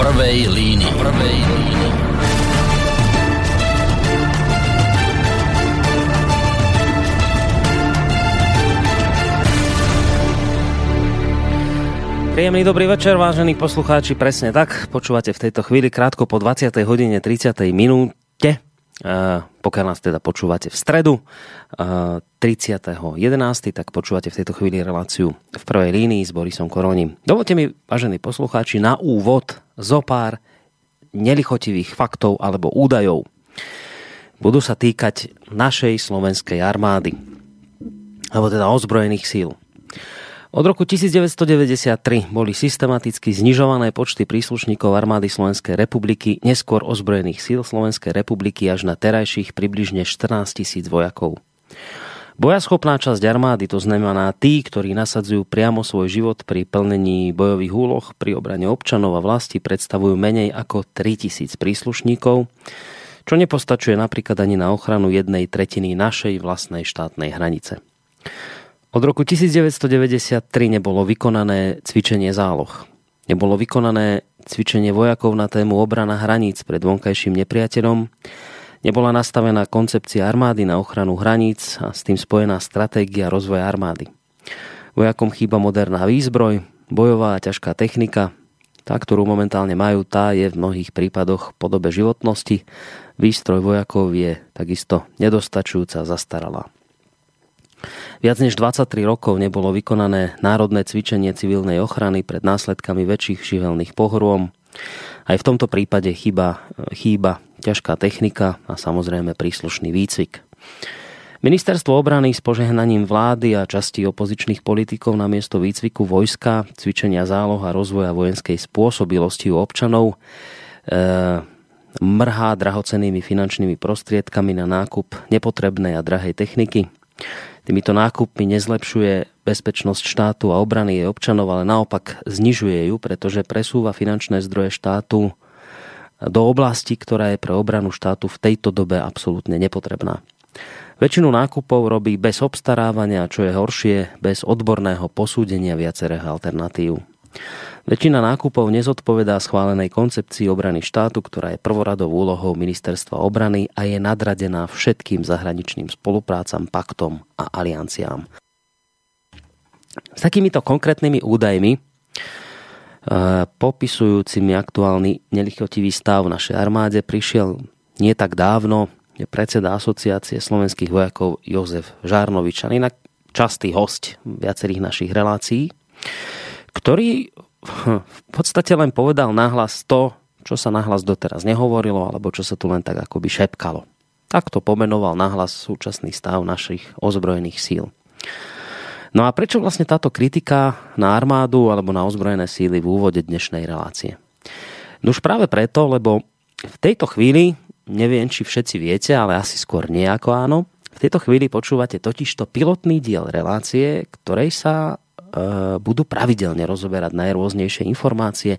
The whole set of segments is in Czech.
prvej línii. Prvej línii. Príjemný dobrý večer, vážení poslucháči, presne tak. Počúvate v tejto chvíli krátko po 20. hodine 30. minúte pokiaľ nás teda počúvate v stredu 30.11., tak počúvate v tejto chvíli reláciu v prvej línii s Borisom Koroním. Dovolte mi, vážení poslucháči, na úvod zo pár nelichotivých faktov alebo údajov. Budú sa týkať našej slovenskej armády, alebo teda ozbrojených síl. Od roku 1993 boli systematicky znižované počty príslušníkov armády Slovenskej republiky, neskôr ozbrojených síl Slovenskej republiky až na terajších približne 14 tisíc vojakov. Bojaschopná časť armády, to znamená tí, ktorí nasadzujú priamo svoj život pri plnení bojových úloh pri obrane občanov a vlasti, predstavujú menej ako 3000 príslušníkov, čo nepostačuje napríklad ani na ochranu jednej tretiny našej vlastnej štátnej hranice. Od roku 1993 nebolo vykonané cvičenie záloh. Nebolo vykonané cvičenie vojakov na tému obrana hraníc pred vonkajším nepriateľom. Nebola nastavená koncepcia armády na ochranu hraníc a s tým spojená stratégia rozvoja armády. Vojakom chýba moderná výzbroj, bojová a ťažká technika. Tá, ktorú momentálne majú, tá je v mnohých prípadoch podobe životnosti. Výstroj vojakov je takisto nedostačujúca zastaralá. Viac než 23 rokov nebolo vykonané národné cvičenie civilnej ochrany pred následkami väčších živelných pohrôm. Aj v tomto prípade chýba, chýba ťažká technika a samozrejme príslušný výcvik. Ministerstvo obrany s požehnaním vlády a časti opozičných politikov na miesto výcviku vojska, cvičenia záloh a rozvoja vojenskej spôsobilosti u občanov e, mrhá drahocenými finančnými prostriedkami na nákup nepotrebnej a drahej techniky. Týmito nákupmi nezlepšuje bezpečnosť štátu a obrany jej občanov, ale naopak znižuje ju, pretože presúva finančné zdroje štátu do oblasti, ktorá je pre obranu štátu v tejto dobe absolútne nepotrebná. Väčšinu nákupov robí bez obstarávania, čo je horšie, bez odborného posúdenia viacerých alternatív. Väčšina nákupov nezodpovedá schválenej koncepcii obrany štátu, ktorá je prvoradou úlohou ministerstva obrany a je nadradená všetkým zahraničným spoluprácam, paktom a alianciám. S takýmito konkrétnymi údajmi e, popisujúcimi aktuálny nelichotivý stav v našej armáde prišiel nie tak dávno je predseda asociácie slovenských vojakov Jozef Žárnovič, a inak častý host viacerých našich relácií, ktorý v podstate len povedal nahlas to, čo sa nahlas doteraz nehovorilo, alebo čo sa tu len tak akoby šepkalo. Tak to pomenoval nahlas súčasný stav našich ozbrojených síl. No a prečo vlastne táto kritika na armádu alebo na ozbrojené síly v úvode dnešnej relácie? No už práve preto, lebo v tejto chvíli, neviem či všetci viete, ale asi skôr nie ako áno, v tejto chvíli počúvate totižto pilotný diel relácie, ktorej sa budú pravidelne rozoberať najrôznejšie informácie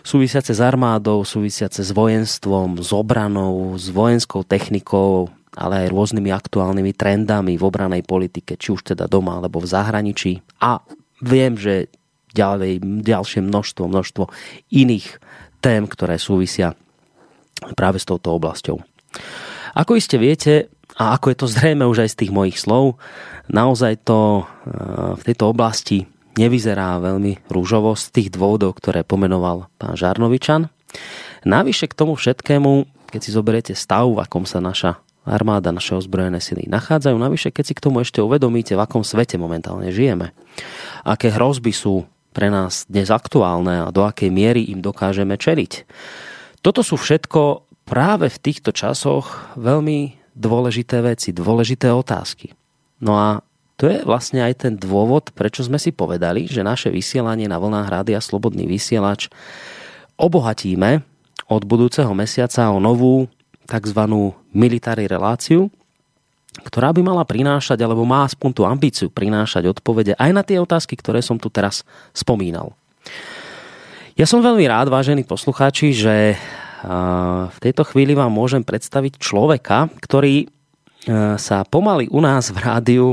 súvisiace s armádou, súvisiace s vojenstvom, s obranou, s vojenskou technikou, ale aj rôznymi aktuálnymi trendami v obranej politike, či už teda doma alebo v zahraničí. A viem, že ďalej, ďalšie množstvo, množstvo iných tém, ktoré súvisia práve s touto oblasťou. Ako iste viete, a ako je to zrejme už aj z tých mojich slov, naozaj to eh, v tejto oblasti nevyzerá veľmi rúžovo z tých dôvodov, ktoré pomenoval pán Žarnovičan. Navyše k tomu všetkému, keď si zoberiete stav, v akom sa naša armáda, naše ozbrojené sily nachádzajú, navyše keď si k tomu ešte uvedomíte, v akom svete momentálne žijeme, aké hrozby sú pre nás dnes aktuálne a do akej miery im dokážeme čeliť. Toto sú všetko práve v týchto časoch veľmi dôležité veci, dôležité otázky. No a to je vlastne aj ten dôvod, prečo sme si povedali, že naše vysielanie na vlnách Rádia Slobodný vysielač obohatíme od budúceho mesiaca o novú tzv. military reláciu, ktorá by mala prinášať, alebo má aspoň tú ambíciu prinášať odpovede aj na tie otázky, ktoré som tu teraz spomínal. Ja som veľmi rád, vážení poslucháči, že v tejto chvíli vám môžem predstaviť človeka, ktorý E, sa pomaly u nás v rádiu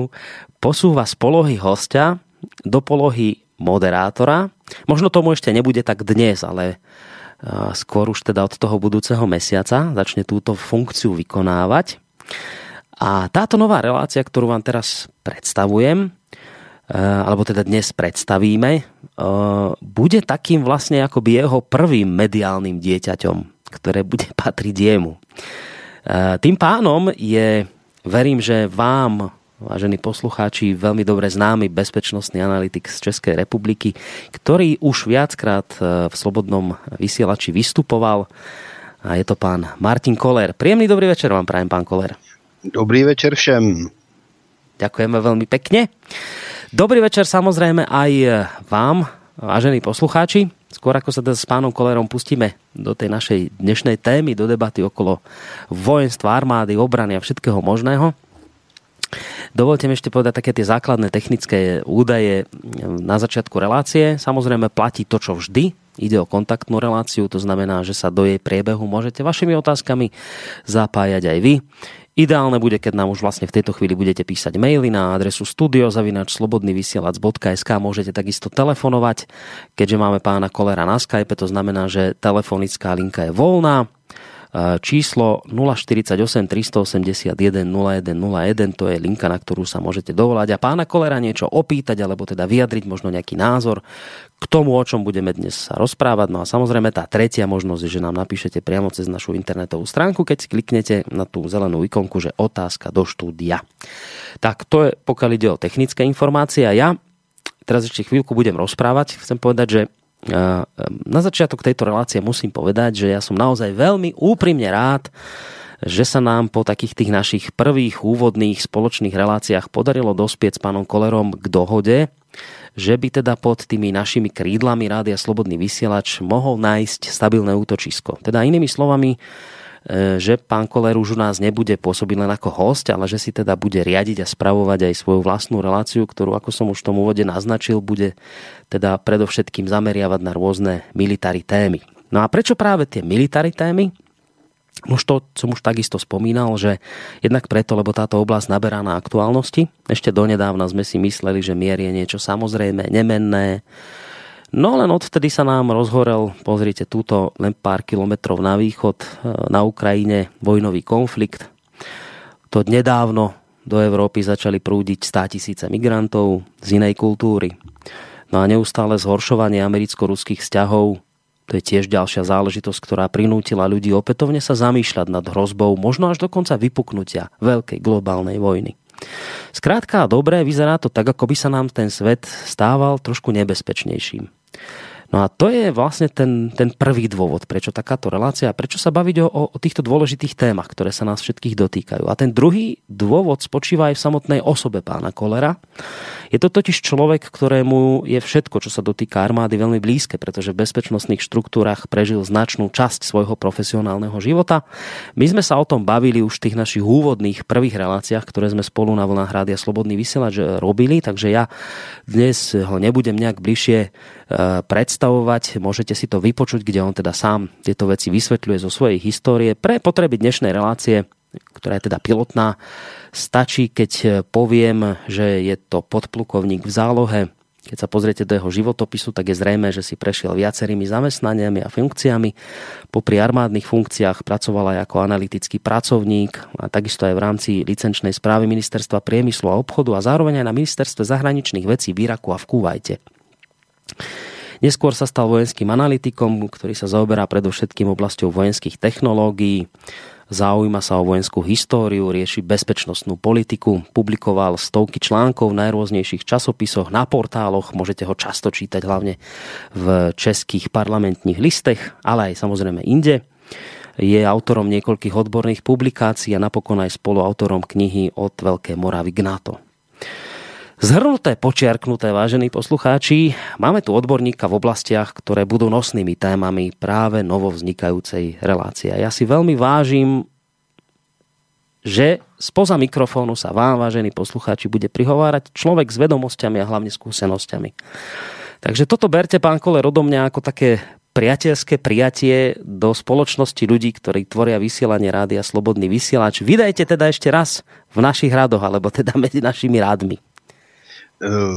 posúva z polohy hostia do polohy moderátora. Možno tomu ešte nebude tak dnes, ale skôr už teda od toho budúceho mesiaca začne túto funkciu vykonávať. A táto nová relácia, ktorú vám teraz predstavujem, alebo teda dnes predstavíme, bude takým vlastne akoby jeho prvým mediálnym dieťaťom, ktoré bude patriť jemu. Tým pánom je, verím, že vám vážení poslucháči, veľmi dobre známy bezpečnostný analytik z Českej republiky, ktorý už viackrát e, v Slobodnom vysielači vystupoval. A je to pán Martin Koller. Príjemný dobrý večer vám prajem, pán Koller. Dobrý večer všem. Ďakujeme veľmi pekne. Dobrý večer samozrejme aj vám, vážení poslucháči. Skôr ako sa teda s pánom Kolerom pustíme do tej našej dnešnej témy, do debaty okolo vojenstva, armády, obrany a všetkého možného, Dovolte mi ešte povedať také tie základné technické údaje na začiatku relácie. Samozrejme platí to, čo vždy. Ide o kontaktnú reláciu, to znamená, že sa do jej priebehu môžete vašimi otázkami zapájať aj vy. Ideálne bude, keď nám už vlastne v tejto chvíli budete písať maily na adresu studiozavinačslobodnyvysielac.sk Môžete takisto telefonovať, keďže máme pána Kolera na Skype, to znamená, že telefonická linka je voľná číslo 048 381 0101, to je linka, na ktorú sa môžete dovolať a pána Kolera niečo opýtať, alebo teda vyjadriť možno nejaký názor k tomu, o čom budeme dnes sa rozprávať. No a samozrejme tá tretia možnosť je, že nám napíšete priamo cez našu internetovú stránku, keď kliknete na tú zelenú ikonku, že otázka do štúdia. Tak to je, pokiaľ ide o technické informácie a ja teraz ešte chvíľku budem rozprávať. Chcem povedať, že na začiatok tejto relácie musím povedať, že ja som naozaj veľmi úprimne rád, že sa nám po takých tých našich prvých úvodných spoločných reláciách podarilo dospieť s pánom Kolerom k dohode, že by teda pod tými našimi krídlami Rádia Slobodný vysielač mohol nájsť stabilné útočisko. Teda inými slovami, že pán Koller už u nás nebude pôsobiť len ako host, ale že si teda bude riadiť a spravovať aj svoju vlastnú reláciu, ktorú, ako som už v tom úvode naznačil, bude teda predovšetkým zameriavať na rôzne military témy. No a prečo práve tie military témy? Už to som už takisto spomínal, že jednak preto, lebo táto oblasť naberá na aktuálnosti. Ešte donedávna sme si mysleli, že mier je niečo samozrejme, nemenné, No len odvtedy sa nám rozhorel, pozrite, túto len pár kilometrov na východ e, na Ukrajine vojnový konflikt. To nedávno do Európy začali prúdiť 100 tisíce migrantov z inej kultúry. No a neustále zhoršovanie americko-ruských vzťahov, to je tiež ďalšia záležitosť, ktorá prinútila ľudí opätovne sa zamýšľať nad hrozbou, možno až dokonca vypuknutia veľkej globálnej vojny. Skrátka, dobre, vyzerá to tak, ako by sa nám ten svet stával trošku nebezpečnejším. No a to je vlastne ten, ten prvý dôvod, prečo takáto relácia, prečo sa baviť o, o týchto dôležitých témach, ktoré sa nás všetkých dotýkajú. A ten druhý dôvod spočíva aj v samotnej osobe pána Kolera. Je to totiž človek, ktorému je všetko, čo sa dotýka armády, veľmi blízke, pretože v bezpečnostných štruktúrach prežil značnú časť svojho profesionálneho života. My sme sa o tom bavili už v tých našich úvodných prvých reláciách, ktoré sme spolu na vlnách Rádia Slobodný vysielač robili, takže ja dnes ho nebudem nejak bližšie predstavovať. Môžete si to vypočuť, kde on teda sám tieto veci vysvetľuje zo svojej histórie. Pre potreby dnešnej relácie, ktorá je teda pilotná, stačí, keď eh, poviem, že je to podplukovník v zálohe. Keď sa pozriete do jeho životopisu, tak je zrejme, že si prešiel viacerými zamestnaniami a funkciami. Popri armádnych funkciách pracoval aj ako analytický pracovník a takisto aj v rámci licenčnej správy Ministerstva priemyslu a obchodu a zároveň aj na Ministerstve zahraničných vecí v Iraku a v Kúvajte. Neskôr sa stal vojenským analytikom, ktorý sa zaoberá predovšetkým oblasťou vojenských technológií, zaujíma sa o vojenskú históriu, rieši bezpečnostnú politiku, publikoval stovky článkov v najrôznejších časopisoch, na portáloch, môžete ho často čítať hlavne v českých parlamentných listech, ale aj samozrejme inde. Je autorom niekoľkých odborných publikácií a napokon aj spoluautorom knihy Od Veľké Moravy k NATO. Zhrnuté, počiarknuté, vážení poslucháči, máme tu odborníka v oblastiach, ktoré budú nosnými témami práve novovznikajúcej relácie. Ja si veľmi vážim, že spoza mikrofónu sa vám, vážení poslucháči, bude prihovárať človek s vedomosťami a hlavne skúsenosťami. Takže toto berte, pán Kole, odo mňa ako také priateľské prijatie do spoločnosti ľudí, ktorí tvoria vysielanie rádia Slobodný vysielač. Vydajte teda ešte raz v našich radoch, alebo teda medzi našimi rádmi.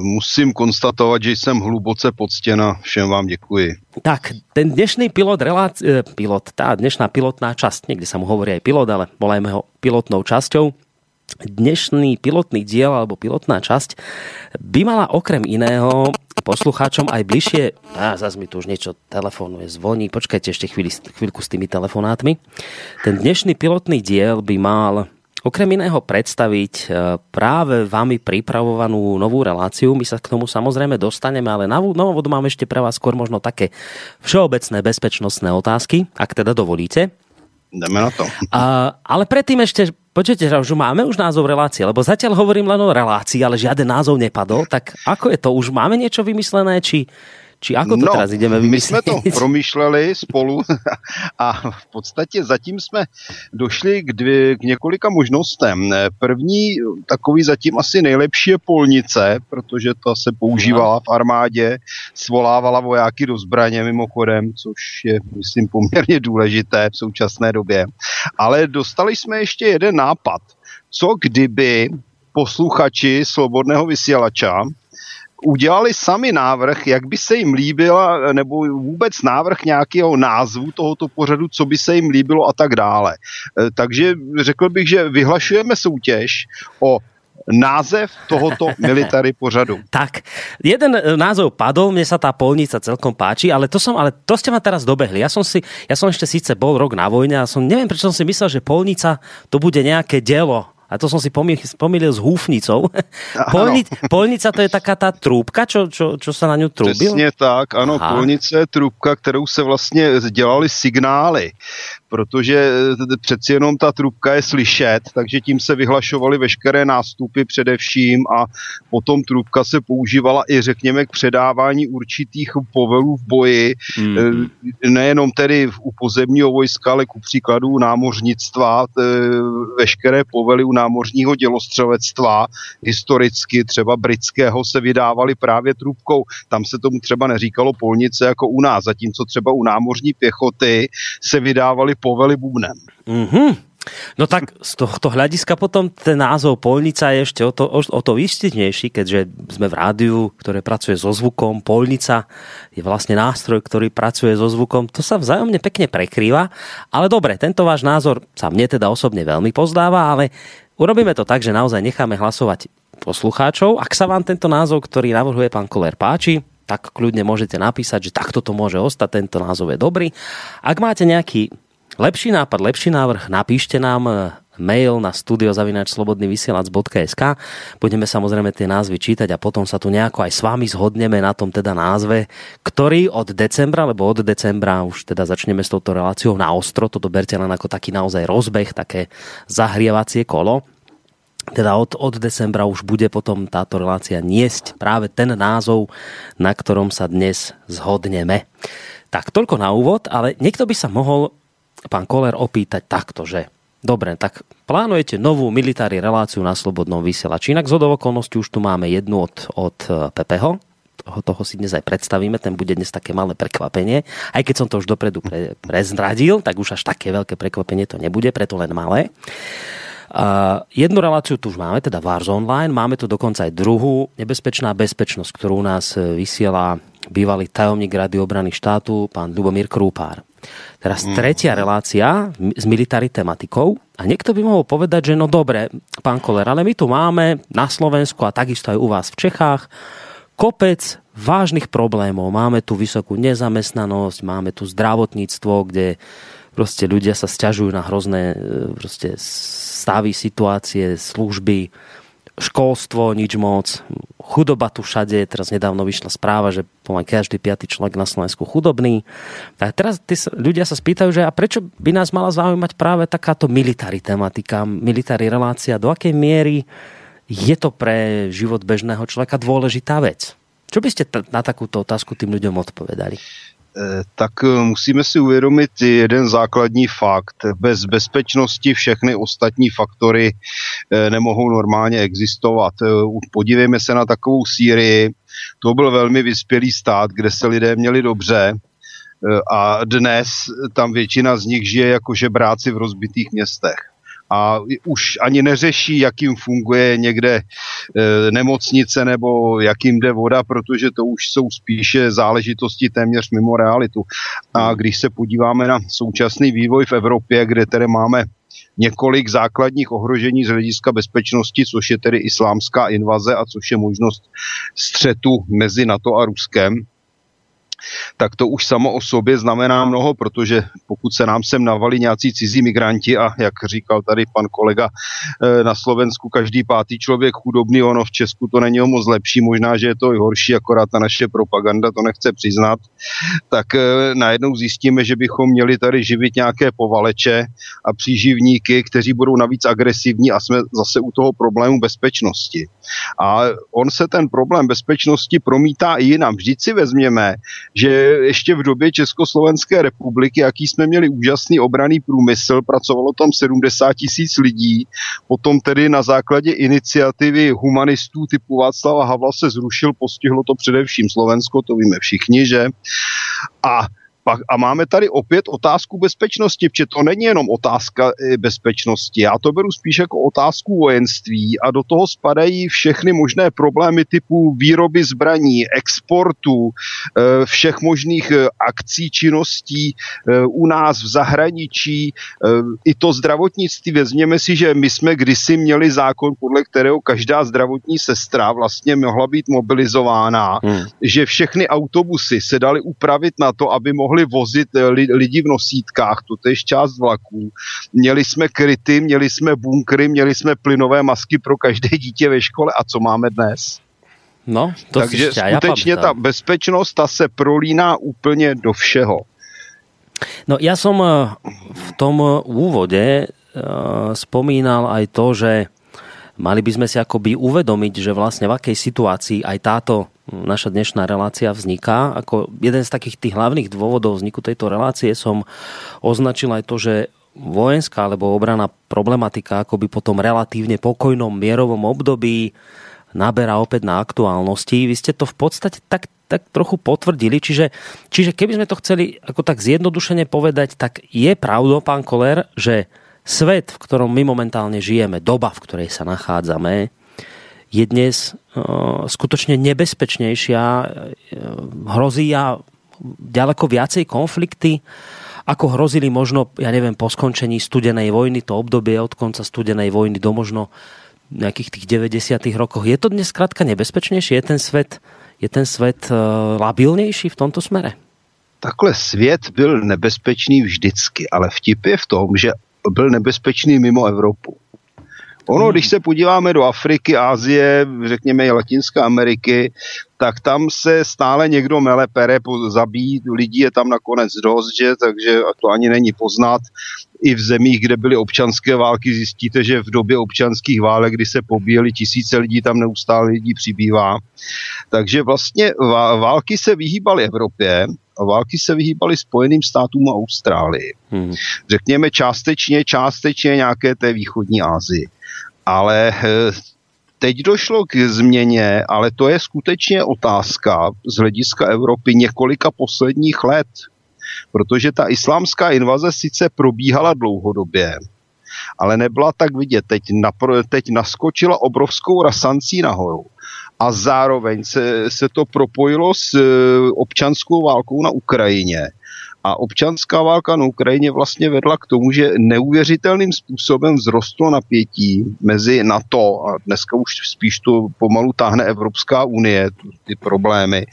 Musím konstatovat, že jsem hluboce poctěna. Všem vám děkuji. Tak, ten dnešný pilot, reláci- pilot, tá dnešná pilotná časť, niekde sa mu hovorí aj pilot, ale volajme ho pilotnou časťou, dnešný pilotný diel alebo pilotná časť by mala okrem iného poslucháčom aj bližšie... A zase mi tu už niečo telefonuje, zvoní. Počkajte ešte chvíli, chvíľku s tými telefonátmi. Ten dnešný pilotný diel by mal okrem iného predstaviť e, práve vami pripravovanú novú reláciu. My sa k tomu samozrejme dostaneme, ale na novovodu mám ešte pre vás skôr možno také všeobecné bezpečnostné otázky, ak teda dovolíte. Jdeme na to. A, ale predtým ešte, počujete, že máme už názov relácie, lebo zatiaľ hovorím len o relácii, ale žiaden názov nepadol, tak ako je to? Už máme niečo vymyslené, či či ako to no, teraz ideme vymyslet? My jsme to promýšleli spolu a v podstatě zatím jsme došli k, dvě, k několika možnostem. První, takový zatím asi nejlepší je polnice, protože ta se používala v armádě, svolávala vojáky do zbraně mimochodem, což je, myslím, poměrně důležité v současné době. Ale dostali jsme ještě jeden nápad. Co kdyby posluchači Slobodného vysílača udělali sami návrh, jak by se jim líbila, nebo vůbec návrh nějakého názvu tohoto pořadu, co by se jim líbilo a tak dále. E, takže řekl bych, že vyhlašujeme soutěž o název tohoto military pořadu. Tak, jeden e, názov padol, mne sa tá polnica celkom páči, ale to som, ale to ste ma teraz dobehli. Ja som si, ja som ešte síce bol rok na vojne a som, neviem, prečo som si myslel, že polnica to bude nejaké dielo a to som si pomýlil s húfnicou. Polni, polnica to je taká ta trúbka, čo, čo, čo sa na ňu trúbil? Přesně tak, ano, Aha. polnice je trubka, kterou se vlastně dělali signály protože eh, přeci jenom ta trubka je slyšet, takže tím se vyhlašovaly veškeré nástupy především a potom trubka se používala i řekněme k předávání určitých povelů v boji, mm. nejenom tedy u pozemního vojska, ale ku příkladu námořnictva, eh, veškeré povely u námořního dělostřelectva historicky třeba britského se vydávaly právě trubkou. Tam se tomu třeba neříkalo polnice jako u nás, zatímco třeba u námořní pěchoty se vydávaly poveli bubnem. Mm-hmm. No tak z tohto hľadiska potom ten názov Polnica je ešte o to, o, o to výstižnejší, keďže sme v rádiu, ktoré pracuje so zvukom. Polnica je vlastne nástroj, ktorý pracuje so zvukom. To sa vzájomne pekne prekrýva. Ale dobre, tento váš názor sa mne teda osobne veľmi pozdáva, ale urobíme to tak, že naozaj necháme hlasovať poslucháčov. Ak sa vám tento názov, ktorý navrhuje pán Koller páči, tak kľudne môžete napísať, že takto to môže ostať, tento názov je dobrý. Ak máte nejaký Lepší nápad, lepší návrh, napíšte nám e, mail na studiozavinačslobodnyvysielac.sk Budeme samozrejme tie názvy čítať a potom sa tu nejako aj s vami zhodneme na tom teda názve, ktorý od decembra, lebo od decembra už teda začneme s touto reláciou na ostro, toto berte len ako taký naozaj rozbeh, také zahrievacie kolo. Teda od, od decembra už bude potom táto relácia niesť práve ten názov, na ktorom sa dnes zhodneme. Tak toľko na úvod, ale niekto by sa mohol pán Koller opýtať takto, že Dobre, tak plánujete novú militári reláciu na Slobodnom vysielači. Inak z okolností už tu máme jednu od, od e, Pepeho, toho, toho si dnes aj predstavíme, ten bude dnes také malé prekvapenie. Aj keď som to už dopredu pre, prezradil, tak už až také veľké prekvapenie to nebude, preto len malé. Uh, jednu reláciu tu už máme, teda Wars Online, máme tu dokonca aj druhú, nebezpečná bezpečnosť, ktorú nás e, vysiela bývalý tajomník Rady obrany štátu, pán Lubomír Krúpár. Teraz mm. tretia relácia s military tematikou a niekto by mohol povedať, že no dobre, pán Koler, ale my tu máme na Slovensku a takisto aj u vás v Čechách kopec vážnych problémov. Máme tu vysokú nezamestnanosť, máme tu zdravotníctvo, kde proste ľudia sa sťažujú na hrozné proste stavy, situácie, služby, školstvo, nič moc, chudoba tu všade, teraz nedávno vyšla správa, že pomaly každý piatý človek na Slovensku chudobný. Tak teraz tí ľudia sa spýtajú, že a prečo by nás mala zaujímať práve takáto military tematika, military relácia, do akej miery je to pre život bežného človeka dôležitá vec? Čo by ste na takúto otázku tým ľuďom odpovedali? Eh, tak eh, musíme si uvědomit jeden základní fakt. Bez bezpečnosti všechny ostatní faktory eh, nemohou normálně existovat. Podívejme se na takovou Sýrii. To byl velmi vyspělý stát, kde se lidé měli dobře a dnes tam většina z nich žije jako žebráci v rozbitých městech. A už ani neřeší, jakým funguje někde e, nemocnice nebo jakým jde voda, protože to už jsou spíše záležitosti téměř mimo realitu. A když se podíváme na současný vývoj v Evropě, kde tedy máme několik základních ohrožení z hlediska bezpečnosti, což je tedy islámská invaze a což je možnost střetu mezi NATO a Ruskem, tak to už samo o sobě znamená mnoho, protože pokud se nám sem navalí nějací cizí migranti a jak říkal tady pan kolega eh, na Slovensku, každý pátý člověk chudobný, ono v Česku to není o moc lepší, možná, že je to i horší, akorát ta naše propaganda to nechce přiznat, tak eh, najednou zjistíme, že bychom měli tady živit nějaké povaleče a příživníky, kteří budou navíc agresivní a jsme zase u toho problému bezpečnosti. A on se ten problém bezpečnosti promítá i jinam. Vždyť si vezměme, že ještě v době Československé republiky, jaký jsme měli úžasný obraný průmysl, pracovalo tam 70 tisíc lidí, potom tedy na základě iniciativy humanistů typu Václava Havla se zrušil, postihlo to především Slovensko, to víme všichni, že? A a máme tady opět otázku bezpečnosti, protože to není jenom otázka eh, bezpečnosti. Já to beru spíš jako otázku vojenství a do toho spadají všechny možné problémy typu výroby zbraní, exportu, eh, všech možných eh, akcí, činností u nás v zahraničí, i to zdravotnictví. Vezměme si, že my jsme kdysi měli zákon, podle kterého každá zdravotní sestra vlastně mohla být mobilizována, hmm. že všechny autobusy se daly upravit na to, aby mohly mohli vozit eh, lidi v nosítkách, to je část vlaků. Měli jsme kryty, měli jsme bunkry, měli jsme plynové masky pro každé dítě ve škole. A co máme dnes? No, to Takže skutečně ta bezpečnost, ta se prolíná úplně do všeho. No ja som eh, v tom úvode uh, spomínal aj to, že mali by sme si akoby uvedomiť, že vlastne v akej situácii aj táto naša dnešná relácia vzniká. Ako jeden z takých tých hlavných dôvodov vzniku tejto relácie som označil aj to, že vojenská alebo obraná problematika akoby po tom relatívne pokojnom mierovom období naberá opäť na aktuálnosti. Vy ste to v podstate tak, tak trochu potvrdili, čiže, čiže keby sme to chceli ako tak zjednodušene povedať, tak je pravdou, pán Koller, že svet, v ktorom my momentálne žijeme, doba, v ktorej sa nachádzame, je dnes uh, skutočne nebezpečnejšia, uh, hrozí a ďaleko viacej konflikty, ako hrozili možno, ja neviem, po skončení studenej vojny, to obdobie od konca studenej vojny do možno nejakých tých 90. rokoch. Je to dnes krátka nebezpečnejšie? Je ten svet, je ten svet uh, labilnější v tomto smere? Takhle svět byl nebezpečný vždycky, ale vtip je v tom, že byl nebezpečný mimo Evropu. Ono, hmm. když se podíváme do Afriky, Ázie, řekněme i Latinské Ameriky, tak tam se stále někdo mele pere, zabíjí, lidí je tam nakonec dost, že, takže to ani není poznat. I v zemích, kde byly občanské války, zjistíte, že v době občanských válek, kdy se pobíjeli tisíce lidí, tam neustále lidí přibývá. Takže vlastně války se vyhýbaly Evropě, války se vyhýbaly Spojeným státům a Austrálii. Hmm. Řekněme částečně, částečně nějaké té východní Asii. Ale eh, teď došlo k změně, ale to je skutečně otázka z hlediska Evropy několika posledních let. Protože ta islámská invaze sice probíhala dlouhodobě, ale nebyla tak vidět. Teď, napro, teď naskočila obrovskou rasancí nahoru a zároveň se, se to propojilo s e, občanskou válkou na Ukrajině. A občanská válka na Ukrajině vlastně vedla k tomu, že neuvěřitelným způsobem vzrostlo napětí mezi NATO a dneska už spíš to pomalu táhne Evropská unie, ty problémy,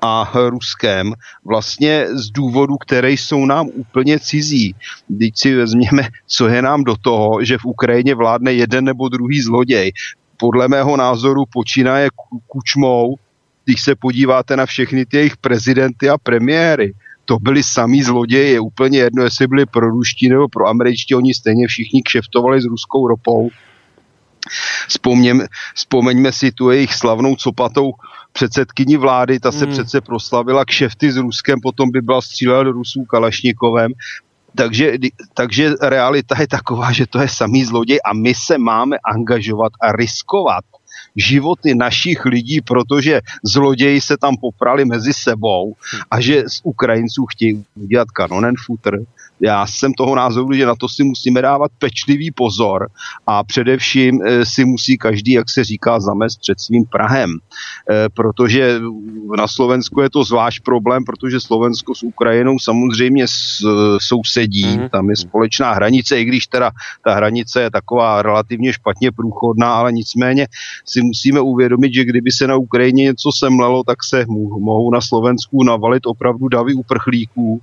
a Ruskem vlastně z důvodu, které jsou nám úplně cizí. Teď si vezměme, co je nám do toho, že v Ukrajině vládne jeden nebo druhý zloděj podle mého názoru počínaje Kučmou, když se podíváte na všechny ty jejich prezidenty a premiéry, to byli samý zloději, je úplně jedno, jestli byli pro ruští nebo pro američtí, oni stejně všichni kšeftovali s ruskou ropou. Vzpomněme, vzpomeňme si tu jejich slavnou copatou předsedkyni vlády, ta se hmm. přece proslavila kšefty s Ruskem, potom by byla střílela do Rusů Kalašnikovem. Takže, takže realita je taková, že to je samý zloděj a my se máme angažovat a riskovat životy našich lidí, protože zloději se tam poprali mezi sebou a že z Ukrajinců chtějí udělat kanonenfutter, já jsem toho názoru, že na to si musíme dávat pečlivý pozor a především eh, si musí každý, jak se říká, zamést před svým Prahem. Eh, protože na Slovensku je to zvlášť problém, protože Slovensko s Ukrajinou samozřejmě sousedí, mm-hmm. tam je společná hranice, i když teda ta hranice je taková relativně špatně průchodná, ale nicméně si musíme uvědomit, že kdyby se na Ukrajině něco semlelo, tak se mohou na Slovensku navalit opravdu davy uprchlíků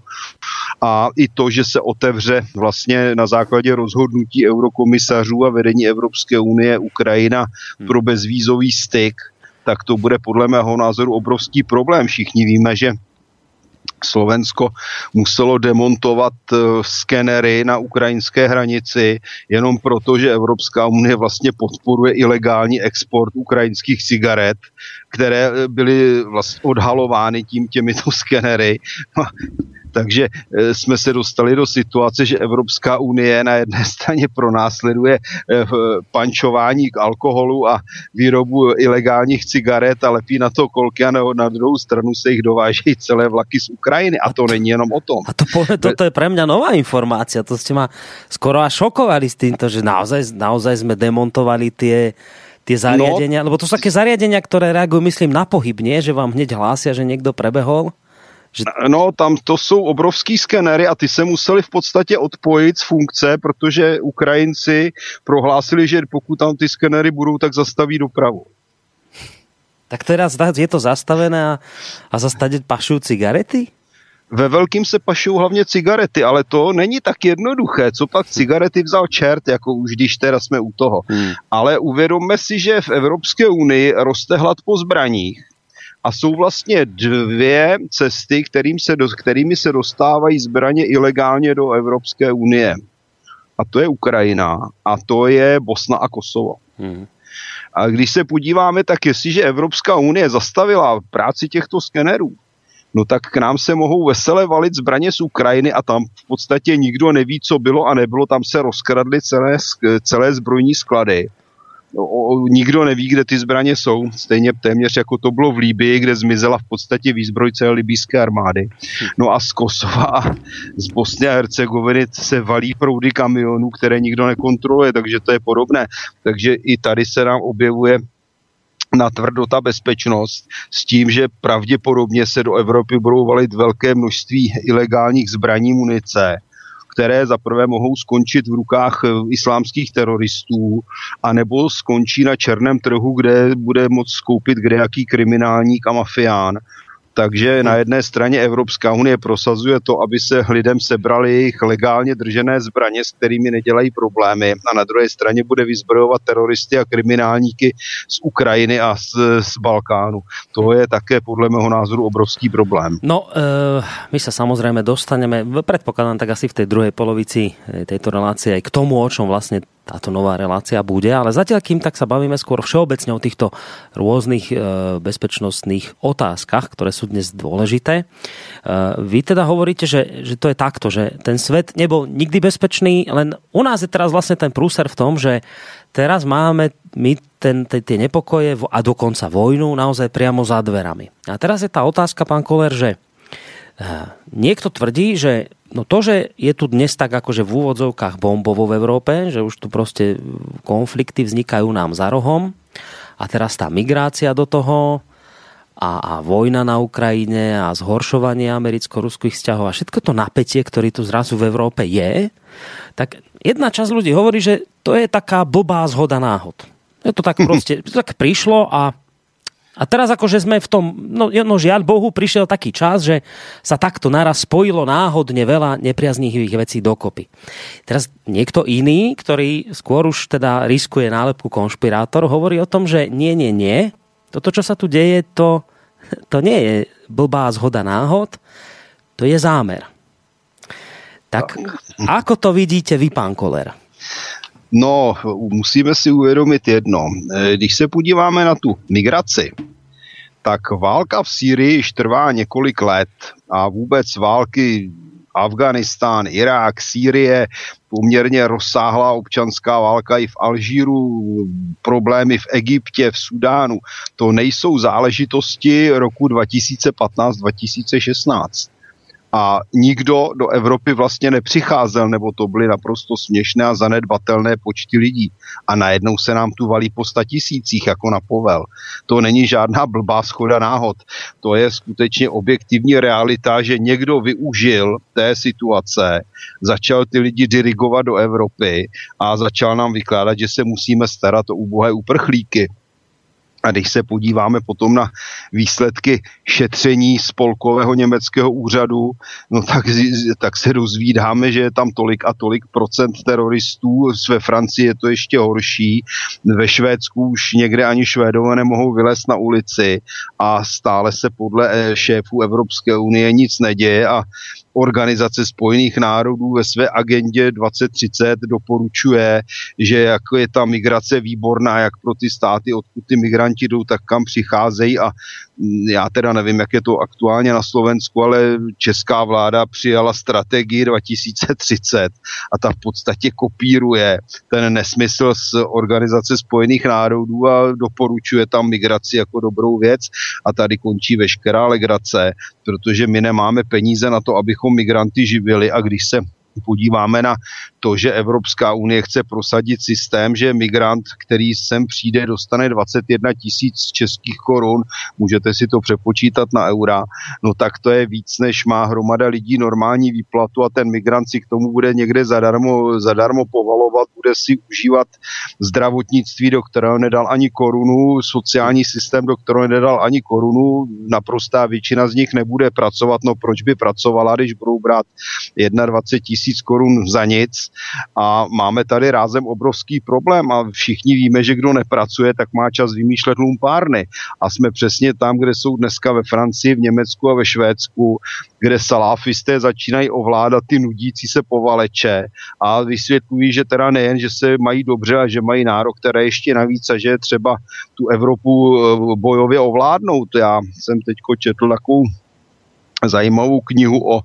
a i to, že se otevře vlastně na základě rozhodnutí eurokomisařů a vedení Evropské unie Ukrajina hmm. pro bezvízový styk, tak to bude podle mého názoru obrovský problém. Všichni víme, že Slovensko muselo demontovat uh, skenery na ukrajinské hranici jenom proto, že Evropská unie vlastně podporuje ilegální export ukrajinských cigaret, které eh, byly vlastně odhalovány tím těmito skenery. Takže eh, jsme se dostali do situace, že Evropská unie na jedné straně pronásleduje eh, pančování k alkoholu a výrobu ilegálních cigaret a lepí na to kolky a na druhou stranu se jich dovážejí celé vlaky z Ukrajiny a to není jenom o tom. A to, toto je pre mňa nová informácia, to ste ma skoro až šokovali s týmto, že naozaj, naozaj sme demontovali tie tie zariadenia, no, lebo to sú také zariadenia, ktoré reagujú, myslím, na pohyb, nie? Že vám hneď hlásia, že niekto prebehol? Že... No, tam to jsou obrovský skenery a ty se museli v podstatě odpojit z funkce, protože Ukrajinci prohlásili, že pokud tam ty skenery budou, tak zastaví dopravu. Tak teraz je to zastavené a, a zase pašují cigarety? Ve velkým se pašují hlavně cigarety, ale to není tak jednoduché. Co pak cigarety vzal čert, jako už když teda jsme u toho. Hmm. Ale uvědomme si, že v Evropské unii roste hlad po zbraních a jsou vlastně dvě cesty, kterým se, kterými se dostávají zbraně ilegálně do Evropské unie. A to je Ukrajina a to je Bosna a Kosovo. Hmm. A když se podíváme, tak jestliže Evropská unie zastavila práci těchto skenerů, no tak k nám se mohou vesele valit zbraně z Ukrajiny a tam v podstatě nikdo neví, co bylo a nebylo, tam se rozkradly celé, celé zbrojní sklady o, nikdo neví, kde ty zbraně jsou, stejně téměř jako to bylo v Líbii, kde zmizela v podstatě výzbroj celé libijské armády. No a z Kosova z Bosny a Hercegoviny se valí proudy kamionů, které nikdo nekontroluje, takže to je podobné. Takže i tady se nám objevuje na tvrdo ta bezpečnost s tím, že pravděpodobně se do Evropy budou valit velké množství ilegálních zbraní munice které zaprvé mohou skončit v rukách eh, islámských teroristů, anebo skončí na černém trhu, kde bude moct skoupit kdejaký kriminálník a mafián. Takže na jedné straně Evropská unie prosazuje to, aby se lidem sebrali jejich legálně držené zbraně, s kterými nedělají problémy a na druhé straně bude vyzbrojovat teroristy a kriminálníky z Ukrajiny a z, z Balkánu. To je také podle mého názoru obrovský problém. No, e, my sa samozrejme dostaneme, predpokladám tak asi v tej druhej polovici eh, tejto relácie k tomu, o čom vlastne táto nová relácia bude, ale zatiaľ kým tak sa bavíme skôr všeobecne o týchto rôznych e, bezpečnostných otázkach, ktoré sú dnes dôležité. E, vy teda hovoríte, že, že to je takto, že ten svet nebol nikdy bezpečný, len u nás je teraz vlastne ten prúser v tom, že teraz máme my ten, tie nepokoje a dokonca vojnu naozaj priamo za dverami. A teraz je tá otázka, pán Koler, že Niekto tvrdí, že no to, že je tu dnes tak akože v úvodzovkách bombovo v Európe, že už tu proste konflikty vznikajú nám za rohom a teraz tá migrácia do toho a, a vojna na Ukrajine a zhoršovanie americko-ruských vzťahov a všetko to napätie, ktoré tu zrazu v Európe je, tak jedna časť ľudí hovorí, že to je taká blbá zhoda náhod. Je to tak proste, to tak prišlo a a teraz akože sme v tom, no, no žiaľ Bohu, prišiel taký čas, že sa takto naraz spojilo náhodne veľa nepriaznivých vecí dokopy. Teraz niekto iný, ktorý skôr už teda riskuje nálepku konšpirátor, hovorí o tom, že nie, nie, nie, toto, čo sa tu deje, to, to nie je blbá zhoda náhod, to je zámer. Tak ako to vidíte vy, pán Koler? No, musíme si uvědomit jedno. Eh, když se podíváme na tu migraci, tak válka v Sýrii již trvá několik let a vůbec války Afganistán, Irák, Sýrie, poměrně rozsáhlá občanská válka i v Alžíru, problémy v Egyptě, v Sudánu. To nejsou záležitosti roku 2015-2016 a nikdo do Evropy vlastně nepřicházel, nebo to byly naprosto směšné a zanedbatelné počty lidí. A najednou se nám tu valí po tisících jako na povel. To není žádná blbá schoda náhod. To je skutečně objektivní realita, že někdo využil té situace, začal ty lidi dirigovat do Evropy a začal nám vykládat, že se musíme starat o ubohé uprchlíky. A když se podíváme potom na výsledky šetření spolkového německého úřadu, no tak, tak se dozvídáme, že je tam tolik a tolik procent teroristů. Ve Francii je to ještě horší. Ve Švédsku už někde ani Švédové nemohou vylézt na ulici a stále se podle eh, šéfů Evropské unie nic neděje a Organizace spojených národů ve své agendě 2030 doporučuje, že jako je ta migrace výborná jak pro ty státy, odkud ty migranti jdou, tak kam přicházejí a já teda nevím, jak je to aktuálně na Slovensku, ale česká vláda přijala strategii 2030 a ta v podstatě kopíruje ten nesmysl z Organizace spojených národů a doporučuje tam migraci jako dobrou věc. A tady končí veškerá legrace, protože my nemáme peníze na to, abychom migranty živili. A když se podíváme na to, že Evropská unie chce prosadit systém, že migrant, který sem přijde, dostane 21 tisíc českých korun, můžete si to přepočítat na eura, no tak to je víc, než má hromada lidí normální výplatu a ten migrant si k tomu bude někde zadarmo, zadarmo povalovat, bude si užívat zdravotnictví, do kterého nedal ani korunu, sociální systém, do kterého nedal ani korunu, naprostá většina z nich nebude pracovat, no proč by pracovala, když budou brát 21 tisíc korun za nic, a máme tady rázem obrovský problém a všichni víme, že kdo nepracuje, tak má čas vymýšlet lumpárny a jsme přesně tam, kde jsou dneska ve Francii, v Německu a ve Švédsku, kde salafisté začínají ovládat ty nudící se povaleče a vysvětlují, že teda nejen, že se mají dobře a že mají nárok, které ještě navíc a že třeba tu Evropu eh, bojově ovládnout. Já jsem teďko četl takovou zajímavou knihu o e,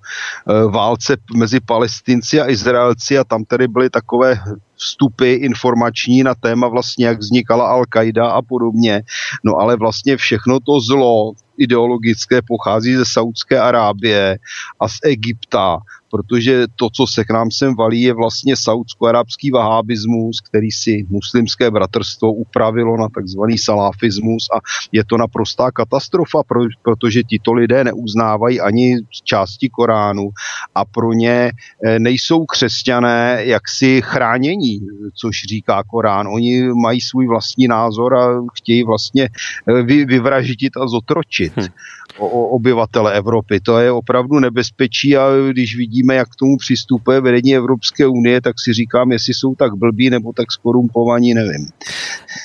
válce mezi palestinci a Izraelci a tam tedy byly takové vstupy informační na téma vlastně, jak vznikala Al-Qaida a podobně. No ale vlastně všechno to zlo ideologické pochází ze Saudské Arábie a z Egypta protože to, co se k nám sem valí, je vlastně saudsko-arabský vahábismus, který si muslimské bratrstvo upravilo na takzvaný salafismus a je to naprostá katastrofa, protože tito lidé neuznávají ani části Koránu a pro ně eh, nejsou křesťané jaksi chránění, což říká Korán. Oni mají svůj vlastní názor a chtějí vlastně eh, vyvraždit a zotročit. Hmm o obyvatele Evropy. To je opravdu nebezpečí a když vidíme, jak k tomu přistupuje vedení Evropské unie, tak si říkám, jestli jsou tak blbí nebo tak skorumpovaní, nevím.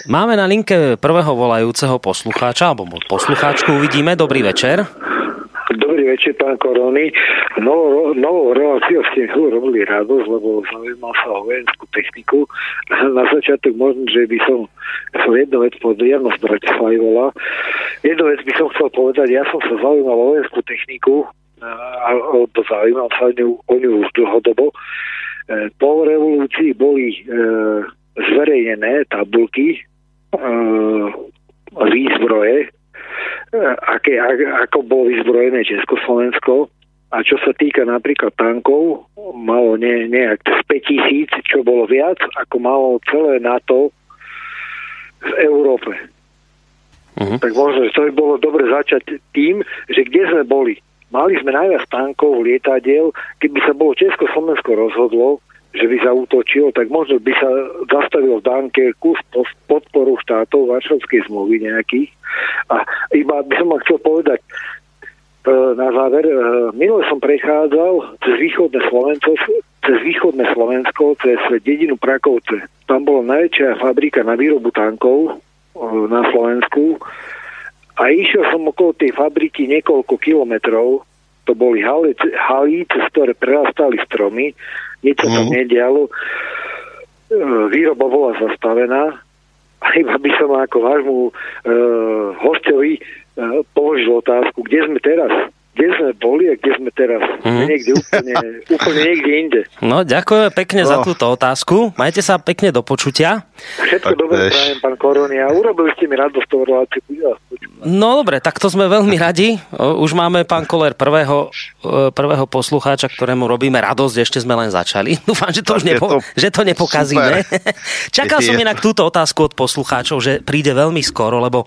Máme na linke prvého volajúceho poslucháča, alebo poslucháčku uvidíme. Dobrý večer. Večer, pán Korony. Novou, novou reláciou ste mi robili radosť, lebo zaujímal sa o vojenskú techniku. Na začiatok možno, že by som, som jednu vec povedal, Jano z Bratislavy volá. Jednu vec by som chcel povedať, ja som sa zaujímal o vojenskú techniku a to zaujímal sa o ňu, o ňu už dlhodobo. E, po revolúcii boli e, zverejnené tabulky výzbroje, aké, ako bolo vyzbrojené Československo. A čo sa týka napríklad tankov, malo ne, nejak 5 tisíc, čo bolo viac, ako malo celé NATO v Európe. Uh-huh. Tak možno, že to by bolo dobre začať tým, že kde sme boli. Mali sme najviac tankov, lietadiel, keby sa bolo Československo rozhodlo, že by zautočil, tak možno by sa zastavil v Dunkerku podporu štátov Varšavskej zmluvy nejakých. A iba by som chcel povedať, e, na záver, e, minule som prechádzal cez východné Slovensko, cez východné Slovensko, cez dedinu Prakovce. Tam bola najväčšia fabrika na výrobu tankov e, na Slovensku a išiel som okolo tej fabriky niekoľko kilometrov to boli haly, haly cez ktoré prerastali stromy, nič sa tam mm. nedialo, e, výroba bola zastavená a iba by som ako vášmu e, hostovi e, položil otázku, kde sme teraz? Kde sme boli a kde sme teraz. Mm. Niekde úplne, úplne niekde inde. No, ďakujeme pekne no. za túto otázku. Majte sa pekne do počutia. Všetko dobré prajem, pán Koroni. A urobili ste mi radosť toho reláciu. No dobre, tak to sme veľmi radi. Už máme, pán Koler, prvého, prvého poslucháča, ktorému robíme radosť. Ešte sme len začali. Dúfam, že to tak už nepo, to že to nepokazíme. Čakal som inak túto otázku od poslucháčov, že príde veľmi skoro, lebo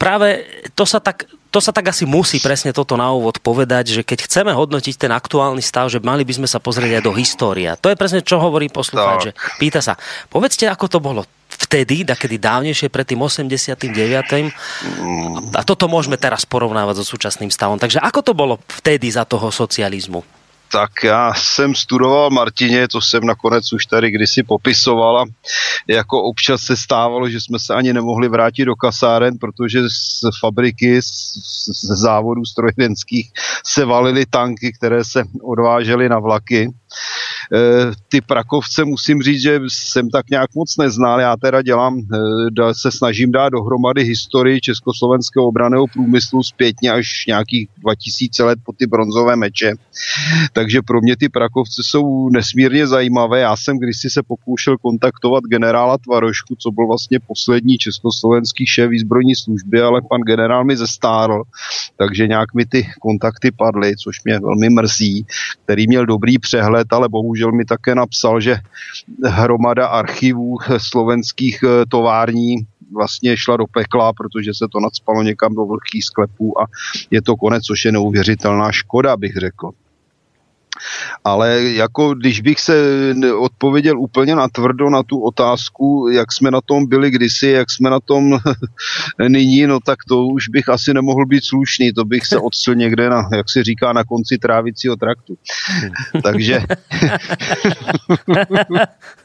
práve to sa tak to sa tak asi musí presne toto na úvod povedať, že keď chceme hodnotiť ten aktuálny stav, že mali by sme sa pozrieť aj do história. To je presne, čo hovorí poslucháč, že pýta sa, povedzte, ako to bolo vtedy, kedy dávnejšie pred tým 89. A toto môžeme teraz porovnávať so súčasným stavom. Takže ako to bolo vtedy za toho socializmu? Tak já jsem studoval Martině, to jsem nakonec už tady kdysi popisoval a jako občas se stávalo, že jsme se ani nemohli vrátit do kasáren, protože z fabriky, z závodů strojenských se valily tanky, které se odvážely na vlaky ty Prakovce musím říct, že jsem tak nějak moc neznal. Já teda dělám, eh, se snažím dát dohromady historii československého obraného průmyslu zpětně až nějakých 2000 let po ty bronzové meče. Takže pro mě ty Prakovce jsou nesmírně zajímavé. Já jsem kdysi se pokoušel kontaktovat generála Tvarošku, co byl vlastně poslední československý šéf výzbrojní služby, ale pan generál mi zestárl, takže nějak mi ty kontakty padly, což mě velmi mrzí, který měl dobrý přehled, ale bohužel bohužel mi také napsal, že hromada archivů slovenských eh, tovární vlastně šla do pekla, protože se to nadspalo někam do vlhkých sklepů a je to konec, což je neuvěřitelná škoda, bych řekl. Ale jako když bych se odpověděl úplně na tvrdo na tu otázku, jak jsme na tom byli kdysi, jak jsme na tom nyní, no tak to už bych asi nemohl být slušný, to bych se odstřel někde na, jak se říká, na konci trávicího traktu. Takže...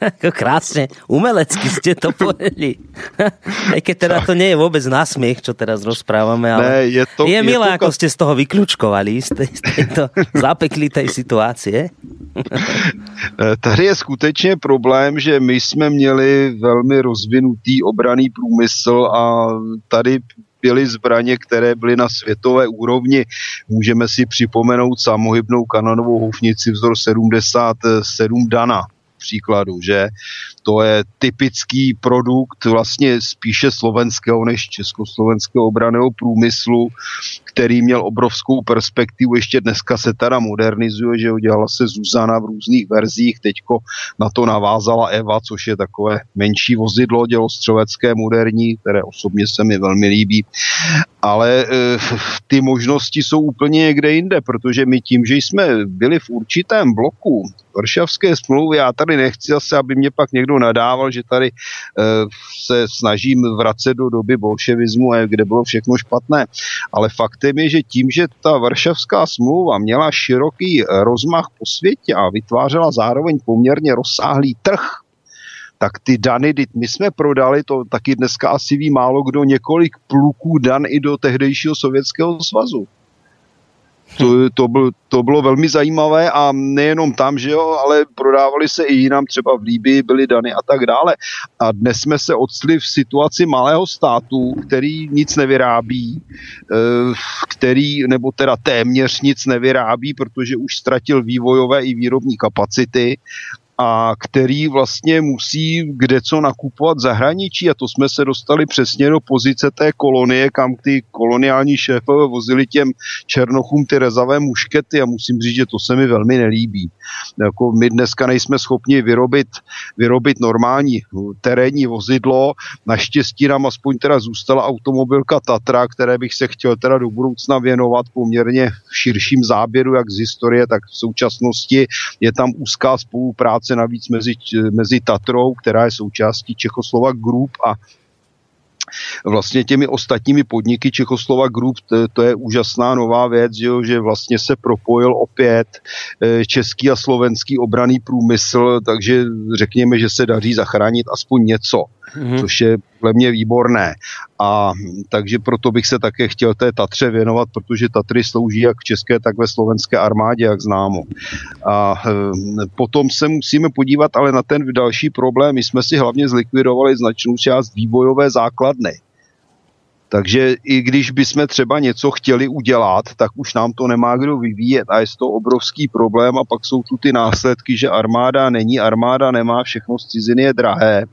jako krásně, umelecky jste to povedli. Aj keď teda to nie je vůbec násměch, čo teraz rozprávame, ale ne, je, to, je milé, je to... ako ste z toho vykľučkovali, z, tej, z tejto zapeklitej situácie situácie? Tady je skutečně problém, že my jsme měli velmi rozvinutý obraný průmysl a tady byly zbraně, které byly na světové úrovni. Můžeme si připomenout samohybnou kanonovou houfnici vzor 77 Dana příkladu, že to je typický produkt vlastně spíše slovenského než československého obraného průmyslu, který měl obrovskou perspektivu, ještě dneska se teda modernizuje, že udělala se Zuzana v různých verzích, teďko na to navázala Eva, což je takové menší vozidlo dělostřelecké moderní, které osobně se mi velmi líbí, ale e, ty možnosti jsou úplně někde jinde, protože my tím, že jsme byli v určitém bloku Varšavské smlouvy, já tady nechci zase, aby mě pak někdo nadával, že tady e, se snažím vracet do doby bolševismu, kde bylo všechno špatné, ale fakt faktem je, že tím, že ta Varšavská smlouva měla široký rozmach po světě a vytvářela zároveň poměrně rozsáhlý trh, tak ty dany, my jsme prodali, to taky dneska asi ví málo kdo, několik pluků dan i do tehdejšího sovětského svazu. To, to, byl, to bylo velmi zajímavé a nejenom tam, že jo, ale prodávali se i jinam, třeba v Líbii byly dany a tak dále. A dnes jsme se odstli v situaci malého státu, který nic nevyrábí, eh, který, nebo teda téměř nic nevyrábí, protože už ztratil vývojové i výrobní kapacity a který vlastně musí kde co nakupovat zahraničí. A to jsme se dostali přesně do pozice té kolonie, kam ty koloniální šéfové vozili těm černochům ty rezavé muškety. A musím říct, že to se mi velmi nelíbí. Jako my dneska nejsme schopni vyrobit, vyrobit normální terénní vozidlo, naštěstí nám aspoň teda zůstala automobilka Tatra, které bych se chtěl teda do budoucna věnovat poměrně v širším záběru, jak z historie, tak v současnosti. Je tam úzká spolupráce spolupráce navíc mezi, mezi Tatrou, která je součástí Čechoslova Group a vlastně těmi ostatními podniky Čechoslova Group, to, to je úžasná nová věc, že, jo, že vlastně se propojil opět eh, český a slovenský obraný průmysl, takže řekněme, že se daří zachránit aspoň něco mm-hmm. což je podle mě výborné. A takže proto bych se také chtěl té Tatře věnovat, protože Tatry slouží jak v české, tak ve slovenské armádě, jak známo. A e, potom se musíme podívat ale na ten další problém. My jsme si hlavně zlikvidovali značnou část vývojové základny. Takže i když bychom třeba něco chtěli udělat, tak už nám to nemá kdo vyvíjet a je to obrovský problém a pak jsou tu ty následky, že armáda není, armáda nemá, všechno z ciziny je drahé.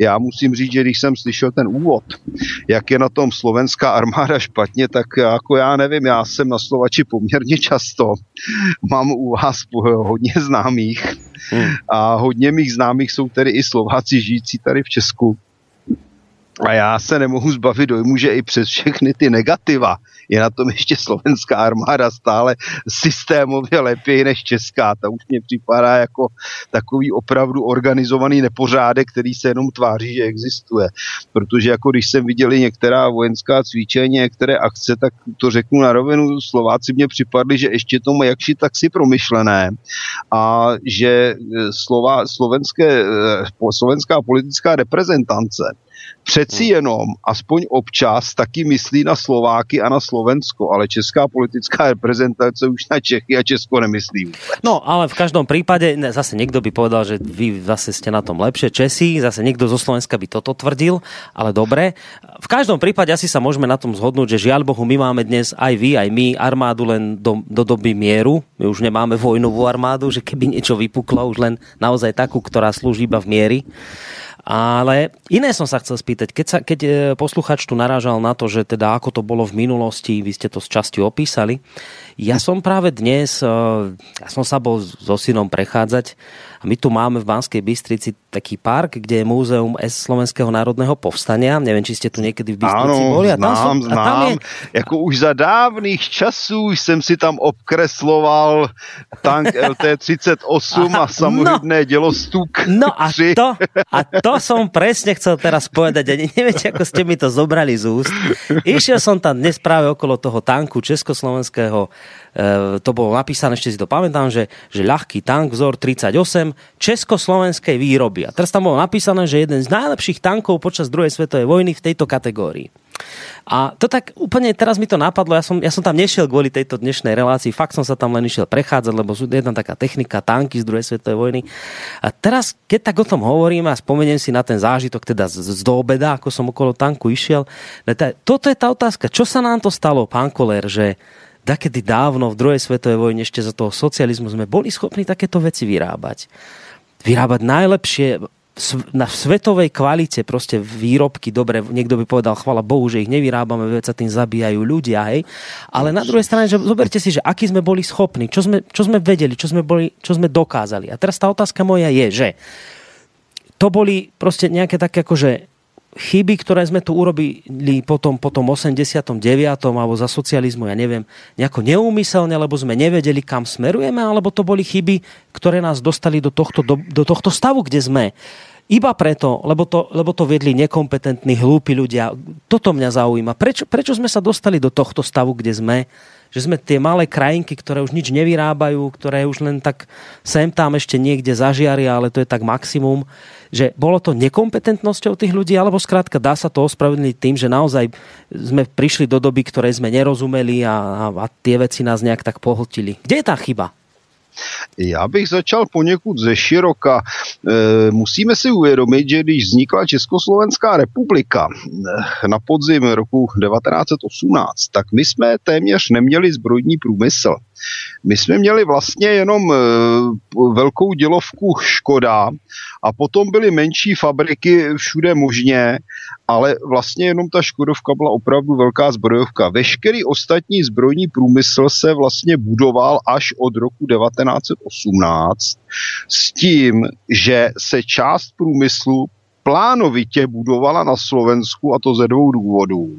Já musím říct, že když jsem slyšel ten úvod, jak je na tom slovenská armáda špatně, tak jako já nevím, já jsem na Slovači poměrně často, mám u vás hodně známých hmm. a hodně mých známých jsou tedy i Slováci žijící tady v Česku a já se nemohu zbavit dojmu, že i přes všechny ty negativa je na tom ještě slovenská armáda stále systémově lepší než česká. Ta už mě připadá jako takový opravdu organizovaný nepořádek, který se jenom tváří, že existuje. Protože jako když jsem viděli některá vojenská cvičení, některé akce, tak to řeknu na rovinu, Slováci mě připadli, že ještě to mají jakši tak si promyšlené a že slova, slovenské, eh, slovenská politická reprezentance přeci hmm. jenom aspoň občas taky myslí na Slováky a na Slovensko, ale česká politická reprezentace už na Čechy a Česko nemyslí. No, ale v každom prípade, ne, zase někdo by povedal, že vy zase ste na tom lepšie Česi, zase někdo zo Slovenska by toto tvrdil, ale dobre. V každom prípade asi sa môžeme na tom zhodnúť, že žiaľ Bohu, my máme dnes aj vy, aj my armádu len do, do doby mieru. My už nemáme vojnovú armádu, že keby niečo vypuklo, už len naozaj takú, ktorá slúži iba v miery. Ale iné som sa chcel spýtať, keď, sa, keď e, posluchač tu narážal na to, že teda ako to bolo v minulosti, vy ste to z časti opísali, ja som práve dnes, eh, ja som sa bol so synom prechádzať a my tu máme v Banskej Bystrici taký park, kde je múzeum S Slovenského národného povstania. Neviem, či ste tu niekedy v Bystrici ano, boli. A tam znám, som, znám. A tam je... Jako už za dávných časů jsem si tam obkresloval tank LT-38 a samohybné no, dělostuk No a to, a to som presne chcel teraz povedať. Ani neviete, ako ste mi to zobrali z úst. Išiel som tam dnes práve okolo toho tanku československého to bolo napísané, ešte si to pamätám, že, že ľahký tank vzor 38 československej výroby. A teraz tam bolo napísané, že jeden z najlepších tankov počas druhej svetovej vojny v tejto kategórii. A to tak úplne teraz mi to napadlo, ja som, ja som tam nešiel kvôli tejto dnešnej relácii, fakt som sa tam len išiel prechádzať, lebo sú jedna taká technika, tanky z druhej svetovej vojny. A teraz, keď tak o tom hovorím a spomeniem si na ten zážitok, teda z, z do obeda, ako som okolo tanku išiel, toto je tá otázka, čo sa nám to stalo, pán Koler, že takedy dávno v druhej svetovej vojne ešte za toho socializmu sme boli schopní takéto veci vyrábať. Vyrábať najlepšie na svetovej kvalite proste výrobky, dobre, niekto by povedal, chvala Bohu, že ich nevyrábame, veď sa tým zabíjajú ľudia, hej. Ale na druhej strane, že zoberte si, že aký sme boli schopní, čo sme, čo sme vedeli, čo sme, boli, čo sme dokázali. A teraz tá otázka moja je, že to boli proste nejaké také akože chyby, ktoré sme tu urobili potom, potom 89. alebo za socializmu, ja neviem, nejako neúmyselne, lebo sme nevedeli, kam smerujeme, alebo to boli chyby, ktoré nás dostali do tohto, do, do tohto stavu, kde sme. Iba preto, lebo to, lebo to vedli nekompetentní, hlúpi ľudia. Toto mňa zaujíma. Prečo, prečo sme sa dostali do tohto stavu, kde sme? Že sme tie malé krajinky, ktoré už nič nevyrábajú, ktoré už len tak sem tam ešte niekde zažiaria, ale to je tak maximum že bolo to nekompetentnosťou tých ľudí, alebo skrátka dá sa to ospravedlniť tým, že naozaj sme prišli do doby, ktoré sme nerozumeli a, a, a tie veci nás nejak tak pohltili. Kde je tá chyba? Já bych začal poněkud ze široka. E, musíme si uvědomit, že když vznikla Československá republika e, na podzim roku 1918, tak my jsme téměř neměli zbrojní průmysl. My jsme měli vlastně jenom e, velkou dělovku Škoda a potom byly menší fabriky všude možně, ale vlastně jenom ta Škodovka byla opravdu velká zbrojovka. Veškerý ostatní zbrojní průmysl se vlastně budoval až od roku 1918 s tím, že se část průmyslu plánovitě budovala na Slovensku a to ze dvou důvodů.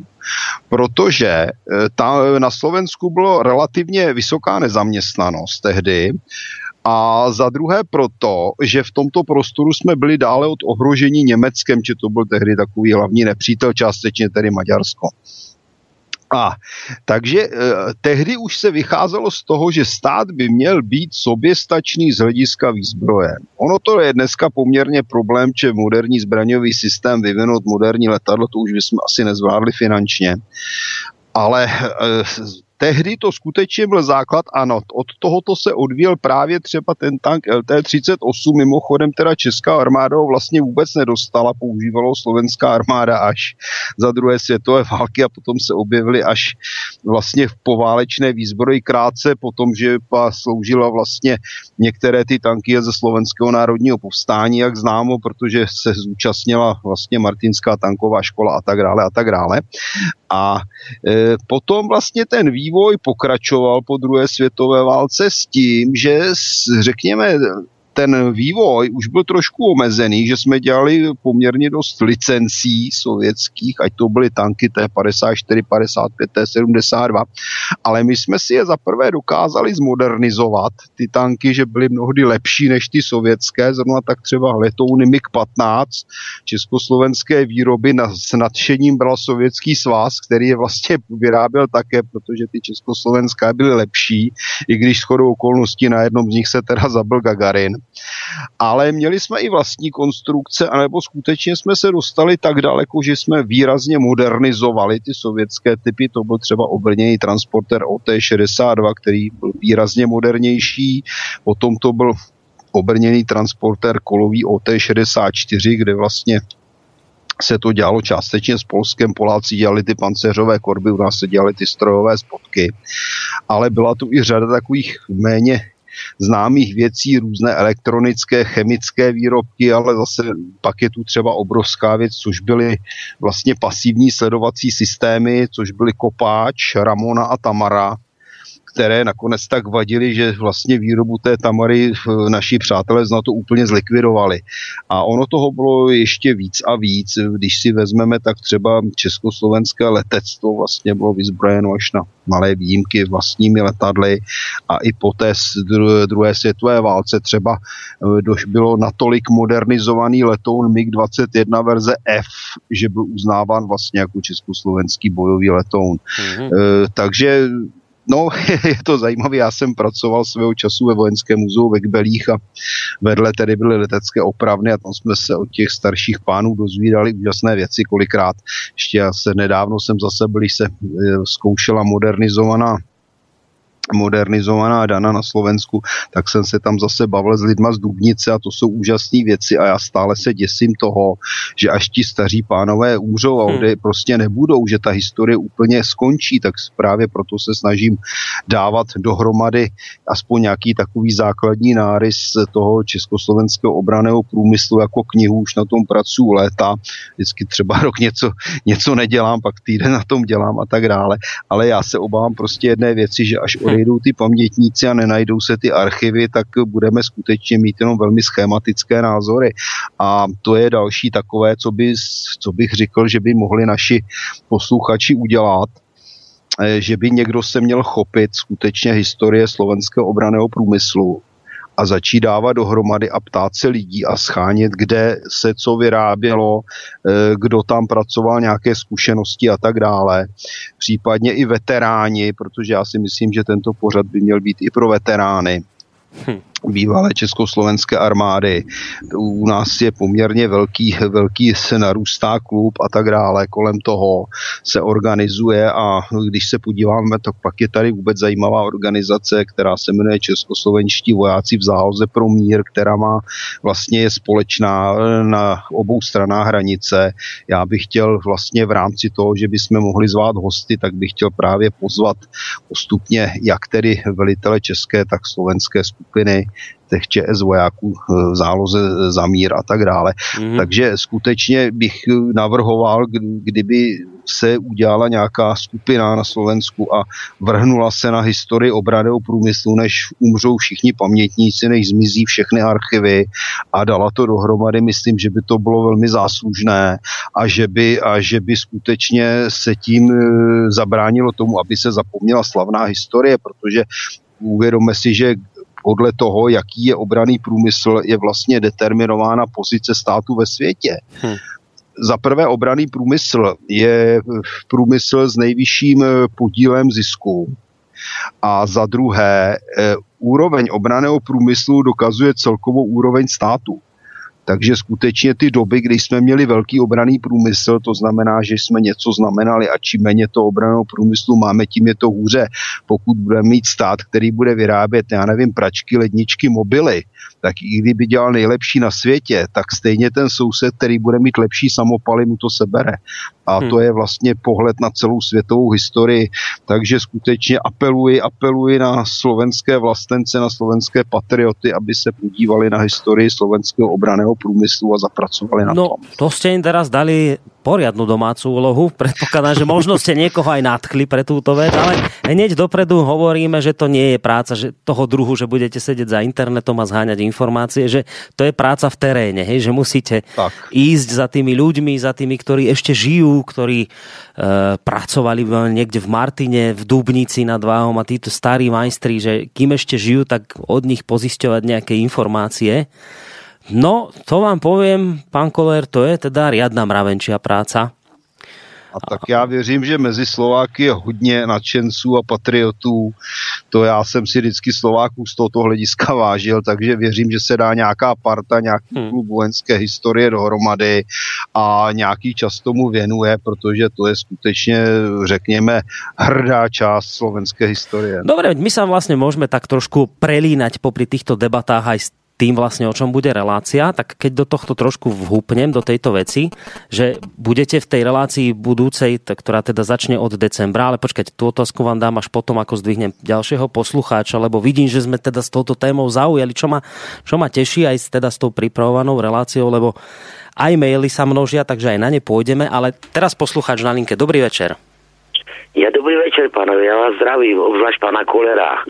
Protože eh, ta, na Slovensku bylo relativně vysoká nezaměstnanost tehdy a za druhé proto, že v tomto prostoru jsme byli dále od ohrožení Německem, že to byl tehdy takový hlavní nepřítel, částečně tedy Maďarsko. A takže eh, tehdy už se vycházelo z toho, že stát by měl být soběstačný z hlediska výzbroje. Ono to je dneska poměrně problém, že moderní zbraňový systém vyvinout moderní letadlo, to už bychom asi nezvládli finančně. Ale eh, tehdy to skutečně byl základ, ano, od tohoto se odvíjel právě třeba ten tank LT-38, mimochodem teda česká armáda ho vlastně vůbec nedostala, používalo slovenská armáda až za druhé světové války a potom se objevily až vlastně v poválečné výzbroji krátce potom, že sloužila vlastně některé ty tanky ze slovenského národního povstání, jak známo, protože se zúčastnila vlastně Martinská tanková škola a tak dále a tak dále. A e, potom vlastně ten vývoj pokračoval po druhé světové válce s tím, že řekněme ten vývoj už byl trošku omezený, že jsme dělali poměrně dost licencí sovětských, ať to byly tanky T-54, 55, T-72, ale my jsme si je zaprvé dokázali zmodernizovat, ty tanky, že byly mnohdy lepší než ty sovětské, zrovna tak třeba letouny MiG-15, československé výroby na, s nadšením bral sovětský svaz, který je vlastně vyráběl také, protože ty československé byly lepší, i když shodou okolností na jednom z nich se teda zabil Gagarin ale měli jsme i vlastní konstrukce, anebo skutečně jsme se dostali tak daleko, že jsme výrazně modernizovali ty sovětské typy, to byl třeba obrněný transporter OT-62, který byl výrazně modernější, potom to byl obrněný transporter kolový OT-64, kde vlastně se to dělalo částečně s Polskem, Poláci dělali ty pancéřové korby, u nás se dělali ty strojové spotky, ale byla tu i řada takových méně známých věcí, různé elektronické, chemické výrobky, ale zase pak je tu třeba obrovská věc, což byly vlastně pasivní sledovací systémy, což byly Kopáč, Ramona a Tamara, které nakonec tak vadily, že vlastně výrobu té Tamary naši přátelé z NATO úplně zlikvidovali. A ono toho bylo ještě víc a víc. Když si vezmeme, tak třeba československé letectvo vlastně bylo vyzbrojeno až na malé výjimky vlastními letadly a i po té druhé světové válce třeba e, bylo natolik modernizovaný letoun MiG-21 verze F, že byl uznáván vlastně jako československý bojový letoun. Mm-hmm. Takže No, je to zajímavé. Já jsem pracoval svého času ve vojenském muzeu ve Kbelích a vedle tedy byly letecké opravny a tam jsme se od těch starších pánů dozvídali úžasné věci kolikrát. Ještě se nedávno jsem zase byl, se e, zkoušela modernizovaná modernizovaná Dana na Slovensku, tak jsem se tam zase bavil s lidma z Dubnice a to jsou úžasné věci a já stále se děsím toho, že až ti staří pánové umřou a hmm. prostě nebudou, že ta historie úplně skončí, tak právě proto se snažím dávat dohromady aspoň nějaký takový základní nárys toho československého obraného průmyslu jako knihu, už na tom pracuji léta, vždycky třeba rok něco, něco nedělám, pak týden na tom dělám a tak dále, ale já se obávám prostě jedné věci, že až odejdu odejdou ty pamětníci a nenajdou se ty archivy, tak budeme skutečně mít jenom velmi schematické názory. A to je další takové, co, by, co bych řekl, že by mohli naši posluchači udělat, eh, že by někdo se měl chopit skutečně historie slovenského obraného průmyslu a začít dávat dohromady a ptát se lidí a schánět, kde se co vyrábělo, eh, kdo tam pracoval, nějaké zkušenosti a tak dále. Případně i veteráni, protože já si myslím, že tento pořad by měl být i pro veterány. Hm bývalé československé armády. U nás je poměrně velký, velký se narůstá klub a tak dále. Kolem toho se organizuje a když se podíváme, tak pak je tady vůbec zajímavá organizace, která se jmenuje Českoslovenští vojáci v záloze pro mír, která má vlastně je společná na obou stranách hranice. Já bych chtěl vlastně v rámci toho, že bychom mohli zvát hosty, tak bych chtěl právě pozvat postupně jak tedy velitele české, tak slovenské skupiny těch ČS vojáků v záloze za mír a tak dále. Mm-hmm. Takže skutečně bych navrhoval, kdyby se udělala nějaká skupina na Slovensku a vrhnula se na historii obraného průmyslu, než umřou všichni pamětníci, než zmizí všechny archivy a dala to dohromady, myslím, že by to bylo velmi záslužné a že by, a že by skutečně se tím zabránilo tomu, aby se zapomněla slavná historie, protože uvědomme si, že podle toho, jaký je obraný průmysl, je vlastně determinována pozice státu ve světě. Hmm. Za prvé obraný průmysl je průmysl s nejvyšším podílem zisku. A za druhé, eh, úroveň obraného průmyslu dokazuje celkovou úroveň státu. Takže skutečně ty doby, kdy jsme měli velký obraný průmysl, to znamená, že jsme něco znamenali a čím méně to obraného průmyslu máme, tím je to hůře. Pokud budeme mít stát, který bude vyrábět, já nevím, pračky, ledničky, mobily, tak i kdyby dělal nejlepší na světě, tak stejně ten soused, který bude mít lepší samopaly, mu to sebere. A hmm. to je vlastně pohled na celou světovou historii. Takže skutečně apeluji, apeluji na slovenské vlastence, na slovenské patrioty, aby se podívali na historii slovenského obraného průmyslu a zapracovali na no, tom. to ste im teraz dali poriadnu domácu úlohu. Predpokladám, že možno ste niekoho aj nadchli pre túto vec, ale hneď dopredu hovoríme, že to nie je práca že toho druhu, že budete sedieť za internetom a zháňať informácie, že to je práca v teréne, hej, že musíte tak. ísť za tými ľuďmi, za tými, ktorí ešte žijú, ktorí e, pracovali niekde v Martine, v Dubnici nad Váhom a títo starí majstri, že kým ešte žijú, tak od nich pozisťovať nejaké informácie. No, to vám poviem, pán Koller, to je teda riadna mravenčia práca. A tak já věřím, že mezi Slováky je hodně nadšenců a patriotů. To já jsem si vždycky Slováků z tohoto hlediska vážil, takže věřím, že se dá nějaká parta, nějaký hmm. klub vojenské historie dohromady a nějaký čas tomu věnuje, protože to je skutečně, řekněme, hrdá část slovenské historie. Dobre, my sa vlastne môžeme tak trošku prelínať popri týchto debatách aj s tým vlastne, o čom bude relácia, tak keď do tohto trošku vhúpnem, do tejto veci, že budete v tej relácii budúcej, ktorá teda začne od decembra, ale počkať, tú otázku vám dám až potom, ako zdvihnem ďalšieho poslucháča, lebo vidím, že sme teda s touto témou zaujali, čo ma, čo ma teší aj teda s tou pripravovanou reláciou, lebo aj maily sa množia, takže aj na ne pôjdeme, ale teraz poslucháč na linke. Dobrý večer. Ja dobrý večer, pánové, ja vás zdravím, obzvlášť pána Kolera.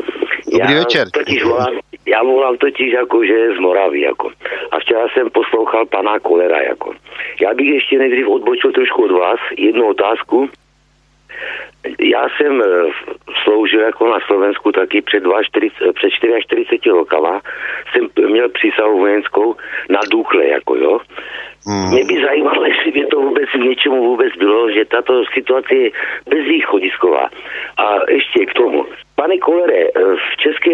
Dobrý ja večer. Totiž volám, já volám totiž jako, že z Moravy. Jako. A včera jsem poslouchal pana Kolera. Jako. Já bych ještě nejdřív odbočil trošku od vás jednu otázku. Já jsem eh, sloužil jako na Slovensku taky před, 42, před 44 rokama. Jsem měl přísahu vojenskou na Dukle, jako jo. Hmm. Mě by zajímalo, jestli by to vůbec k něčemu vůbec bylo, že tato situace je bezvýchodisková. A ještě k tomu. Pane Kolere, v, České,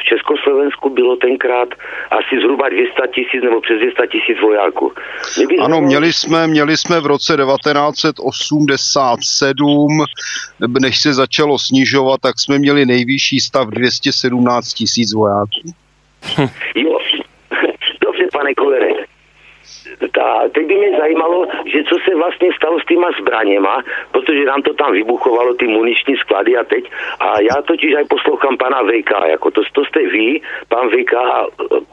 v Československu bylo tenkrát asi zhruba 200 tisíc nebo přes 200 tisíc vojáků. Ano, měli jsme, měli jsme v roce 1987, než se začalo snižovat, tak jsme měli nejvyšší stav 217 tisíc vojáků. Jo, dobře, pane Kolere ta, teď by mě zajímalo, že co se vlastně stalo s těma zbraněma, protože nám to tam vybuchovalo, ty muniční sklady a teď, a já totiž aj poslouchám pana VK, jako to, to jste vy, pan VK a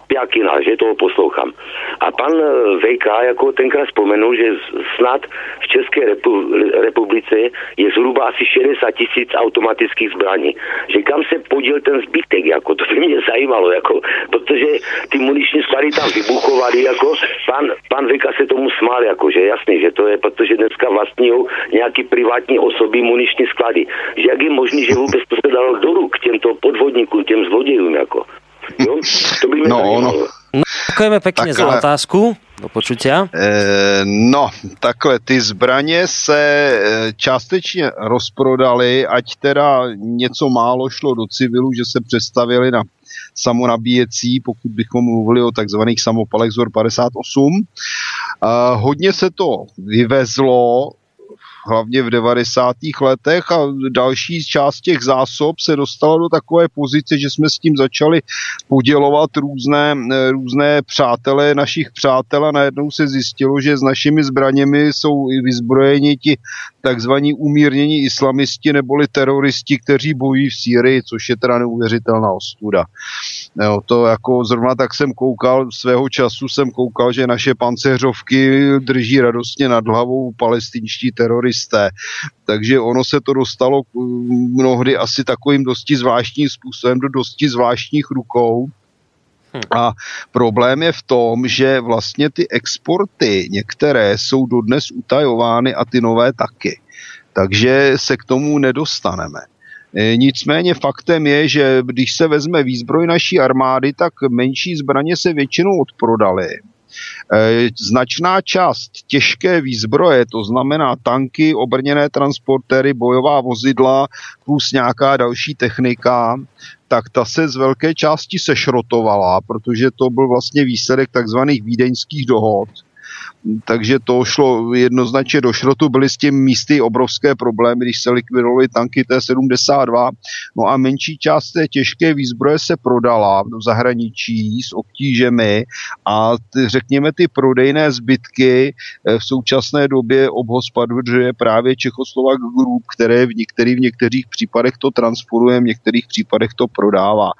Pjakina, že toho poslouchám. A pan e, VK jako tenkrát vzpomenul, že snad v České republice je zhruba asi 60 tisíc automatických zbraní. Že kam se podíl ten zbytek, jako to by mě zajímalo, jako, protože ty muniční sklady tam vybuchovali, jako pan, pan Veka se tomu smál, jako, že jasný, že to je, protože dneska vlastní nějaký privátní osoby muniční sklady. Že jak je možný, že vůbec to se dalo do ruk těmto podvodníkům, těm zlodejům, jako. Jo? To by no, zajímalo. no. Děkujeme pěkně takhle, za otázku. Do počutia. E, no, takhle, ty zbraně se e, částečně rozprodaly, ať teda něco málo šlo do civilu, že se přestavili na samonabíjecí, pokud bychom mluvili o takzvaných samopalech ZOR 58. A hodně se to vyvezlo hlavně v 90. letech a další část těch zásob se dostala do takové pozice, že jsme s tím začali podělovat různé, různé přátelé našich přátel a najednou se zjistilo, že s našimi zbraněmi jsou i vyzbrojeni ti takzvaní umírnění islamisti neboli teroristi, kteří bojují v Sýrii, což je teda neuvěřitelná ostuda. Jo, to jako zrovna tak jsem koukal, svého času jsem koukal, že naše panceřovky drží radostně nad hlavou palestinští teroristé. Takže ono se to dostalo mnohdy asi takovým dosti zvláštním způsobem do dosti zvláštních rukou. A problém je v tom, že vlastně ty exporty některé jsou dodnes utajovány a ty nové taky. Takže se k tomu nedostaneme. E, nicméně faktem je, že když se vezme výzbroj naší armády, tak menší zbraně se většinou odprodaly. E, značná část těžké výzbroje, to znamená tanky, obrněné transportéry, bojová vozidla plus nějaká další technika, tak ta se z velké části sešrotovala, protože to byl vlastně výsledek takzvaných vídeňských dohod takže to šlo jednoznačně do šrotu, byly s tím místy obrovské problémy, když se likvidovaly tanky T-72, no a menší část té těžké výzbroje se prodala do zahraničí s obtížemi a ty, řekněme ty prodejné zbytky eh, v současné době obhospoduje právě Čechoslovak Group, které v, některý, v některých případech to transportuje, v některých případech to prodává.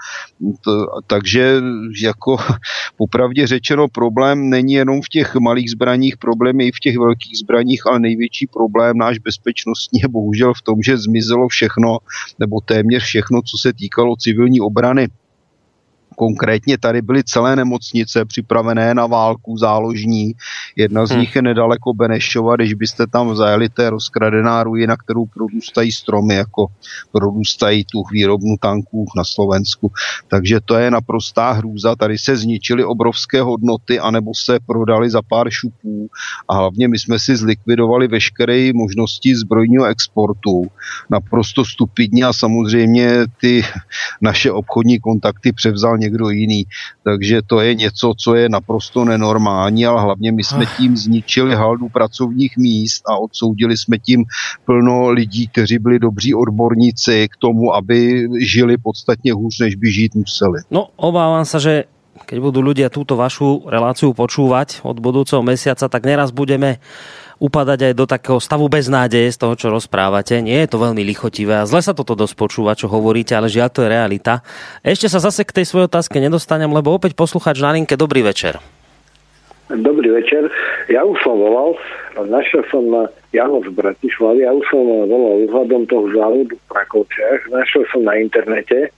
To, takže jako popravdě řečeno problém není jenom v těch malých zbraních, problém je i v těch velkých zbraních, ale největší problém náš bezpečnostní je bohužel v tom, že zmizelo všechno, nebo téměř všechno, co se týkalo civilní obrany. Konkrétně tady byly celé nemocnice připravené na válku záložní. Jedna z hmm. nich je nedaleko Benešova, když byste tam zajeli, je rozkradená ruina, kterou produstají stromy, jako produstají tu výrobnu tanků na Slovensku. Takže to je naprostá hrůza. Tady se zničily obrovské hodnoty, anebo se prodali za pár šupů. A hlavně my jsme si zlikvidovali veškeré možnosti zbrojního exportu. Naprosto stupidně a samozřejmě ty naše obchodní kontakty převzal někdo jiný. Takže to je něco, co je naprosto nenormální, ale hlavně my jsme tím zničili haldu pracovních míst a odsoudili jsme tím plno lidí, kteří byli dobří odborníci k tomu, aby žili podstatně hůř, než by žít museli. No, obávám se, že keď budú ľudia túto vašu reláciu počúvať od budúceho mesiaca, tak neraz budeme upadať aj do takého stavu beznádeje z toho, čo rozprávate. Nie je to veľmi lichotivé a zle sa toto dosť počúva, čo hovoríte, ale žiaľ to je realita. Ešte sa zase k tej svojej otázke nedostanem, lebo opäť posluchač na linke. Dobrý večer. Dobrý večer. Ja už som volal, našiel som na Jano z Bratislavy, ja už som volal vzhľadom toho závodu v Prakovčiach, našiel som na internete, e,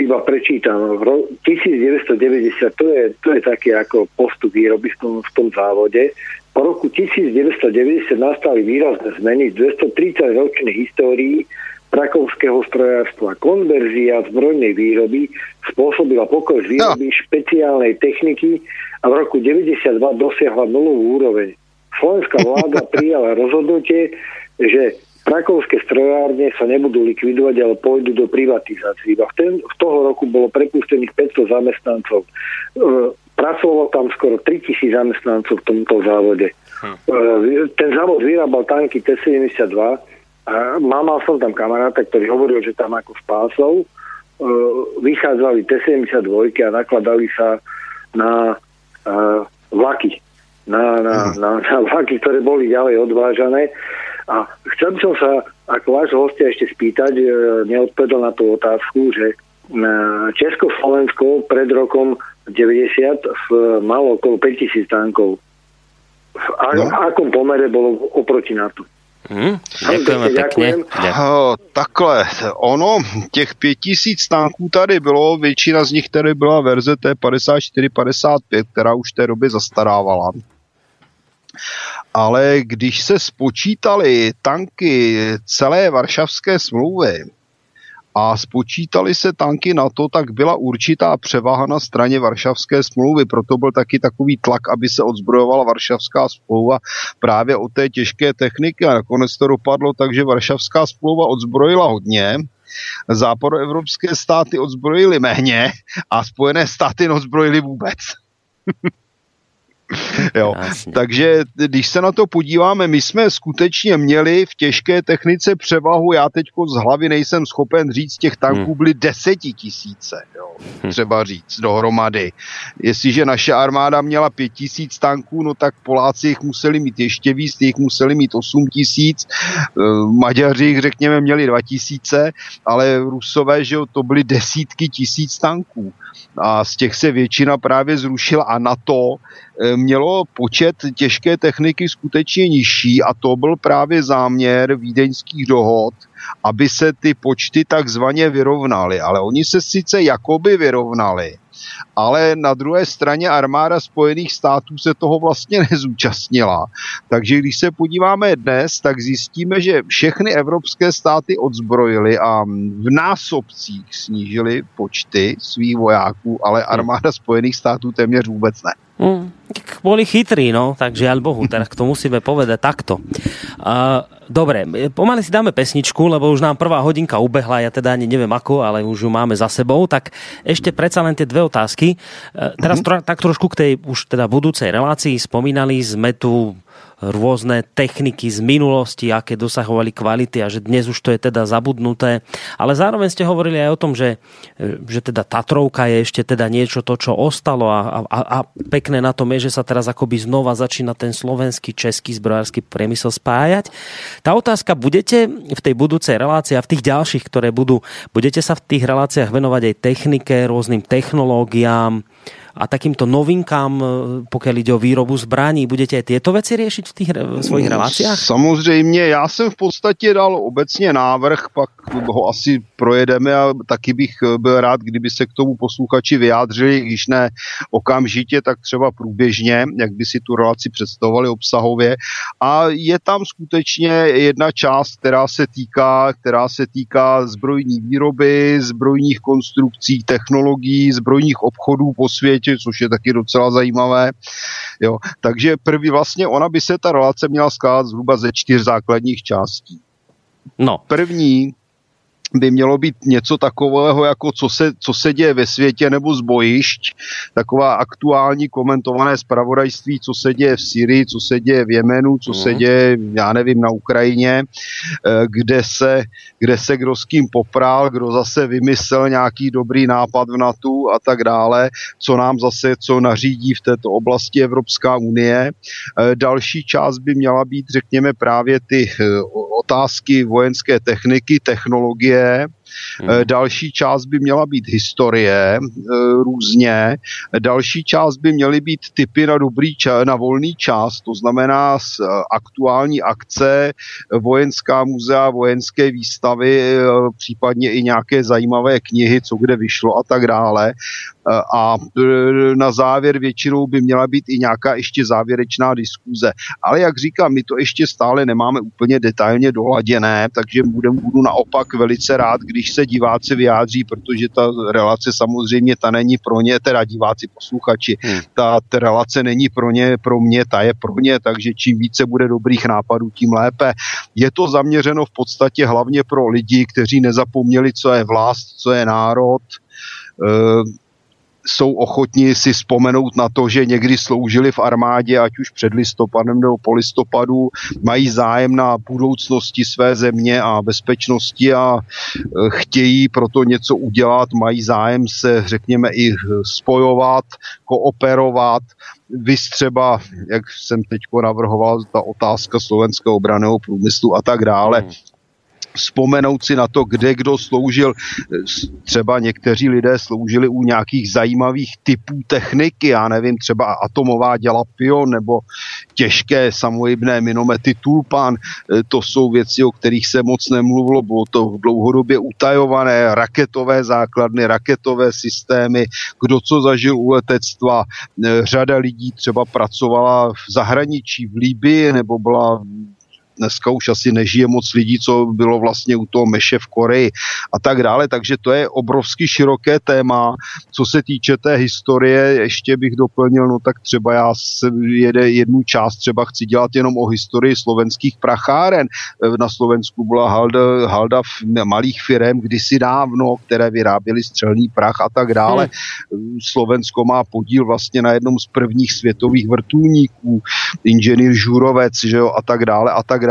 iba prečítam, v 1990, to je, to je taký ako postup výroby v tom, v tom závode, po roku 1990 nastali výrazné zmeny v 230 ročnej histórii prakovského strojárstva. Konverzia zbrojnej výroby spôsobila pokoj výroby no. špeciálnej techniky a v roku 92 dosiahla nulovú úroveň. Slovenská vláda prijala rozhodnutie, že prakovské strojárne sa nebudú likvidovať, ale pôjdu do privatizácie. v, ten, v toho roku bolo prepustených 500 zamestnancov. Pracovalo tam skoro 3000 zamestnancov v tomto závode. Hm. E, ten závod vyrábal tanky T-72 a mal som tam kamaráta, ktorý hovoril, že tam ako spásov e, vychádzali T-72 a nakladali sa na e, vlaky. Na, na, hm. na, na vlaky, ktoré boli ďalej odvážané. A chcel by som sa ako váš hostia ešte spýtať, neodpovedal na tú otázku, že Československo pred rokom 90 malo okolo 5000 tankov. V no. akom pomere bolo oproti NATO? Hmm, děkujeme pěkně. Uh, takhle, ono, těch pět tisíc tanků tady bylo, většina z nich tady byla verze T54-55, která už v té době zastarávala. Ale když se spočítali tanky celé Varšavské smlouvy, a spočítali se tanky na to, tak byla určitá převaha na straně Varšavské smlouvy, proto byl taky takový tlak, aby se odzbrojovala Varšavská smlouva právě o té těžké techniky. A nakonec to dopadlo tak, že Varšavská smlouva odzbrojila hodně, západoevropské státy odzbrojily méně a Spojené státy neodzbrojily vůbec. jo. Takže když se na to podíváme, my jsme skutečně měli v těžké technice převahu, já teď z hlavy nejsem schopen říct, těch tanků hmm. byly desetitisíce, jo, hm. třeba říct dohromady. Jestliže naše armáda měla pět tisíc tanků, no tak Poláci jich museli mít ještě víc, jich museli mít osm tisíc, eh, Maďaři jich řekněme měli dva tisíce, ale Rusové, že jo, to byly desítky tisíc tanků a z těch se většina právě zrušila a na to eh, mělo počet těžké techniky skutečně nižší a to byl právě záměr vídeňských dohod, aby se ty počty takzvaně vyrovnaly. Ale oni se sice jakoby vyrovnali, ale na druhé straně armáda Spojených států se toho vlastně nezúčastnila. Takže když se podíváme dnes, tak zjistíme, že všechny evropské státy odzbrojily a v násobcích snížily počty svých vojáků, ale armáda Spojených států téměř vůbec ne. Mm, boli chytrí, no, tak žiaľ Bohu, teraz to musíme povedať takto. Uh, dobre, pomaly si dáme pesničku, lebo už nám prvá hodinka ubehla, ja teda ani neviem ako, ale už ju máme za sebou, tak ešte predsa len tie dve otázky. Uh, teraz mm-hmm. tro, tak trošku k tej už teda budúcej relácii spomínali sme tu rôzne techniky z minulosti, aké dosahovali kvality a že dnes už to je teda zabudnuté. Ale zároveň ste hovorili aj o tom, že, že teda Tatrovka je ešte teda niečo to, čo ostalo a, a, a pekné na tom je, že sa teraz akoby znova začína ten slovenský, český zbrojársky priemysel spájať. Tá otázka, budete v tej budúcej relácii a v tých ďalších, ktoré budú, budete sa v tých reláciách venovať aj technike, rôznym technológiám, a takýmto novinkám, e, pokud jde o výrobu zbraní, budete aj tieto věci řešit v těch svojich mm, reláciách? Samozřejmě, já jsem v podstatě dal obecně návrh, pak ho asi projedeme a taky bych e, byl rád, kdyby se k tomu posluchači vyjádřili, když ne okamžitě, tak třeba průběžně, jak by si tu relaci představovali obsahově. A je tam skutečně jedna část, která se týká, která se týká zbrojní výroby, zbrojních konstrukcí, technologií, zbrojních obchodů po světě, světě, což je taky docela zajímavé. Jo. Takže první vlastně ona by se ta relace měla skládat zhruba ze čtyř základních částí. No. První by mělo být něco takového, jako co se, co se děje ve světě nebo z bojišť, taková aktuální komentované zpravodajství, co se děje v Syrii, co se děje v Jemenu, co se mhm. děje, já nevím, na Ukrajině, eh, kde se, kde se kdo s kým popral, kdo zase vymyslel nějaký dobrý nápad v NATO a tak dále, co nám zase, co nařídí v této oblasti Evropská unie. Eh, další část by měla být, řekněme, právě ty eh, otázky vojenské techniky, technologie, Hmm. Další část by měla být historie eh, různě. Další část by měly být typy na dobrý čas, na volný čas, to znamená eh, aktuální akce, vojenská muzea, vojenské výstavy, případně i nějaké zajímavé knihy, co kde vyšlo a tak dále. A na závěr většinou by měla být i nějaká ještě závěrečná diskuze. Ale jak říkám, my to ještě stále nemáme úplně detailně doladěné, takže budu, budu naopak velice rád, když se diváci vyjádří, protože ta relace samozřejmě ta není pro ně, teda diváci, posluchači, hmm. ta, ta relace není pro ně, pro mě, ta je pro ně, takže čím více bude dobrých nápadů, tím lépe. Je to zaměřeno v podstatě hlavně pro lidi, kteří nezapomněli, co je vlast, co je národ, jsou ochotni si vzpomenout na to, že někdy sloužili v armádě, ať už před listopadem nebo po listopadu, mají zájem na budoucnosti své země a bezpečnosti a e, chtějí proto něco udělat, mají zájem se, řekněme, i spojovat, kooperovat, vy třeba, jak jsem teď navrhoval, ta otázka slovenského obraného průmyslu a tak dále. Vzpomenout si na to, kde kdo sloužil. Třeba někteří lidé sloužili u nějakých zajímavých typů techniky, já nevím, třeba atomová děla Pion nebo těžké samojibné minomety Tulpan. To jsou věci, o kterých se moc nemluvilo, bylo to dlouhodobě utajované, raketové základny, raketové systémy, kdo co zažil u letectva. Řada lidí třeba pracovala v zahraničí, v Líbii, nebo byla dneska už asi nežije moc lidí, co bylo vlastně u toho meše v Koreji a tak dále, takže to je obrovsky široké téma. Co se týče té historie, ještě bych doplnil, no tak třeba já se jede jednu část třeba chci dělat jenom o historii slovenských pracháren. Na Slovensku byla halda, halda malých firm kdysi dávno, které vyráběly střelný prach a tak dále. Hmm. Slovensko má podíl vlastně na jednom z prvních světových vrtulníků, inženýr Žurovec, že jo, a tak dále a tak dále.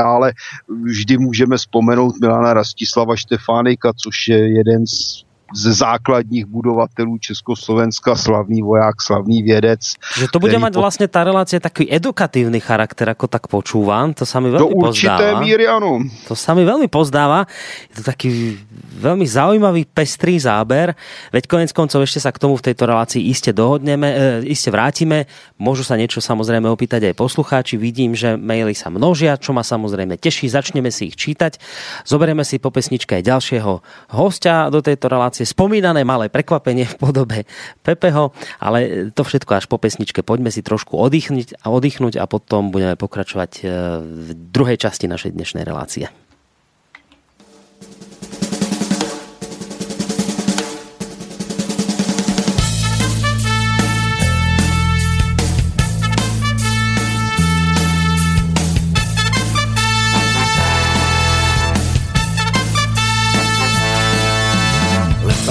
Vždy můžeme vzpomenout Milana Rastislava Štefánika, což je jeden z ze základních budovatelů Československa, slavný voják, slavný vědec. Že to bude mať po... vlastně ta relace takový edukativní charakter, jako tak počúvam, to sa mi veľmi Do určité pozdáva. míry, ano. To sa mi veľmi pozdáva. Je to taký veľmi zaujímavý pestrý záber, veď konec koncov ešte sa k tomu v tejto relácii iste dohodneme, e, iste vrátime. Môžu sa niečo samozrejme opýtať aj poslucháči. Vidím, že maily sa množia, čo ma samozrejme teší. Začneme si ich čítať. Zoberieme si po pesničke aj ďalšieho hostia do tejto relácie relácie spomínané malé prekvapenie v podobe Pepeho, ale to všetko až po pesničke. Poďme si trošku oddychnúť a oddychnúť a potom budeme pokračovať eh, v druhej časti našej dnešnej relácie.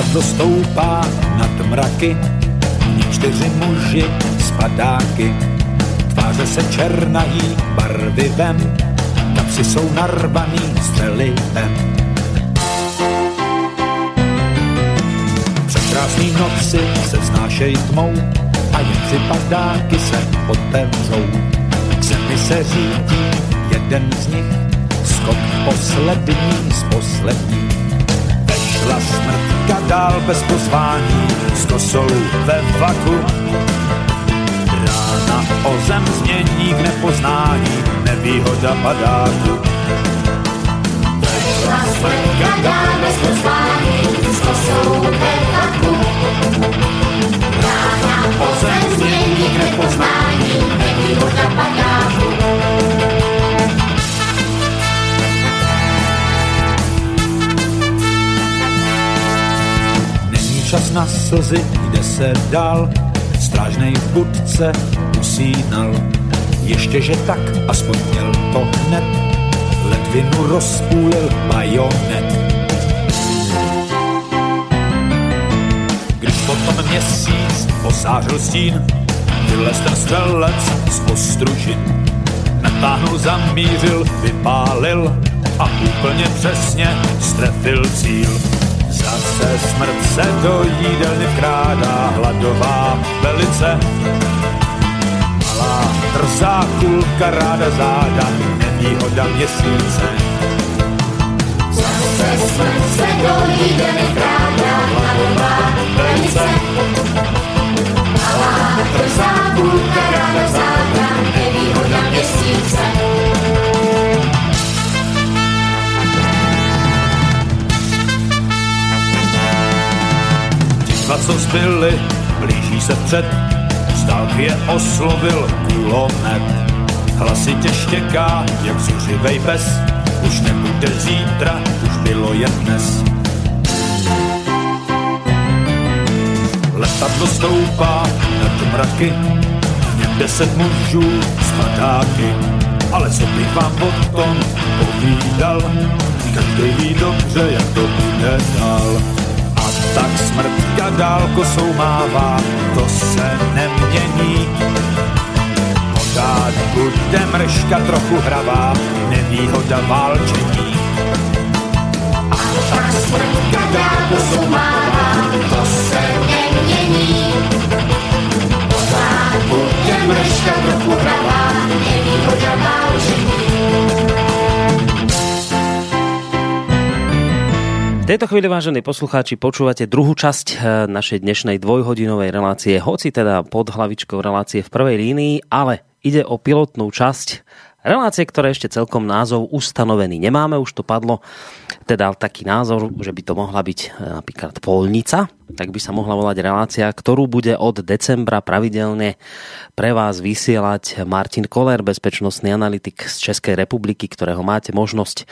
Letadlo stoupá nad mraky, čtyři muži z padáky. Tváře se černají barvivem, kapsy jsou narvaný střelivem. Překrásný noci se vznášej tmou a jen tři padáky se otevřou. K zemi se řídí jeden z nich, skok poslední z posledních Šla smrtka dál bez pozvání s kosou ve vaku. Rána o zem změní k nepoznání, nevýhoda padáku. Šla smrtka dál bez pozvání s kosou ve vaku. Rána o zem změní k nepoznání, nevýhoda padáku. Čas na slzy, jde se dál, strážnej v budce usínal. Ještě, že tak, aspoň měl to hned, ledvinu rozpůlil bajonet. Když potom měsíc posářil stín, vylez ten střelec z ostružin. Natáhnul, zamířil, vypálil a úplně přesně strefil cíl Zase smrt se do jídelny vkrádá, hladová velice. Malá drzá kulka ráda záda, nevýhoda měsíce. Zase smrt se do jídelny vkrádá, hladová velice. Malá drzá kulka ráda záda, dva, co zbyli, blíží se před, z je oslovil kulomet. Hlasitě štěká, jak zuřivej pes, už nebude zítra, už bylo jen dnes. Letadlo stoupá nad mraky, v deset mužů z padáky. Ale co bych vám potom povídal, každý ví dobře, jak to bude dál tak smrtka dál kosou mává, to se nemění. Pořád bude mrška trochu hravá, nevýhoda válčení. A tak smrtka dál kosou mává, to se nemění. Pořád bude mrška trochu hravá, nevýhoda válčení. Tejto chvíli, vážení poslucháči, počúvate druhú časť eh, našej dnešnej dvojhodinovej relácie, hoci teda pod hlavičkou relácie v prvej línii, ale ide o pilotnú časť. Relácie, ktoré ešte celkom názov ustanovený nemáme, už to padlo teda taký názor, že by to mohla byť e, napríklad polnica, tak by sa mohla volať relácia, ktorú bude od decembra pravidelne pre vás vysielať Martin Koller, bezpečnostný analytik z Českej republiky, ktorého máte možnosť e,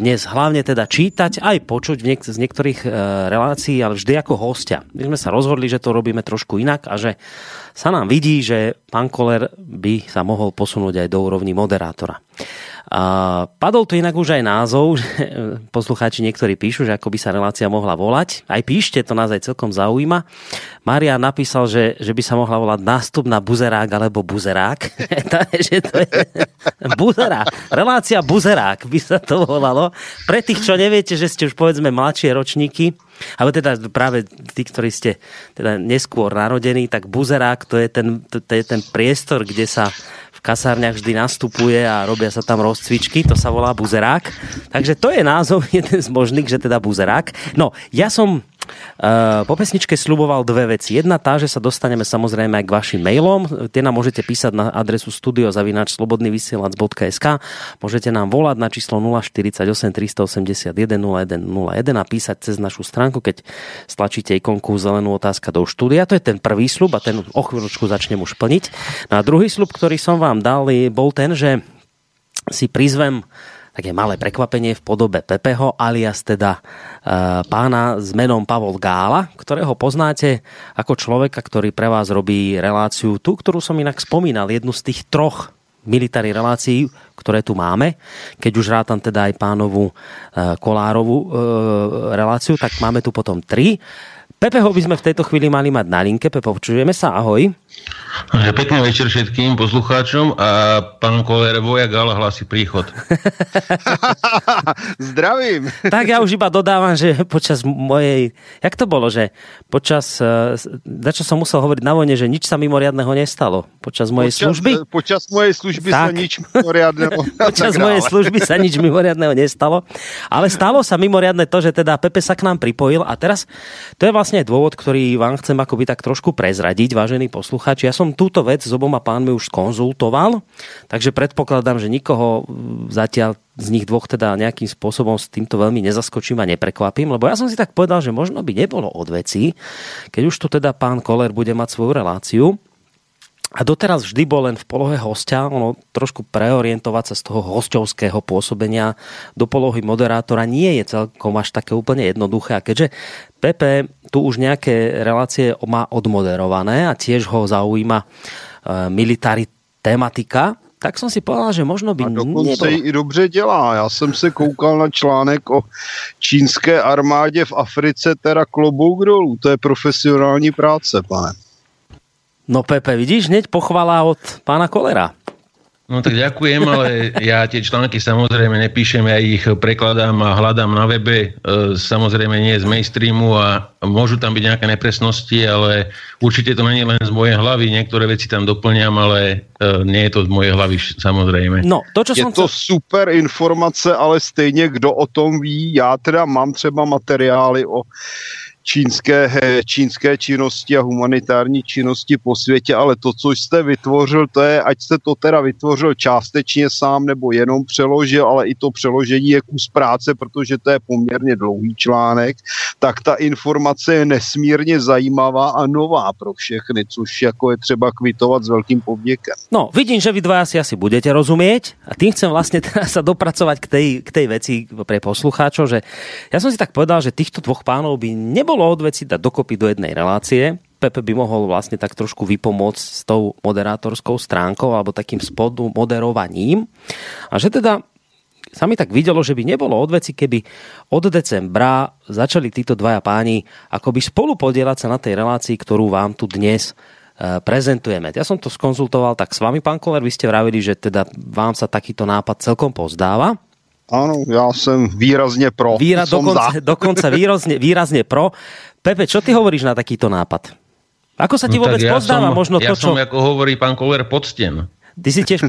dnes hlavne teda čítať, aj počuť niek- z niektorých e, relácií, ale vždy ako hostia. My sme sa rozhodli, že to robíme trošku inak a že sa nám vidí, že pán Koller by sa mohol posunúť aj do úrovni moderátora. A padol tu inak už aj názov, že poslucháči niektorí píšu, že ako by sa relácia mohla volať. Aj píšte, to nás aj celkom zaujíma. Maria napísal, že, že by sa mohla volať nástup na buzerák alebo buzerák. že to je buzerák. Relácia buzerák by sa to volalo. Pre tých, čo neviete, že ste už povedzme mladšie ročníky, alebo teda práve tí, ktorí ste teda neskôr narodení, tak buzerák to je ten, to, to je ten priestor, kde sa kasárniach vždy nastupuje a robia sa tam rozcvičky, to sa volá buzerák. Takže to je názov jeden z možných, že teda buzerák. No, ja som Uh, po pesničke sluboval dve veci. Jedna tá, že sa dostaneme samozrejme aj k vašim mailom. Tie nám môžete písať na adresu studiozavinačslobodnyvysielac.sk Môžete nám volať na číslo 048 381 0101 a písať cez našu stránku, keď stlačíte ikonku zelenú otázka do štúdia. To je ten prvý slub a ten o chvíľočku začnem už plniť. No a druhý slub, ktorý som vám dal, bol ten, že si prizvem také malé prekvapenie v podobe Pepeho, alias teda e, pána s menom Pavol Gála, ktorého poznáte ako človeka, ktorý pre vás robí reláciu, tú, ktorú som inak spomínal, jednu z tých troch military relácií, ktoré tu máme. Keď už rátam teda aj pánovú e, Kolárovú e, reláciu, tak máme tu potom tri. Pepeho by sme v tejto chvíli mali mať na linke. Pepo, počujeme sa, ahoj. Pekný večer všetkým poslucháčom a pán Koler Vojak ale hlasí príchod. Zdravím. Tak ja už iba dodávam, že počas mojej... Jak to bolo, že počas... Na čo som musel hovoriť na vojne, že nič sa mimoriadného nestalo. Počas mojej počas, služby? Počas mojej služby Tak. sa nič mimoriadného Počas mojej služby sa nič mimoriadného nestalo. Ale stalo sa mimoriadne to, že teda Pepe sa k nám pripojil a teraz to je vlastne dôvod, ktorý vám chcem akoby tak trošku prezradiť, vážení poslucháči. Ja som túto vec s oboma pánmi už skonzultoval, takže predpokladám, že nikoho zatiaľ z nich dvoch teda nejakým spôsobom s týmto veľmi nezaskočím a neprekvapím, lebo ja som si tak povedal, že možno by nebolo od veci, keď už tu teda pán Koller bude mať svoju reláciu, a doteraz vždy bol len v polohe hostia, ono trošku preorientovať sa z toho hostovského pôsobenia do polohy moderátora nie je celkom až také úplne jednoduché. A keďže Pepe tu už nejaké relácie má odmoderované a tiež ho zaujíma e, military tematika, tak som si povedal, že možno by A dokonce nebolo... ji i dobře dělá. Já jsem se koukal na článek o čínské armádě v Africe, teda klobouk dolů. To je profesionální práce, pane. No Pepe, vidíš, hneď pochvala od pána Kolera. No tak ďakujem, ale ja tie články samozrejme nepíšem, ja ich prekladám a hľadám na webe, e, samozrejme nie z mainstreamu a môžu tam byť nejaké nepresnosti, ale určite to není len z mojej hlavy, niektoré veci tam doplňam, ale e, nie je to z mojej hlavy samozrejme. No, to, čo Je som to chcel... super informace, ale stejně kdo o tom ví, já teda mám třeba materiály o čínské, čínské činnosti a humanitární činnosti po světě, ale to, co jste vytvořil, to je, ať jste to teda vytvořil částečně sám nebo jenom přeložil, ale i to přeložení je kus práce, protože to je poměrně dlouhý článek, tak ta informace je nesmírně zajímavá a nová pro všechny, což jako je třeba kvitovat s velkým povděkem. No, vidím, že vy dvaja si asi budete rozumieť a tým chcem vlastne teraz sa dopracovať k tej, k tej veci pre poslucháčov, že ja som si tak povedal, že týchto dvoch pánov by nebolo od veci dať dokopy do jednej relácie. Pepe by mohol vlastne tak trošku vypomôcť s tou moderátorskou stránkou alebo takým spodu moderovaním. A že teda sa mi tak videlo, že by nebolo od veci, keby od decembra začali títo dvaja páni akoby spolu podielať sa na tej relácii, ktorú vám tu dnes e, prezentujeme. Ja som to skonzultoval tak s vami, pán Koller, vy ste vravili, že teda vám sa takýto nápad celkom pozdáva. Ano, já jsem výrazně pro. Výra, Som dokonca, za. dokonca výrazne, výrazne pro. Pepe, čo ty hovoríš na takýto nápad? Ako sa ti No vôbec pozdáva som, možno ja to, čo... som, ako hovorí pán Koller, pocten. Ty si tiež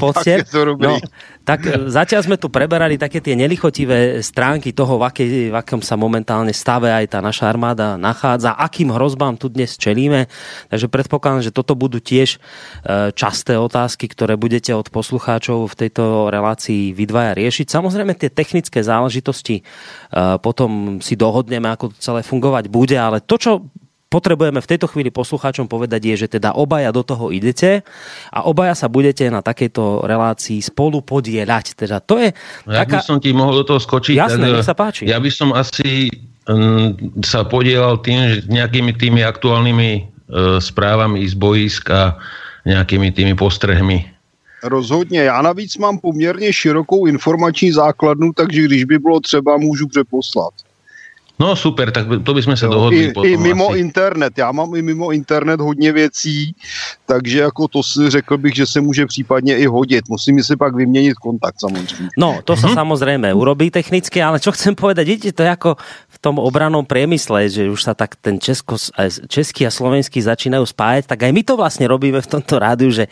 dobrý. No, tak e, zatiaľ sme tu preberali také tie nelichotivé stránky toho, v, akej, v akom sa momentálne stave aj tá naša armáda nachádza, akým hrozbám tu dnes čelíme. Takže predpokladám, že toto budú tiež e, časté otázky, ktoré budete od poslucháčov v tejto relácii vy dvaja riešiť. Samozrejme tie technické záležitosti e, potom si dohodneme, ako to celé fungovať bude, ale to, čo potrebujeme v tejto chvíli poslucháčom povedať je, že teda obaja do toho idete a obaja sa budete na takejto relácii spolu podieľať. Teda to je No, ja by taká... som ti mohol do toho skočiť. Jasné, nech sa páči. Ja by som asi mm, sa podielal tým, že nejakými tými aktuálnymi e, správami z boisk a nejakými tými postrehmi. Rozhodně. Já navíc mám poměrně širokou informační základnu, takže když by bylo třeba, můžu přeposlat. No super, tak to by sme sa Jo, dohodli I, potom I mimo asi. internet. Já mám i mimo internet hodně věcí, takže jako to si řekl bych, že se může případně i hodit. Musím si pak vyměnit kontakt samozřejmě. No, to sa samozrejme urobí technicky, ale čo chcem povedať, vidíte, to je ako v tom obranom priemysle, že už sa tak ten česko, český a slovenský začínajú spájať, tak aj my to vlastne robíme v tomto rádiu, že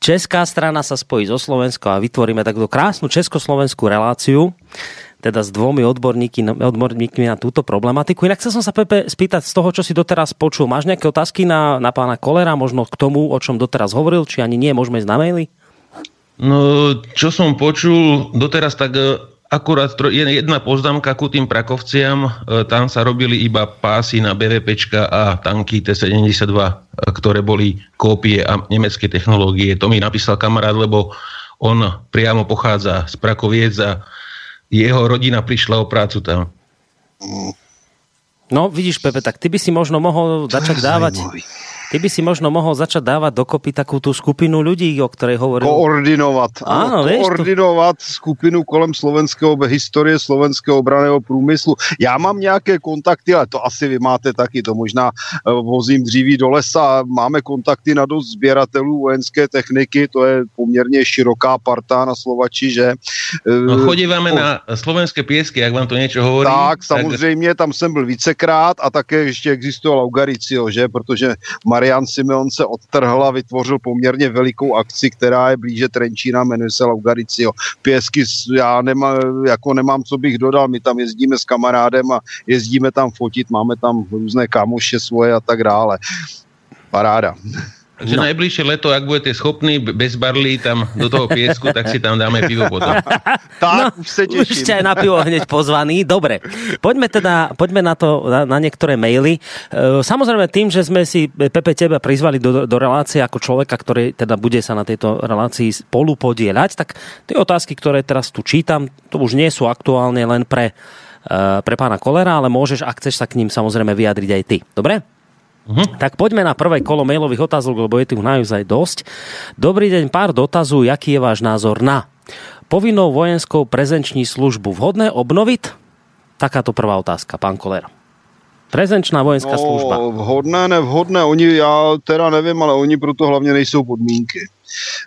česká strana sa spojí so Slovenskou a vytvoríme takto krásnu československú reláciu, teda s dvomi odborníky, odborníkmi na túto problematiku. Inak chcel som sa, Pepe, spýtať z toho, čo si doteraz počul. Máš nejaké otázky na, na pána Kolera, možno k tomu, o čom doteraz hovoril, či ani nie, môžeme ísť na maily? No, čo som počul doteraz, tak e, akurát jedna poznámka ku tým prakovciam. E, Tam sa robili iba pásy na BVPčka a tanky T-72, e, ktoré boli kópie a nemecké technológie. To mi napísal kamarát, lebo on priamo pochádza z Prakoviec a jeho rodina prišla o prácu tam. No, vidíš, Pepe, tak ty by si možno mohol začať dávať Zajímavý. Ty by si možno mohol začať dávať dokopy takú tú skupinu ľudí, o ktorej hovoril. Koordinovat. Áno, Ano, vieš, to- koordinovat skupinu kolem slovenského historie slovenského obraného průmyslu. Já mám nějaké kontakty, ale to asi vy máte taky, to možná eh, vozím dříví do lesa. Máme kontakty na dost sběratelů vojenské techniky, to je poměrně široká parta na Slovači, že? Eh, No, chodívame na slovenské piesky, ak vám to niečo hovorí. Tak, samozřejmě, tam jsem byl vícekrát a také ještě existoval Augaricio, že? Protože Marian Simeon se odtrhl a vytvořil poměrně velikou akci, která je blíže Trenčína, jmenuje se Augaricio. Pěsky, já nemá, jako nemám, co bych dodal, my tam jezdíme s kamarádem a jezdíme tam fotit, máme tam různé kamoše svoje a tak dále. Paráda. Takže no. najbližšie leto, ak budete schopní b- bez barlí tam do toho piesku, tak si tam dáme pivo potom. Tak, už se Už těším. ste aj na pivo hneď pozvaní. Dobre, poďme teda poďme na to, na, na niektoré maily. E, Samozrejme tým, že sme si Pepe teba prizvali do, do relácie ako človeka, ktorý teda bude sa na tejto relácii spolu podieľať, tak tie otázky, ktoré teraz tu čítam, to už nie sú aktuálne len pre, e, pre pána Kolera, ale môžeš, ak chceš sa k ním samozrejme vyjadriť aj ty. Dobre? Tak poďme na prvé kolo mailových otázok, lebo je tu naozaj dosť. Dobrý deň, pár dotazů, jaký je váš názor na povinnou vojenskou prezenční službu vhodné obnovit? Takáto prvá otázka, pán Kolera. Prezenčná vojenská služba. No, vhodné, nevhodné, oni, já teda nevím, ale oni proto hlavně nejsou podmínky.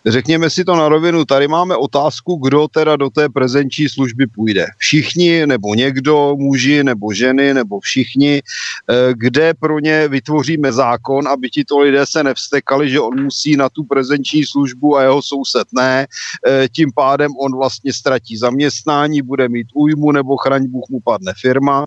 Řekněme si to na rovinu, tady máme otázku, kdo teda do té prezenční služby půjde. Všichni, nebo někdo, muži, nebo ženy, nebo všichni, eh, kde pro ně vytvoříme zákon, aby tito lidé se nevstekali, že on musí na tu prezenční službu a jeho soused ne. Eh, Tím pádem on vlastně ztratí zaměstnání, bude mít újmu, nebo chraň Bůh mu padne firma.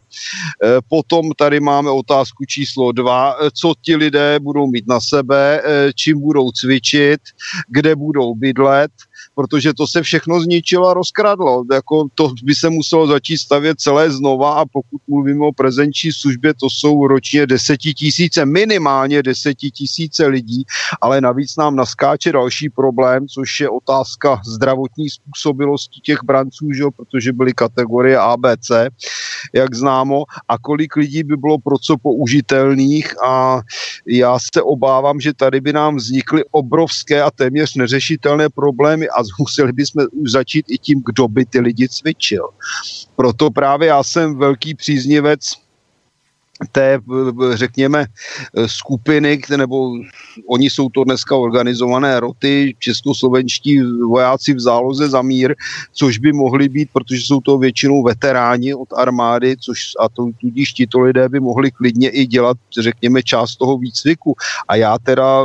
Eh, Potom tady máme otázku číslo dva, co ti lidé budou mít na sebe, čím budou cvičit, kde budou bydlet, protože to se všechno zničilo a rozkradlo. Jako to by se muselo začít stavět celé znova a pokud mluvíme o prezenční službě, to jsou ročně desetitisíce, minimálně desetitisíce lidí, ale navíc nám naskáče další problém, což je otázka zdravotní způsobilosti těch branců, že? protože byly kategorie A, B, C, jak známo, a kolik lidí by bylo pro co použitelných a já se obávám, že tady by nám vznikly obrovské a téměř neřešitelné problémy a museli bychom už začít i tím, kdo by ty lidi cvičil. Proto právě já jsem velký příznivec té, řekněme, skupiny, které- nebo oni jsou to dneska organizované roty, českoslovenští vojáci v záloze za mír, což by mohli být, protože jsou to většinou veteráni od armády, což a to, tudíž tito lidé by mohli klidně i dělat, řekněme, část toho výcviku. A já teda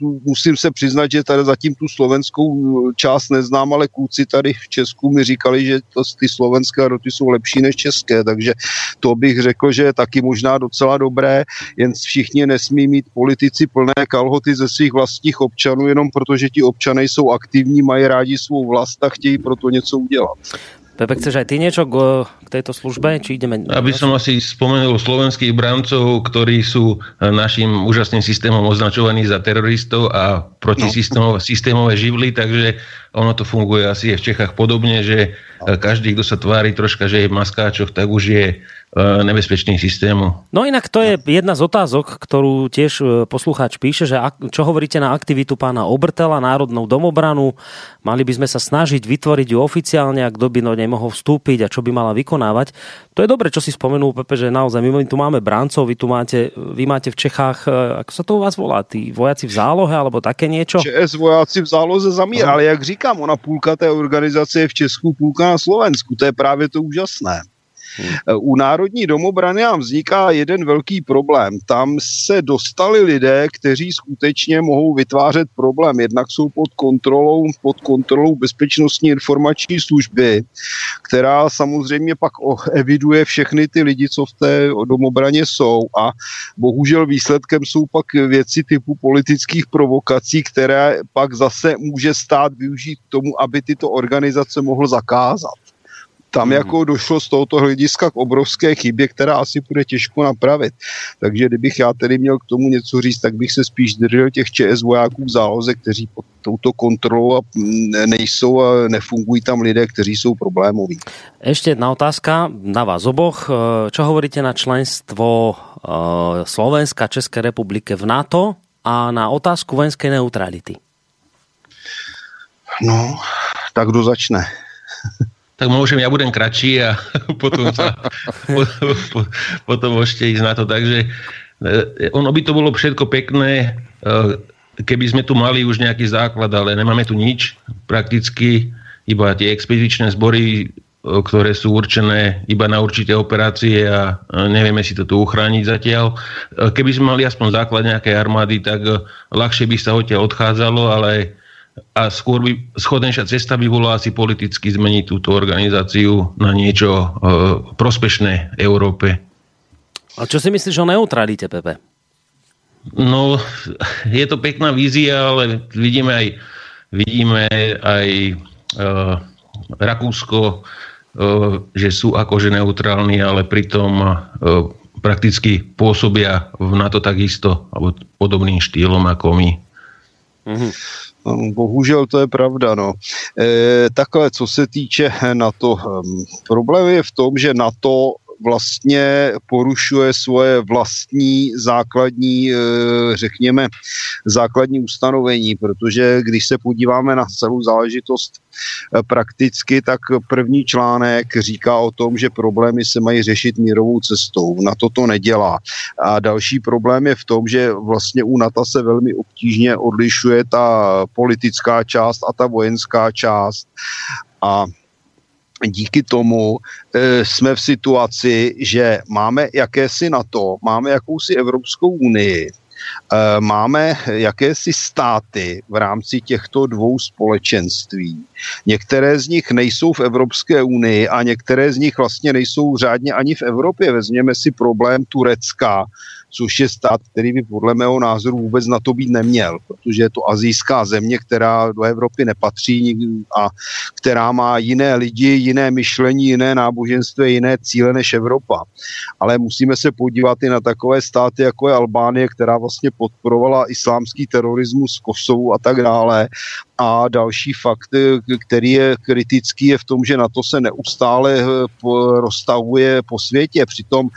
musím se přiznat, že tady zatím tu slovenskou část neznám, ale kluci tady v Česku mi říkali, že to, ty slovenské roty jsou lepší než české, takže to bych řekl, že je taky možná docela dobré, jen všichni nesmí mít politici plné kalhoty ze svých vlastních občanů, jenom protože ti občané jsou aktivní, mají rádi svou vlast a chtějí proto něco udělat. Pepe, chceš aj ty niečo k, k tejto službe? Či ideme... Aby som asi spomenul slovenských brancov, ktorí sú e, našim úžasným systémom označovaní za teroristov a protisystémové systémové živly, takže ono to funguje asi aj v Čechách podobne, že e, každý, kto sa tvári troška, že je v maskáčoch, tak už je e, nebezpečný systému. No inak to je jedna z otázok, ktorú tiež e, poslucháč píše, že ak, čo hovoríte na aktivitu pána Obrtela, Národnou domobranu, mali by sme sa snažiť vytvoriť ju oficiálne a kto by do nej mohol vstúpiť a čo by mala vykonávať. To je dobre, čo si spomenul, Pepe, že naozaj my tu máme brancov, vy tu máte, vy máte v Čechách, e, ako sa to u vás volá, tí vojaci v zálohe alebo také niečo? ČS vojáci v záloze za mír, ale jak říkám, ona půlka té organizace je v Česku, půlka na Slovensku, to je právě to úžasné. U Národní domobrany nám vzniká jeden velký problém. Tam se dostali lidé, kteří skutečně mohou vytvářet problém. Jednak jsou pod kontrolou, pod kontrolou bezpečnostní informační služby, která samozřejmě pak eviduje všechny ty lidi, co v té domobraně jsou a bohužel výsledkem jsou pak věci typu politických provokací, které pak zase může stát využít k tomu, aby tyto organizace mohl zakázat. Tam jako došlo z tohoto hlediska k obrovské chybě, která asi bude těžko napravit. Takže kdybych já tedy měl k tomu něco říct, tak bych se spíš držel těch ČS vojáků v záloze, kteří pod touto kontrolou a mm, nejsou a nefungují tam lidé, kteří jsou problémoví. Ešte jedna otázka na vás oboch. E, Čo hovoríte na členstvo e, Slovenska, Českej republike v NATO a na otázku vojenskej neutrality. No, tak kdo začne? Tak môžem, ja budem kratší a potom, sa, po, po, potom môžete ísť na to. Takže e, ono by to bolo všetko pekné, e, keby sme tu mali už nejaký základ, ale nemáme tu nič. Prakticky iba tie expedičné zbory, e, ktoré sú určené iba na určité operácie a nevieme si to tu uchrániť zatiaľ. Keby sme mali aspoň základ nejakej armády, tak ľahšie by sa odtiaľ odchádzalo, ale a skôr by schodnejšia cesta by bola asi politicky zmeniť túto organizáciu na niečo e, prospešné Európe. A čo si myslíš o neutralite, Pepe? No, je to pekná vízia, ale vidíme aj, vidíme aj e, Rakúsko, e, že sú akože neutrálni, ale pritom e, prakticky pôsobia v NATO takisto, alebo podobným štýlom ako my. Mm-hmm. Bohužel to je pravda. No. E, takhle, co se týče NATO, hm, problém je v tom, že NATO vlastně porušuje svoje vlastní základní, e, řekněme, základní ustanovení, protože když se podíváme na celou záležitost e, prakticky, tak první článek říká o tom, že problémy se mají řešit mírovou cestou. Na to to nedělá. A další problém je v tom, že vlastně u NATO se velmi obtížně odlišuje ta politická část a ta vojenská část. A díky tomu e, jsme v situaci, že máme jakési NATO, máme jakousi Evropskou unii, e, máme jakési státy v rámci těchto dvou společenství. Některé z nich nejsou v Evropské unii a některé z nich vlastně nejsou řádně ani v Evropě. Vezměme si problém Turecka, což je stát, který by podle mého názoru vůbec na to být neměl, protože je to azijská země, která do Evropy nepatří a která má jiné lidi, jiné myšlení, jiné náboženství, jiné cíle než Evropa. Ale musíme se podívat i na takové státy, jako je Albánie, která vlastně podporovala islámský terorismus v Kosovu a tak dále. A další fakt, který je kritický, je v tom, že na to se neustále eh, rozstavuje po světě. Přitom,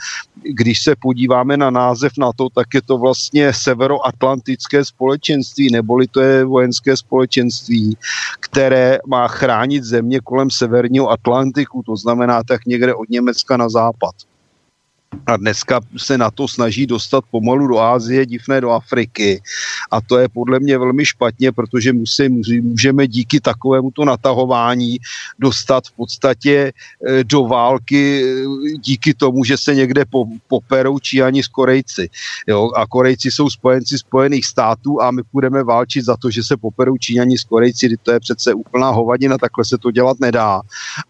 když se podíváme na název na to, tak je to vlastně severoatlantické společenství, neboli to je vojenské společenství, které má chránit země kolem severního Atlantiku, to znamená tak někde od Německa na západ. A dneska se na to snaží dostat pomalu do Ázie, divné do Afriky. A to je podle mě velmi špatně, protože musí, můžeme díky takovému to natahování dostat v podstatě e, do války e, díky tomu, že se někde po, poperou ani z Korejci. Jo? A Korejci jsou spojenci Spojených států a my budeme válčit za to, že se poperou ani z Korejci. To je přece úplná hovadina, takhle se to dělat nedá.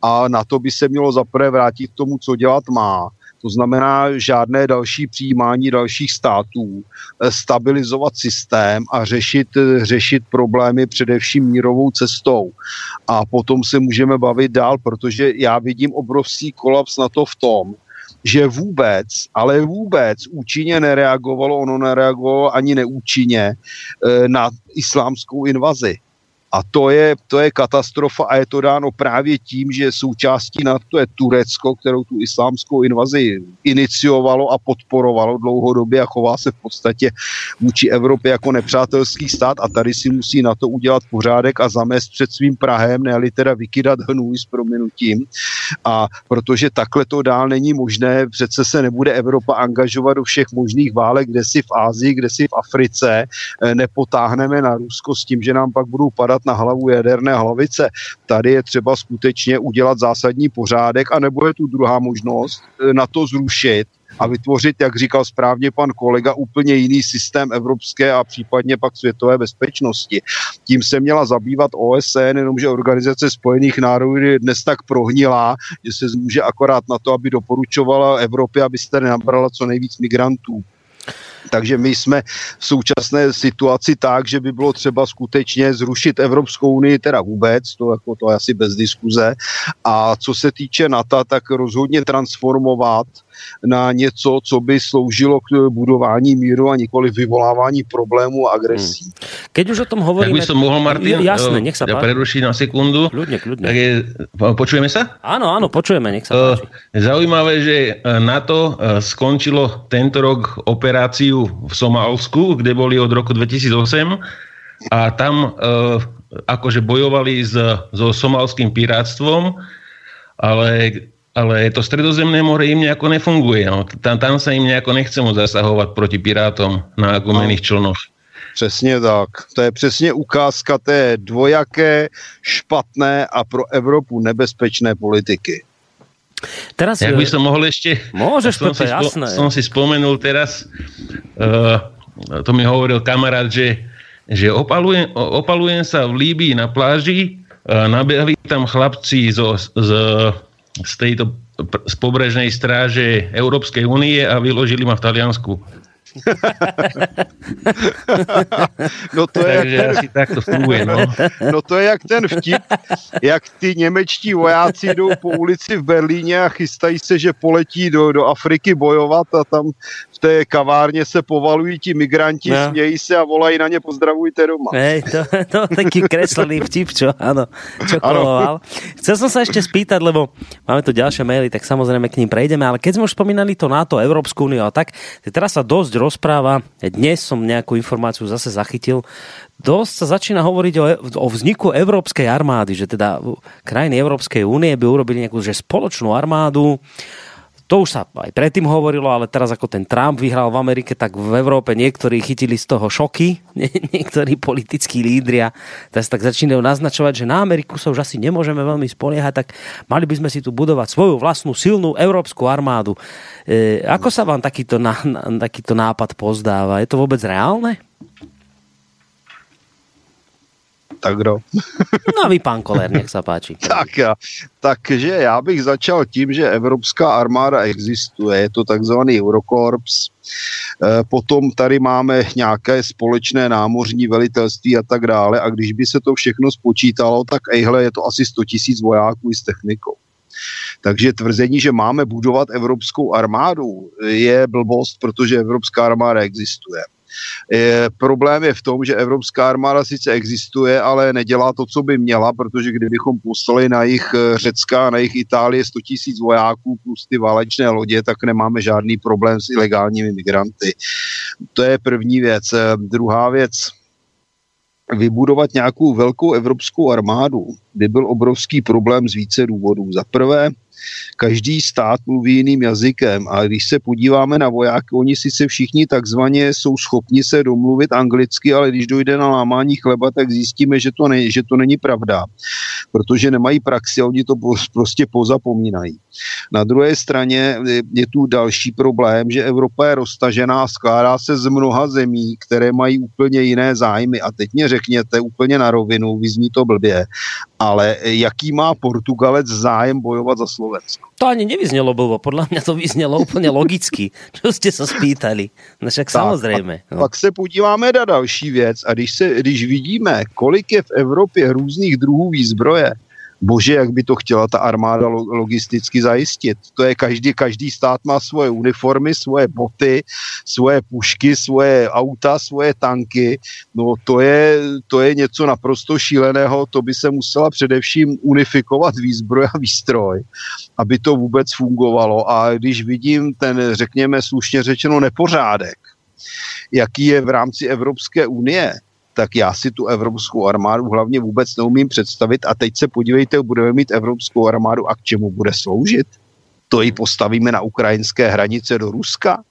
A na to by se mělo zaprvé vrátit k tomu, co dělat má to znamená žádné další přijímání dalších států, eh, stabilizovat systém a řešit, eh, řešit problémy především mírovou cestou. A potom se můžeme bavit dál, protože já vidím obrovský kolaps na to v tom, že vůbec, ale vůbec účinně nereagovalo, ono nereagovalo ani neúčinně eh, na islámskou invazi. A to je, to je katastrofa a je to dáno právě tím, že součástí na to je Turecko, kterou tu islámskou invazi iniciovalo a podporovalo dlouhodobě a chová se v podstatě vůči Evropě jako nepřátelský stát a tady si musí na to udělat pořádek a zamést před svým Prahem, ne teda vykydat hnůj s prominutím. A protože takhle to dál není možné, přece se nebude Evropa angažovat do všech možných válek, kde si v Ázii, kde si v Africe, eh, nepotáhneme na Rusko s tím, že nám pak budou padat na hlavu jaderné hlavice. Tady je třeba skutečně udělat zásadní pořádek, a nebo je tu druhá možnost e, na to zrušit a vytvořit, jak říkal správně pan kolega, úplně jiný systém evropské a případně pak světové bezpečnosti. Tím se měla zabývat OSN, jenomže Organizace spojených národů je dnes tak prohnilá, že se může akorát na to, aby doporučovala Evropě, aby se tady nabrala co nejvíc migrantů. Takže my jsme v současné situaci tak, že by bylo třeba skutečně zrušit Evropskou unii, teda vůbec, to, jako to asi bez diskuze. A co se týče NATO, tak rozhodně transformovat na něco, co by sloužilo k budování míru a nikoli vyvolávání problémů a agresí. Keď už o tom Tak hovoríme... by som mohol, Martin, Jasné, eh, nech sa ja páči. prerušiť na sekundu. Kľudne, kľudne. Tak je, počujeme sa? Áno, áno, počujeme, nech sa Eh, páči. Zaujímavé, že eh, NATO eh, skončilo tento rok operáciu v Somálsku, kde boli od roku 2008 a tam eh, akože bojovali s, so somalským pirátstvom, ale, ale to stredozemné more im nejako nefunguje. No. Tam, tam sa im nejako nechce moc zasahovať proti pirátom na gumených člnoch. Přesně tak. To je přesně ukázka té dvojaké, špatné a pro Evropu nebezpečné politiky. Teraz... Jak by eh, som mohol ešte... Môžeš, som Pepe, si, jasné. som si spomenul teraz, uh, to mi hovoril kamarát, že, že opalujem, opalujem sa v Líbii na pláži, uh, nabehli tam chlapci zo, z, z tejto z pobrežnej stráže Európskej únie a vyložili ma v Taliansku. No to je, Takže jak ten, asi takto funguje. No. no to je jak ten vtip, jak ty němečtí vojáci jdou po ulici v Berlíně a chystají se, že poletí do, do Afriky bojovat a tam té kavárně se povalují ti migranti, No. smějí se a volají na ně pozdravujte doma. Hej, to, to taký kreslený vtip, čo, áno, čo koloval. Chcel som sa ešte spýtať, lebo máme tu ďalšie maily, tak samozrejme k ním prejdeme, ale keď sme už spomínali to NATO, Európsku úniu a tak, tak teraz sa dosť rozpráva, dnes som nejakú informáciu zase zachytil, dosť sa začína hovoriť o, o vzniku Európskej armády, že teda krajiny Európskej únie by urobili nejakú že spoločnú armádu, to už sa aj predtým hovorilo, ale teraz ako ten Trump vyhral v Amerike, tak v Európe niektorí chytili z toho šoky, nie- niektorí politickí lídria, teraz tak začínajú naznačovať, že na Ameriku sa už asi nemôžeme veľmi spoliehať, tak mali by sme si tu budovať svoju vlastnú silnú európsku armádu. E, ako sa vám takýto, na, na, takýto nápad pozdáva? Je to vôbec reálne? Tak kdo? No a vy, pán Koller, nech sa páči. Tak, já- takže já bych začal tím, že Evropská armáda existuje, je to takzvaný Eurokorps. Eh, Potom tady máme nějaké společné námořní velitelství a tak dále a když by se to všechno spočítalo, tak ejhle, je to asi 100 tisíc vojáků i s technikou. Takže tvrzení, že máme budovat evropskou armádu, je blbost, protože evropská armáda existuje. E, problém je v tom, že evropská armáda sice existuje, ale nedělá to, co by měla, protože kdybychom poslali na jich eh, Řecka na jich Itálie 100 tisíc vojáků plus ty válečné lodě, tak nemáme žádný problém s ilegálními migranty. To je první věc. E, druhá věc, vybudovat nějakou velkou evropskou armádu by byl obrovský problém z více důvodů. Za prvé, každý stát mluví jiným jazykem a když se podíváme na vojáky, oni sice všichni takzvaně jsou schopni se domluvit anglicky, ale když dojde na lámání chleba, tak zjistíme, že to, ne, že to není pravda, protože nemají praxi a oni to prostě pozapomínají. Na druhé straně je- tu další problém, že Evropa je roztažená skládá se z mnoha zemí, které mají úplně jiné zájmy. A teď mě řekněte úplně na rovinu, vyzní to blbě, ale jaký má Portugalec zájem bojovat za Slovensko? To ani nevyznelo blbo, podľa mňa to vyznelo úplne logicky, čo ste sa spýtali. No však Tak, samozrejme. A No. pak se podíváme na další věc a když, se, když vidíme, kolik je v Evropě různých druhů výzbroje, bože, jak by to chtěla ta armáda lo- logisticky zajistit. To je každý, každý stát má svoje uniformy, svoje boty, svoje pušky, svoje auta, svoje tanky. No to je, to je něco naprosto šíleného, to by se musela především unifikovat výzbroj a výstroj, aby to vůbec fungovalo. A když vidím ten, řekněme slušně řečeno, nepořádek, jaký je v rámci Evropské unie, tak já si tu evropskou armádu hlavně vůbec neumím představit. A teď se podívejte, budeme mít evropskou armádu a k čemu bude sloužit? To ji postavíme na ukrajinské hranice do Ruska?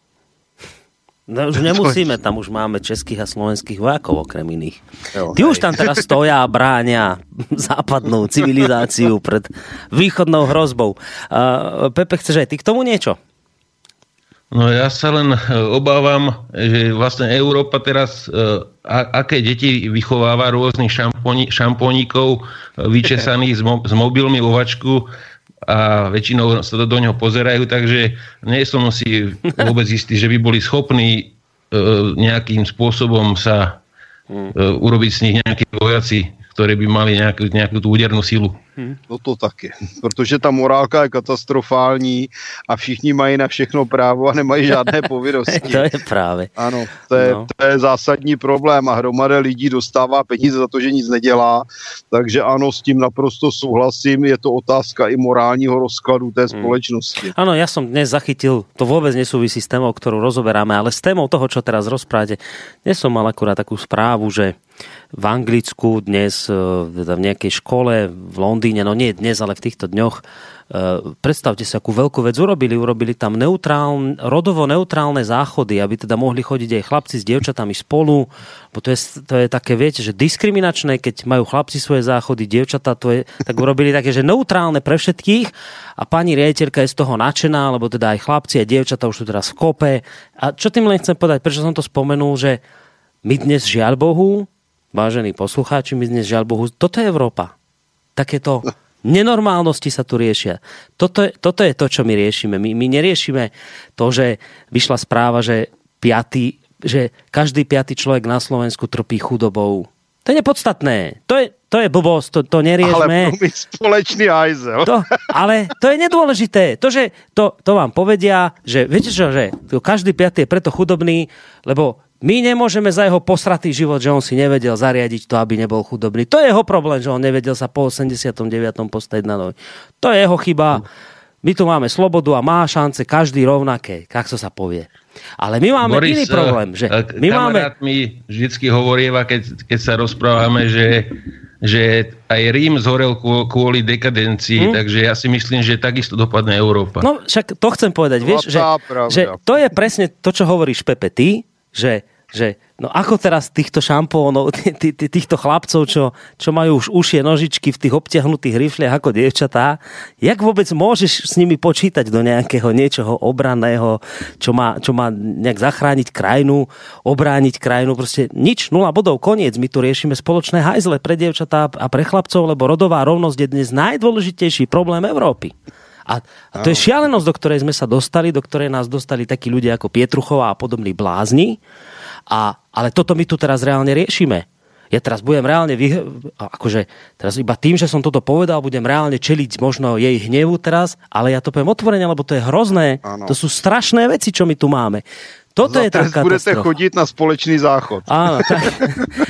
No už nemusíme, tam už máme českých a slovenských vojakov okrem iných. Jo, Ty už tam teraz stoja a bránia západnú civilizáciu pred východnou hrozbou. Uh, Pepe, chceš aj ty k tomu niečo? No ja sa len e, obávam, že vlastne Európa teraz, e, a, aké deti vychováva rôznych šamponi, šampónikov e, vyčesaných s, mo, s mobilmi vo vačku a väčšinou sa to do neho pozerajú, takže nie som si vôbec istý, že by boli schopní e, nejakým spôsobom sa e, urobiť z nich nejakí vojaci ktoré by mali nejakú, nejakú tú údernú sílu. No to taky, protože ta morálka je katastrofální a všichni mají na všechno právo a nemají žádné povinnosti. to je právě. Ano, to je, No. to je zásadní problém a hromada lidí dostává peníze za to, že nic nedělá, takže ano, s tím naprosto souhlasím, je to otázka i morálního rozkladu té společnosti. Áno, ja som dnes zachytil, to vôbec nesúvisí s témou, ktorú rozoberáme, ale s témou toho, čo teraz rozprávate. Dnes som mal akurát takú správu, že v Anglicku dnes, e, teda v nejakej škole v Londýne, no nie dnes, ale v týchto dňoch, e, predstavte si, akú veľkú vec urobili. Urobili tam neutrál, rodovo neutrálne záchody, aby teda mohli chodiť aj chlapci s dievčatami spolu, bo to je, to je také, viete, že diskriminačné, keď majú chlapci svoje záchody, dievčatá, to je, tak urobili také, že neutrálne pre všetkých a pani riaditeľka je z toho nadšená, lebo teda aj chlapci, aj dievčatá už sú teraz v kope. A čo tým len chcem povedať, prečo som to spomenul, že my dnes žiaľ Bohu, vážení poslucháči, my dnes žiaľ Bohu, toto je Európa. Takéto nenormálnosti sa tu riešia. Toto je, toto je to, čo my riešime. My, my neriešime to, že vyšla správa, že, piatý, že každý piatý človek na Slovensku trpí chudobou. To je nepodstatné. To je, to je blbosť, to, to Ale neriešme. mít společný hajzel. To, ale to je nedôležité. To, že to, to vám povedia, že viete čo, že každý piatý je preto chudobný, lebo my nemôžeme za jeho posratý život, že on si nevedel zariadiť to, aby nebol chudobný. To je jeho problém, že on nevedel sa po 89. postaviť na nohy. To je jeho chyba. My tu máme slobodu a má šance každý rovnaké, jak to sa povie. Ale my máme Boris, iný problém, že eh, my máme... mi vždycky hovorieva, keď, keď sa rozprávame, že, že aj Rím zhorel kvôli dekadencii, Hm? takže ja si myslím, že takisto dopadne Európa. No však to chcem povedať, vieš, že, že to je presne to, čo hovoríš Pepe ty, že, že no ako teraz týchto šampónov, tí- tí- tí- týchto chlapcov, čo, čo majú už ušie nožičky v tých obtiahnutých rifliach ako dievčatá, jak vôbec môžeš s nimi počítať do nejakého niečoho obranného, čo má, čo má nejak zachrániť krajinu, obrániť krajinu, proste nič, nula bodov, koniec. My tu riešime spoločné hajzle pre dievčatá a pre chlapcov, lebo rodová rovnosť je dnes najdôležitejší problém Európy. A, a to je šialenosť, do ktorej sme sa dostali, do ktorej nás dostali takí ľudia ako Pietruchová a podobní blázni. A, ale toto my tu teraz reálne riešime. Ja teraz budem reálne, vy, akože teraz iba tým, že som toto povedal, budem reálne čeliť možno jej hnevu teraz, ale ja to poviem otvorene, lebo to je hrozné. Áno. To sú strašné veci, čo my tu máme. Toto Za je tá trest budete katastrofa. chodit na společný záchod. Áno, tak.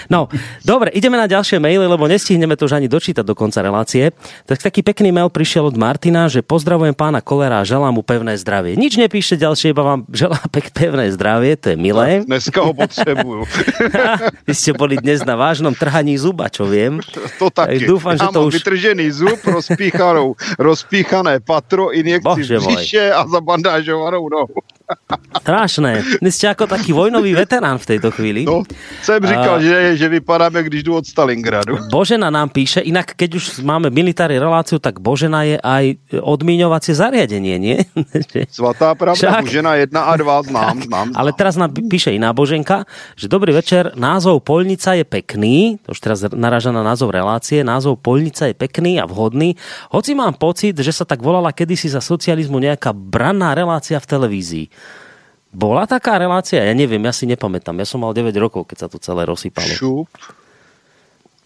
No, dobre, ideme na ďalšie maily, lebo nestihneme to už ani dočítať do konca relácie. Tak taký pekný mail prišiel od Martina, že pozdravujem pána Kolera a želám mu pevné zdravie. Nič nepíšte ďalšie, iba vám želá pek pevné zdravie, to je milé. Dneska ho potřebuju. Vy ste boli dnes na vážnom trhaní zuba, čo viem. To taky. Tak dúfam, že to už... vytržený zub, rozpíchanou, rozpíchané patro, injekci Bože v a zabandážovanou nohu. Strašné. Dnes ste ako taký vojnový veterán v tejto chvíli. No, jsem říkal, A- že, že vypadáme, když jdu od Stalingradu. Božena nám píše, inak keď už máme militári reláciu, tak Božena je aj odmíňovacie zariadenie, nie? Svatá pravda, Však. žena jedna a dva znám, znám, znám. Ale teraz nám píše iná Boženka, že dobrý večer, názov Poľnica je pekný, to už teraz naráža na názov relácie, názov Poľnica je pekný a vhodný, hoci mám pocit, že sa tak volala kedysi za socializmu nejaká branná relácia v televízii. Bola taká relácia? Ja neviem, ja si nepamätám. Ja som mal 9 rokov, keď sa to celé rozsypalo. Šup.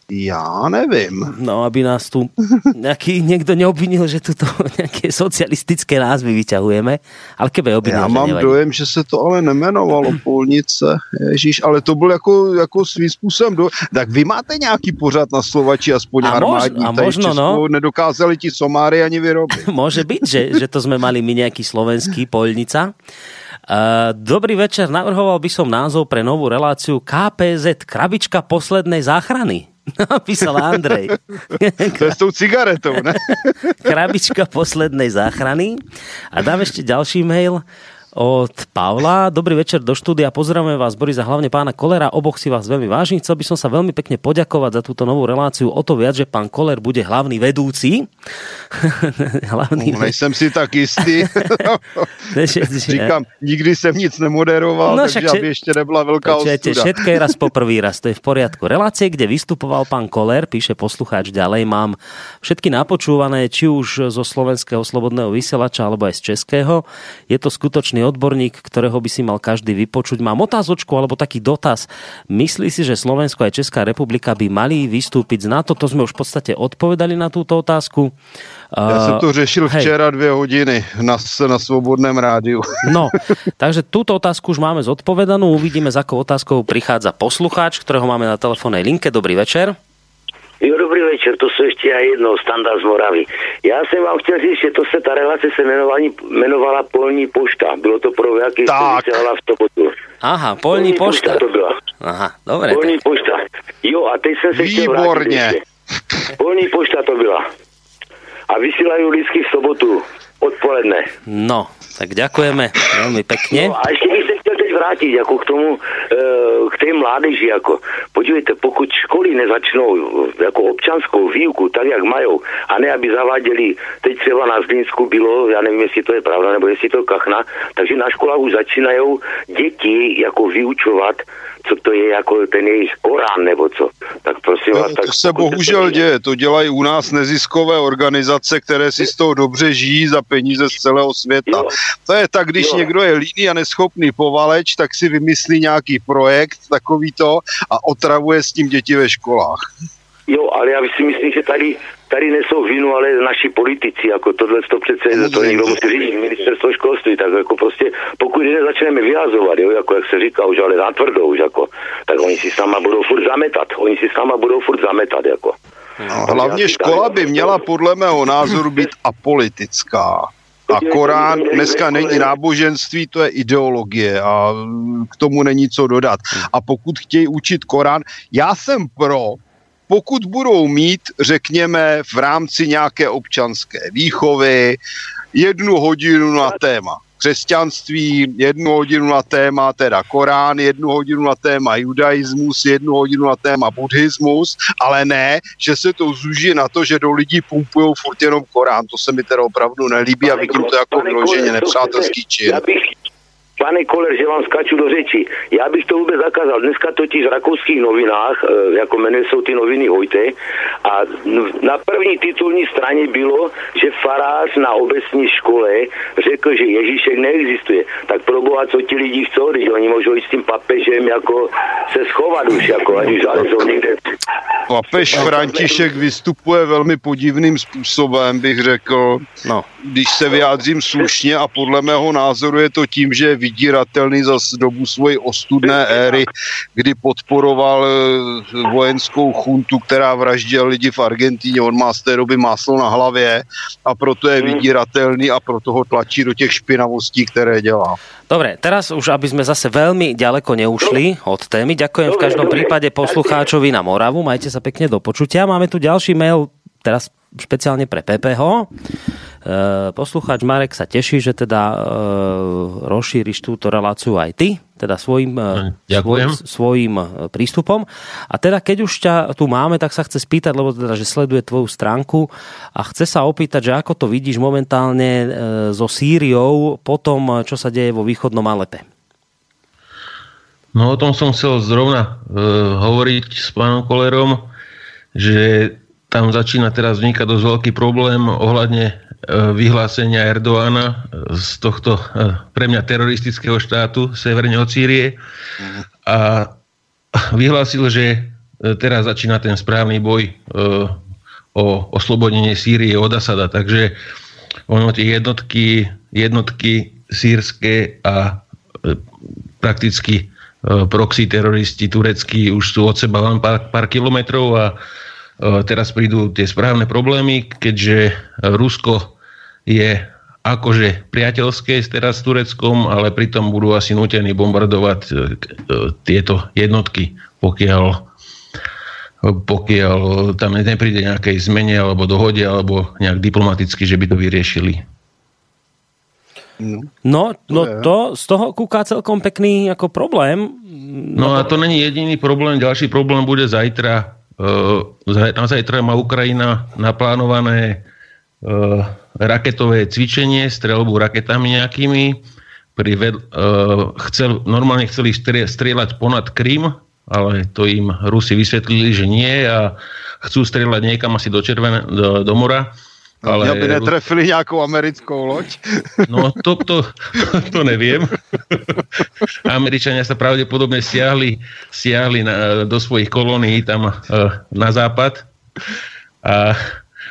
Já nevím. No, aby nás tu nejaký, niekto neobvinil, že tu nejaké socialistické názvy vyťahujeme. Ale keby obvinil, Já mám nevadí. dojem, že se to ale nemenovalo Polnice. Ježíš, ale to byl jako, jako svým způsobem. Do... Tak vy máte nějaký pořad na Slovači, aspoň A mož- armádní. a Tady v možno, no. nedokázali ti somári ani vyrobit. Môže byť, že, že to sme mali my nejaký slovenský poľnica. Uh, dobrý večer, navrhoval by som názov pre novú reláciu KPZ Krabička poslednej záchrany. Napísal Andrej. To je s tou cigaretou, ne? Krabička poslednej záchrany. A dám ešte ďalší mail od Pavla. Dobrý večer do štúdia. Pozdravujem vás, Boris, a hlavne pána Kolera. Oboch si vás veľmi vážim. Chcel by som sa veľmi pekne poďakovať za túto novú reláciu. O to viac, že pán Koler bude hlavný vedúci. hlavný No, nejsem si tak vedúci. Říkám, nikdy jsem nic nemoderoval, No, však takže že- aby ještě nebyla velká Počujete, ostuda. všetko je raz po prvý raz, to je v poriadku. Relácie, kde vystupoval pán Koller, píše poslucháč ďalej, mám všetky napočúvané, či už zo slovenského slobodného vysielača, alebo aj z českého. Je to skutočný skutočný odborník, ktorého by si mal každý vypočuť. Mám otázočku alebo taký dotaz. Myslí si, že Slovensko a Česká republika by mali vystúpiť z NATO? To sme už v podstate odpovedali na túto otázku. Já jsem to řešil hej. včera dvě hodiny na, na svobodném rádiu. No, takže túto otázku už máme zodpovedanú. Uvidíme, s akou otázkou prichádza poslucháč, ktorého máme na telefónnej linke. Dobrý večer. Jo, dobrý večer, to jsou ještě já jednou, Standa z Moravy. Já jsem vám chtěl říct, že to se ta relace se jmenování, jmenovala Polní pošta. Bylo to pro jaký Tak. v sobotu. Aha, polní pošta. to byla. Aha, dobre. Polní Tak. pošta. Jo, a teď jsem se chtěl vrátit Výborně. Polní pošta to byla. A vysílají lístky v sobotu odpoledne. No, tak ďakujeme veľmi pekne. No a ještě se chtěl vrátit jako k tomu, eh, k té mládeži, jako. Podívejte, pokud školy nezačnou eh, jako občanskou výuku, tak jak mají, a ne aby zaváděli, teď třeba na Zlínsku bylo, já nevím, jestli to je pravda, nebo jestli to kachna, takže na školách už začínají děti jako vyučovat, co to je jako ten jejich Korán, nebo co. Tak prosím vás, tak To se bohužel to- děje. To dělají u nás neziskové organizace, které si z toho dobře žijí za peníze z celého světa. Jo. To je tak, když Jo. někdo je líný a neschopný povaleč, tak si vymyslí nějaký projekt takovýto a otravuje s tím děti ve školách. Jo, ale já si myslím, že tady, tady nesou vinu, ale naši politici, jako tohle to přece, to Samozřejmě. někdo musí říct, ministerstvo školství, tak jako prostě, pokud je nezačneme vyhazovat, jo, jako jak se říká už, ale na tvrdou už, jako, tak oni si s náma budou furt zametat, oni si s náma budou furt zametat, jako. A hlavně škola by měla podle mého názoru být apolitická. A Korán dneska není náboženství, to je ideologie a k tomu není co dodat. A pokud chtějí učit Korán, já jsem pro, pokud budou mít, řekněme, v rámci nějaké občanské výchovy jednu hodinu na téma křesťanství, jednu hodinu na téma teda Korán, jednu hodinu na téma judaismus, jednu hodinu na téma buddhismus, ale ne, že se to zúží na to, že do lidí pumpujou furt jenom Korán. To se mi teda opravdu nelíbí a vidím to jako vyloženě nepřátelský čin. Já bych, pane Koler, že vám skáču do řeči. Já bych to vůbec zakázal. Dneska totiž v rakouských novinách, eh, jako jmenuje jsou ty noviny Hojte, a na první titulní straně bylo, že farář na obecní škole řekl, že Ježíšek neexistuje. Tak pro boha, co ti lidi chcou, když oni můžou jít s tím papežem jako se schovat už, jako, ať už ale jsou někde Papež František vystupuje velmi podivným způsobem, bych řekl, No, když se vyjádřím slušně a podle mého názoru je to tím, že je vydíratelný za dobu svojí ostudné éry, kdy podporoval eh, vojenskou chuntu, která vraždila lidi v Argentíně. On má z té doby máslo na hlavě a proto je vydíratelný a proto ho tlačí do těch špinavostí, které dělá. Dobre, teraz už, aby sme zase veľmi ďaleko neušli od témy. Ďakujem v každom prípade poslucháčovi na Moravu. Majte sa pekne do počutia. Máme tu ďalší mail, teraz špeciálne pre PPH. E, poslucháč Marek sa teší, že teda e, rozšíriš túto reláciu aj ty, teda svojim, e, svoj, svojim prístupom. A teda keď už ťa tu máme, tak sa chce spýtať, lebo teda, že sleduje tvoju stránku a chce sa opýtať, že ako to vidíš momentálne so Sýriou po tom, čo sa deje vo východnom Alepe. No o tom som chcel zrovna e, hovoriť s pánom Kolerom, že tam začína teraz vznikať dosť veľký problém ohľadne e, vyhlásenia Erdoána z tohto e, pre mňa teroristického štátu severne od Sýrie. A vyhlásil, že e, teraz začína ten správny boj e, o oslobodenie Sýrie od Asada, takže ono tie jednotky, jednotky sírske a e, prakticky e, proxy teroristi tureckí už sú od seba len pár, pár kilometrov a e, teraz prídu tie správne problémy, keďže Rusko je akože priateľské teraz s Tureckom, ale pritom budú asi nutení bombardovať e, k- e, tieto jednotky, pokiaľ pokiaľ tam nepríde nejakej zmene alebo dohode alebo nejak diplomaticky, že by to vyriešili. No, no to z toho kúká celkom pekný ako problém. No a to není jediný problém. Ďalší problém bude zajtra. E, Na zajtra má Ukrajina naplánované e, raketové cvičenie, strelbu raketami nejakými. Pri ved, e, chcel, normálne chceli strie- strieľať ponad Krym, ale to im Rusi vysvetlili, že nie a chcú strieľať niekam asi do, Červené, do, do mora. Ale... Aby netrefili nějakou americkou loď? No to, to, to neviem. Američania sa pravdepodobne stiahli, stiahli na, do svojich kolónií tam na západ. A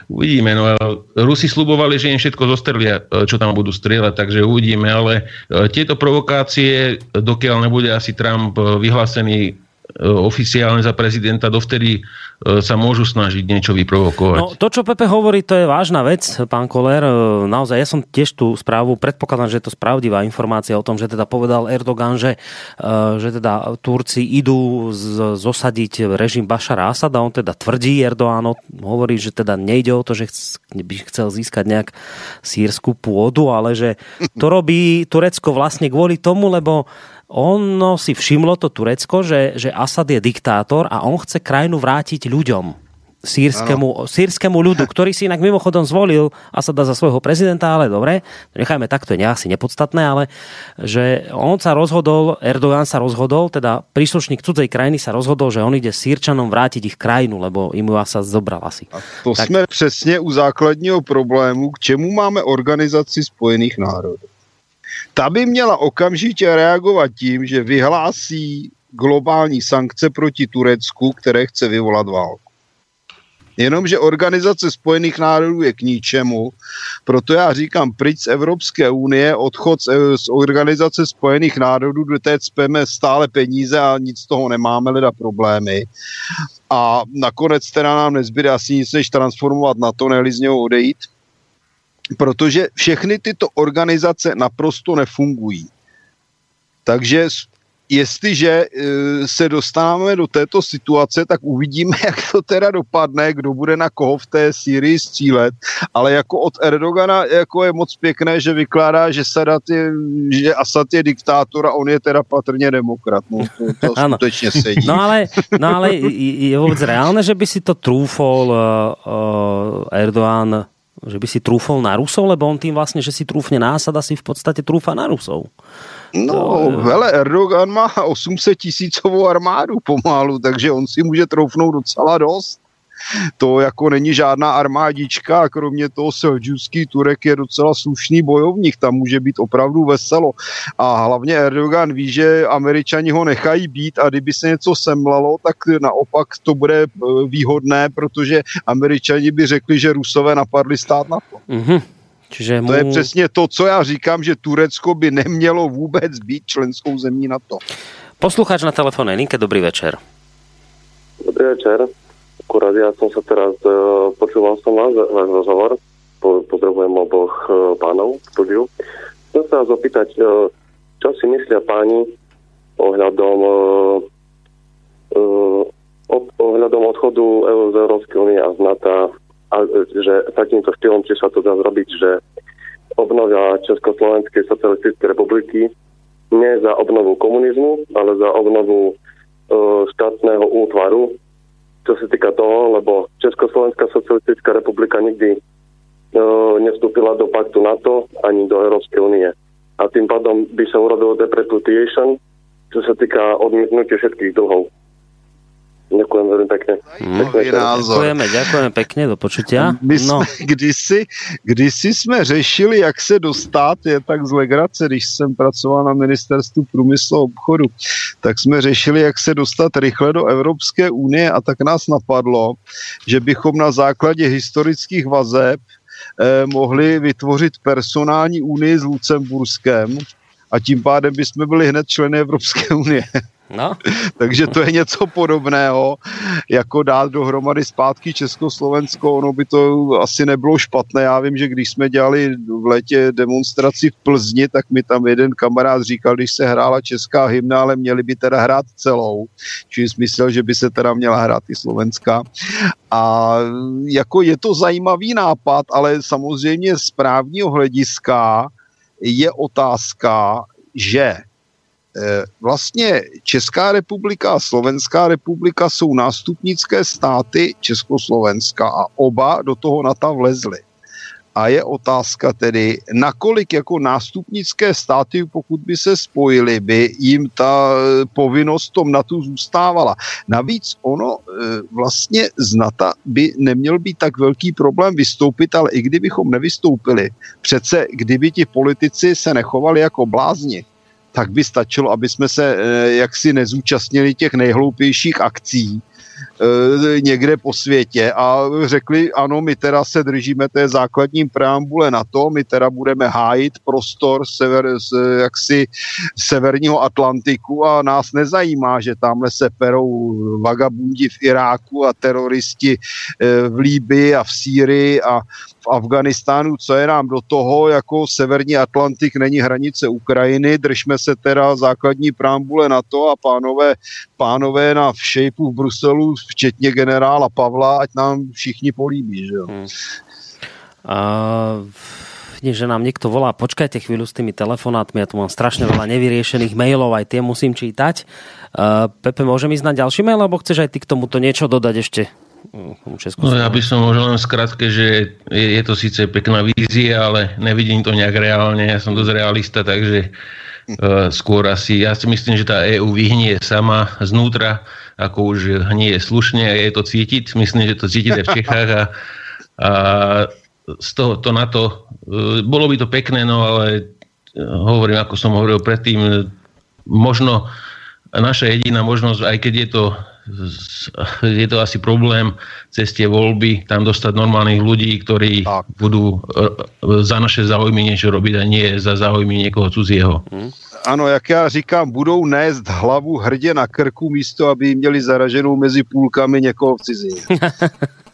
Uvidíme, no Rusi slubovali, že im všetko zostrelia, čo tam budú strieľať, takže uvidíme, ale tieto provokácie, dokiaľ nebude asi Trump vyhlásený oficiálne za prezidenta, dovtedy sa môžu snažiť niečo vyprovokovať. No, to, čo Pepe hovorí, to je vážna vec, pán Koller. E, naozaj, ja som tiež tú správu, predpokladám, že je to spravdivá informácia o tom, že teda povedal Erdogan, že, e, že teda Turci idú z, zosadiť režim Bašara Asada. On teda tvrdí, Erdogan hovorí, že teda nejde o to, že by chcel získať nejak sírsku pôdu, ale že to robí Turecko vlastne kvôli tomu, lebo ono si všimlo to Turecko, že, že Asad je diktátor a on chce krajinu vrátiť ľuďom. Sírskému, sírskému ľudu, ktorý si inak mimochodom zvolil Asada za svojho prezidenta, ale dobre, nechajme tak, to je asi nepodstatné, ale že on sa rozhodol, Erdogan sa rozhodol, teda príslušník cudzej krajiny sa rozhodol, že on ide Sýrčanom vrátiť ich krajinu, lebo im ju Asad zobral asi. A to tak... jsme přesně u základního problému, k čemu máme organizaci Spojených národů ta by měla okamžitě reagovat tím, že vyhlásí globální sankce proti Turecku, které chce vyvolat válku. Jenomže Organizace spojených národů je k ničemu, proto já říkám pryč z Evropské unie, odchod z, Organizace spojených národů, kde teď speme stále peníze a nic z toho nemáme, leda problémy. A nakonec teda nám nezbyde asi nic, než transformovat na to, ne z něho odejít protože všechny tyto organizace naprosto nefungují. Takže jestliže e, se dostáváme do této situace, tak uvidíme, jak to teda dopadne, kdo bude na koho v té Sýrii střílet, ale jako od Erdogana jako je moc pěkné, že vykládá, že, Sadat je, že Asad je diktátor a on je teda patrně demokrat. No, to, to skutečně sedí. No ale, no ale je vůbec reálné, že by si to trúfol uh, uh, Erdogan že by si trúfol na Rusov, lebo on tým vlastne, že si trúfne na Asada, si v podstate trúfa na Rusov. No, to... hele, Erdogan má 800 tisícovou armádu pomalu, takže on si může troufnout docela dost to jako není žádná armádička a kromě toho Seljuský Turek je docela slušný bojovník, tam může být opravdu veselo. A hlavně Erdogan ví, že američani ho nechají být a kdyby se něco semlalo, tak naopak to bude e, výhodné, protože američani by řekli, že Rusové napadli stát na to. Mm-hmm. Čiže mu... To je přesně to, co já říkám, že Turecko by nemělo vůbec být členskou zemí na to. Posluchač na telefónnej linke, dobrý večer. Dobrý večer. Akurát ja som sa teraz, uh, počúval som vás, váš rozhovor, po, pozdravujem oboch uh, pánov v štúdiu. Chcem sa vás opýtať, uh, čo si myslia páni ohľadom ohľadom odchodu z Európskej únie a z NATO, a, že takýmto štýlom, či sa to dá zrobiť, že obnovia Československej socialistickej republiky nie za obnovu komunizmu, ale za obnovu uh, útvaru, čo sa týka toho, lebo Československá socialistická republika nikdy uh, nevstúpila do paktu NATO ani do Európskej únie. A tým pádom by sa urobil depreputation, čo sa týka odmietnutia všetkých dlhov. Ďakujem veľmi pekne. No, Ďakujeme, ďakujeme pekne, do počutia. My no. jsme kdysi, kdysi jsme řešili, jak se dostat, je tak z legrace, když jsem pracoval na ministerstvu průmyslu a obchodu, tak jsme řešili, jak se dostat rychle do Evropské unie a tak nás napadlo, že bychom na základě historických vazeb eh, mohli vytvořit personální unii s Lucemburskem a tím pádem bychom byli hned členy Evropské unie. No. Takže to je něco podobného, jako dát dohromady zpátky Československo, ono by to asi nebylo špatné. Já vím, že když jsme dělali v létě demonstraci v Plzni, tak mi tam jeden kamarád říkal, když se hrála česká hymna, ale měli by teda hrát celou. Čili smysl, že by se teda měla hrát i slovenská. A jako je to zajímavý nápad, ale samozřejmě z právního hlediska je otázka, že vlastně Česká republika a Slovenská republika jsou nástupnické státy Československa a oba do toho NATO vlezly. a je otázka tedy, nakolik jako nástupnické státy, pokud by se spojily, by jim ta eh, povinnost tom NATO zůstávala. Navíc ono eh, vlastně z NATO by neměl být tak velký problém vystoupit, ale i kdybychom nevystoupili, přece kdyby ti politici se nechovali jako blázni, tak by stačilo, aby jsme se jaksi nezúčastnili těch nejhloupějších akcí, E, někde po světě a řekli, ano, my teda se držíme té základní preambule na to, my teda budeme hájit prostor sever, jaksi severního Atlantiku a nás nezajímá, že tamhle se perou vagabundi v Iráku a teroristi e, v Líbii a v Sýrii a Afganistánu, co je nám do toho, jako severní Atlantik není hranice Ukrajiny, držme se teda základní preambule na to a pánové, pánové na šejpu v Bruselu, včetně generála Pavla, ať nám všichni políbí. Že jo? Hmm. Uh že nám niekto volá, počkajte chvíľu s tými telefonátmi, ja tu mám strašne veľa nevyriešených mailov, aj tie musím čítať. Uh, Pepe, môžem ísť na ďalší mail, alebo chceš aj ty k tomuto niečo dodať ešte? No ja by som možno len skratke, že je, je to síce pekná vízia, ale nevidím to nejak reálne. Ja som dosť realista, takže uh, skôr asi, ja si myslím, že tá EU vyhnie sama znútra, ako už hnie slušne a je to cítiť. Myslím, že to cítite v Čechách a, a z toho to na to, uh, bolo by to pekné, no ale hovorím, ako som hovoril predtým, možno naša jediná možnosť, aj keď je to je to asi problém cez tie voľby tam dostať normálnych ľudí, ktorí tak. budú e, za naše záujmy niečo robiť a nie za záujmy niekoho cudzieho. Hmm. Ano, jak já říkám, budou nést hlavu hrdě na krku místo, aby měli zaraženou mezi půlkami někoho v cizině.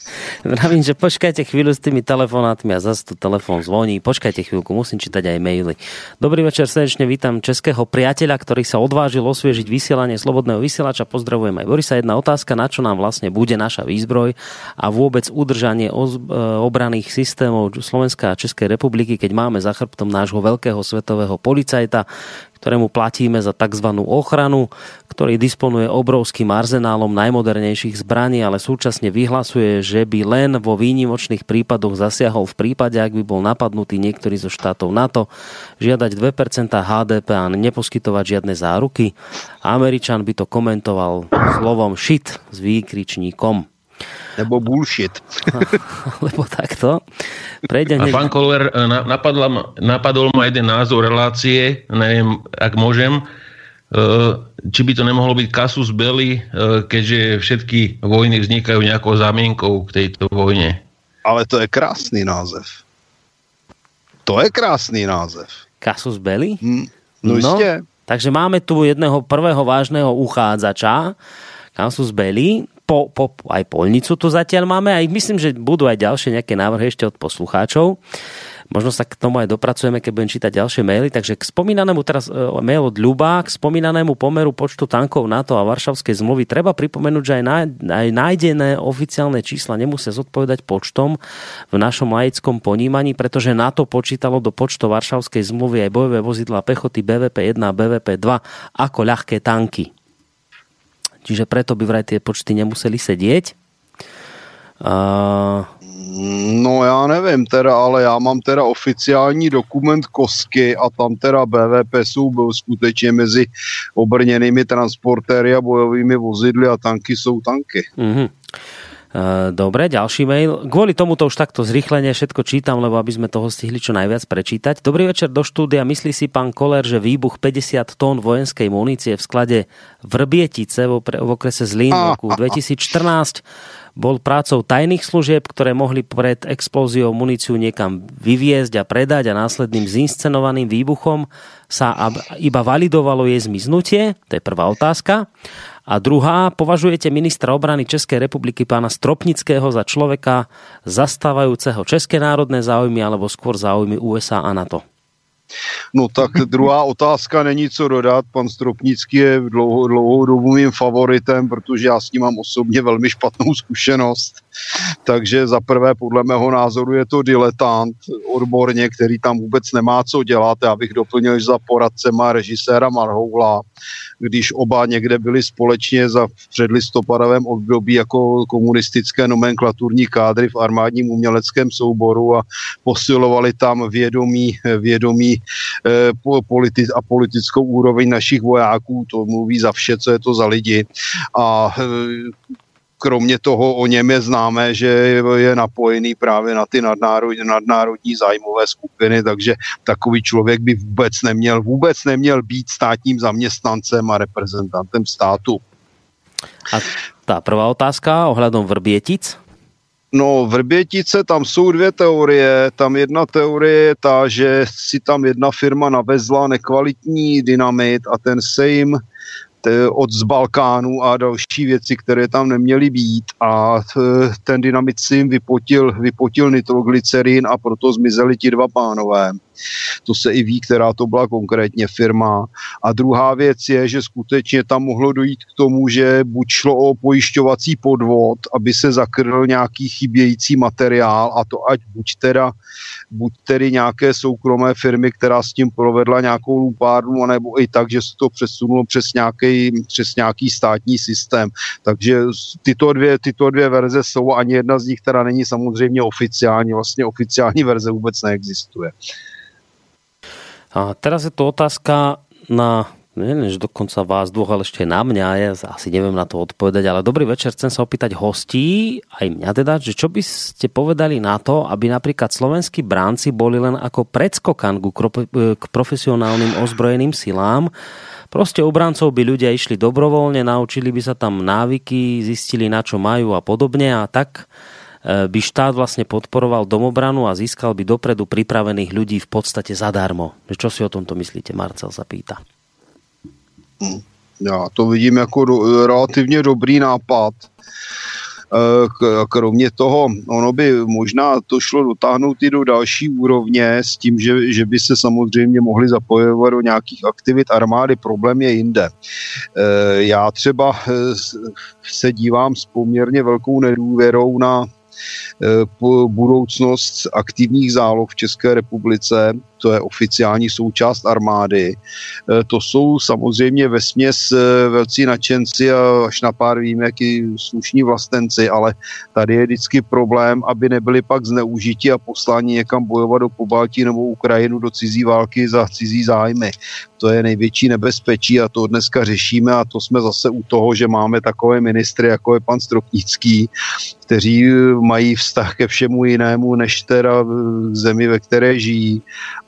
Vravím, že počkajte chvíľu s tými telefonátmi a zase tu telefon zvoní. Počkajte chvíľku, musím čítať aj maily. Dobrý večer, srdečne vítam českého priateľa, ktorý sa odvážil osviežiť vysielanie Slobodného vysielača. Pozdravujem aj Borisa. Jedna otázka, na čo nám vlastne bude naša výzbroj a vôbec udržanie e, obraných systémov Slovenska a Českej republiky, keď máme za chrbtom nášho veľkého svetového policajta, ktorému platíme za tzv. ochranu, ktorý disponuje obrovským arzenálom najmodernejších zbraní, ale súčasne vyhlasuje, že by len vo výnimočných prípadoch zasiahol v prípade, ak by bol napadnutý niektorý zo štátov NATO, žiadať 2% HDP a neposkytovať žiadne záruky. Američan by to komentoval slovom shit s výkričníkom. Nebo bullshit. Lebo takto. Prejde a pán Kolver, e, napadla, napadol ma jeden názor relácie, neviem, ak môžem, e, či by to nemohlo byť kasus belli, e, keďže všetky vojny vznikajú nejakou zámienkou k tejto vojne. Ale to je krásný název. To je krásný název. Kasus belli? Hmm. No, no takže máme tu jedného prvého vážného uchádzača, Kasus belli, po, po, aj polnicu tu zatiaľ máme a myslím, že budú aj ďalšie nejaké návrhy ešte od poslucháčov. Možno sa k tomu aj dopracujeme, keď budem čítať ďalšie maily. Takže k spomínanému teraz e, mail od Ľuba, k spomínanému pomeru počtu tankov NATO a Varšavskej zmluvy treba pripomenúť, že aj, aj nájdené oficiálne čísla nemusia zodpovedať počtom v našom laickom ponímaní, pretože NATO počítalo do počtu Varšavskej zmluvy aj bojové vozidla pechoty BVP-1 a BVP-2 ako ľahké tanky. Čiže preto by vraj tie počty nemuseli sedieť. Uh... No já nevím teda, ale já mám teda oficiální dokument Kosky a tam teda BVP jsou byl skutečně mezi obrněnými transportéry a bojovými vozidly a tanky jsou tanky. Mm-hmm. Eh, dobre, ďalší mail. Kvôli to už takto zrychlenie všetko čítam, lebo aby sme toho stihli čo najviac prečítať. Dobrý večer do štúdia. Myslí si pán Koller, že výbuch 50 tón vojenskej munície v sklade Vrbietice v okrese Zlín v roku 2014 bol prácou tajných služieb, ktoré mohli pred explóziou muníciu niekam vyviezť a predať a následným zinscenovaným výbuchom sa iba validovalo jej zmiznutie? To je prvá otázka. A druhá, považujete ministra obrany Českej republiky pána Stropnického za človeka zastávajúceho české národné záujmy alebo skôr záujmy USA a NATO? No tak druhá otázka není co dodat. Pan Stropnický je dlouho, dlouhou dobu mým favoritem, protože já s ním mám osobně velmi špatnou zkušenost Takže za prvé podle mého názoru je to diletant odborně, který tam vůbec nemá co dělat. Já bych doplnil, že za poradcema režiséra Marhoula, když oba někde byli společně za předlistopadovém období jako komunistické nomenklaturní kádry v armádním uměleckém souboru a posilovali tam vědomí, vědomí eh, politi- a politickou úroveň našich vojáků. To mluví za vše, co je to za lidi. A eh, kromě toho o něm je známé, že je napojený právě na ty nadnárodní, nadnárodní zájmové skupiny, takže takový člověk by vůbec neměl, vůbec neměl být státním zaměstnancem a reprezentantem státu. A ta prvá otázka ohledom Vrbětic? No, Vrbětice, tam jsou dvě teorie. Tam jedna teorie je ta, že si tam jedna firma navezla nekvalitní dynamit a ten se jim od z Balkánu a další věci, které tam neměly být a ten dynamit si jim vypotil, vypotil nitroglycerin a proto zmizeli ti dva pánové. To se i ví, která to byla konkrétně firma. A druhá věc je, že skutečně tam mohlo dojít k tomu, že buď šlo o pojišťovací podvod, aby se zakryl nějaký chybějící materiál a to ať buď teda buď tedy nějaké soukromé firmy, která s tím provedla nějakou lupárnu, nebo i tak, že se to přesunulo přes nějaký, přes nějaký státní systém. Takže tyto dvě, tyto dvě verze jsou, ani jedna z nich teda není samozřejmě oficiální, vlastně oficiální verze vůbec neexistuje. A teraz je to otázka na neviem, že dokonca vás dvoch, ale ešte na mňa, ja asi neviem na to odpovedať, ale dobrý večer, chcem sa opýtať hostí, aj mňa teda, že čo by ste povedali na to, aby napríklad slovenskí bránci boli len ako predskokan k profesionálnym ozbrojeným silám, Proste u brancov by ľudia išli dobrovoľne, naučili by sa tam návyky, zistili na čo majú a podobne a tak by štát vlastne podporoval domobranu a získal by dopredu pripravených ľudí v podstate zadarmo. Čo si o tomto myslíte? Marcel sa pýta. Hm. Já to vidím jako do, relativně dobrý nápad. E, kromě toho, ono by možná to šlo dotáhnout i do další úrovně s tím, že, že by se samozřejmě mohli zapojovat do nějakých aktivit armády. Problém je jinde. E, já třeba se dívám s poměrně velkou nedůvěrou na Eh, budoucnost aktivních záloh v České republice, to je oficiální součást armády. Eh, to jsou samozřejmě ve směs eh, velcí nadšenci a až na pár výjimek i slušní vlastenci, ale tady je vždycky problém, aby nebyli pak zneužiti a posláni někam bojovat do Pobaltí nebo Ukrajinu do cizí války za cizí zájmy. To je největší nebezpečí a to dneska řešíme a to jsme zase u toho, že máme takové ministry, jako je pan Stropnický, kteří mají vztah ke všemu jinému, než teda v zemi, ve které žijí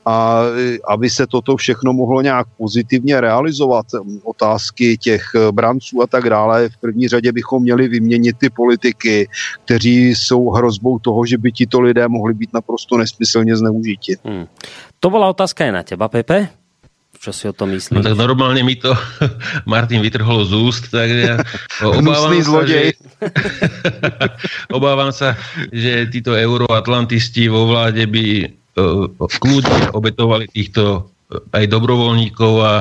a e, aby se toto všechno mohlo nějak pozitivně realizovat, otázky těch e, branců a tak dále, v první řadě bychom měli vyměnit ty politiky, kteří jsou hrozbou toho, že by tito lidé mohli být naprosto nesmyslně zneužiti. Hmm. To byla otázka i na teba, Pepe. Čo si o tom myslíš? No tak normálne mi to Martin vytrhol z úst, tak ja obávam sa, že, obávam sa, že títo euroatlantisti vo vláde by v kľude obetovali týchto aj dobrovoľníkov a,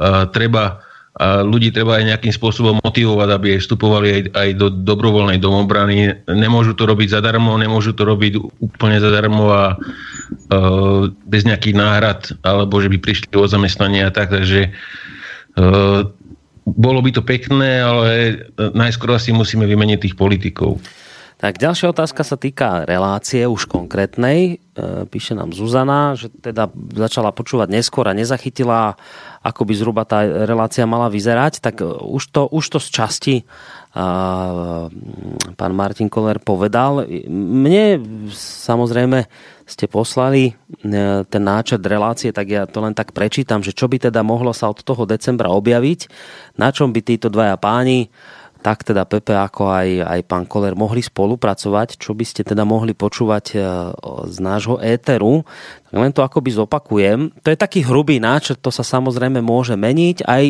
a treba a ľudí treba aj nejakým spôsobom motivovať, aby vstupovali aj, aj do dobrovoľnej domobrany. Nemôžu to robiť zadarmo, nemôžu to robiť úplne zadarmo a uh, bez nejakých náhrad, alebo že by prišli o zamestnanie a tak, takže uh, bolo by to pekné, ale najskôr asi musíme vymeniť tých politikov. Tak ďalšia otázka sa týka relácie už konkrétnej. E, píše nám Zuzana, že teda začala počúvať neskôr a nezachytila, ako by zhruba tá relácia mala vyzerať. Tak už to, už to z časti a, pán Martin Koller povedal. Mne samozrejme ste poslali e, ten náčrt relácie, tak ja to len tak prečítam, že čo by teda mohlo sa od toho decembra objaviť, na čom by títo dvaja páni tak teda Pepe ako aj, aj pán Koller mohli spolupracovať, čo by ste teda mohli počúvať e, z nášho éteru. Len to akoby zopakujem. To je taký hrubý náčrt, to sa samozrejme môže meniť aj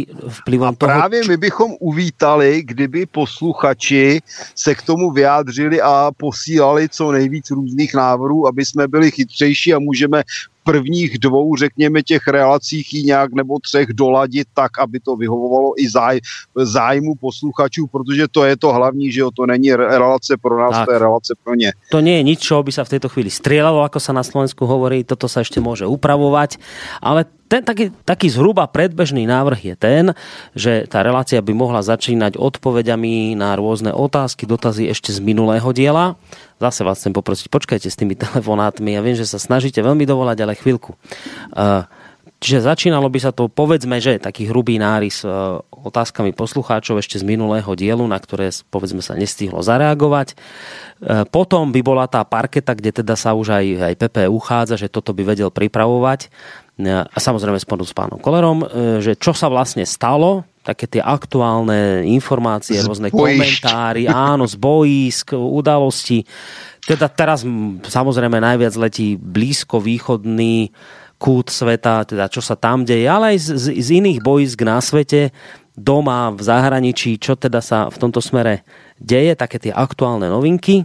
vplyvom A právě toho... my bychom uvítali, kdyby posluchači se k tomu vyjádřili a posílali co nejvíc různých návrhů, aby jsme byli chytřejší a můžeme prvních dvou, řekněme, těch relacích ji nějak nebo třech doladit tak, aby to vyhovovalo i záj, zájmu posluchačů, protože to je to hlavní, že jo, to není relace pro nás, tak. to je relace pro ně. To nie je nič, čo by sa v tejto chvíli strieľalo, ako sa na Slovensku hovorí, toto sa ešte môže upravovať, ale ten taký, taký zhruba predbežný návrh je ten, že tá relácia by mohla začínať odpoveďami na rôzne otázky, dotazy ešte z minulého diela. Zase vás chcem poprosiť, počkajte s tými telefonátmi. Ja viem, že sa snažíte veľmi dovolať, ale chvíľku. Uh, Čiže začínalo by sa to, povedzme, že taký hrubý nárys uh, otázkami poslucháčov ešte z minulého dielu, na ktoré povedzme sa nestihlo zareagovať. Uh, potom by bola tá parketa, kde teda sa už aj, aj PP uchádza, že toto by vedel pripravovať a samozrejme spolu s pánom Kolerom, e, že čo sa vlastne stalo, také tie aktuálne informácie, z rôzne bojišť. komentári, áno, z bojísk, udalosti. Teda teraz samozrejme najviac letí blízko východný kút sveta, teda čo sa tam deje, ale aj z, z, z iných bojísk na svete, doma, v zahraničí, čo teda sa v tomto smere deje, také tie aktuálne novinky.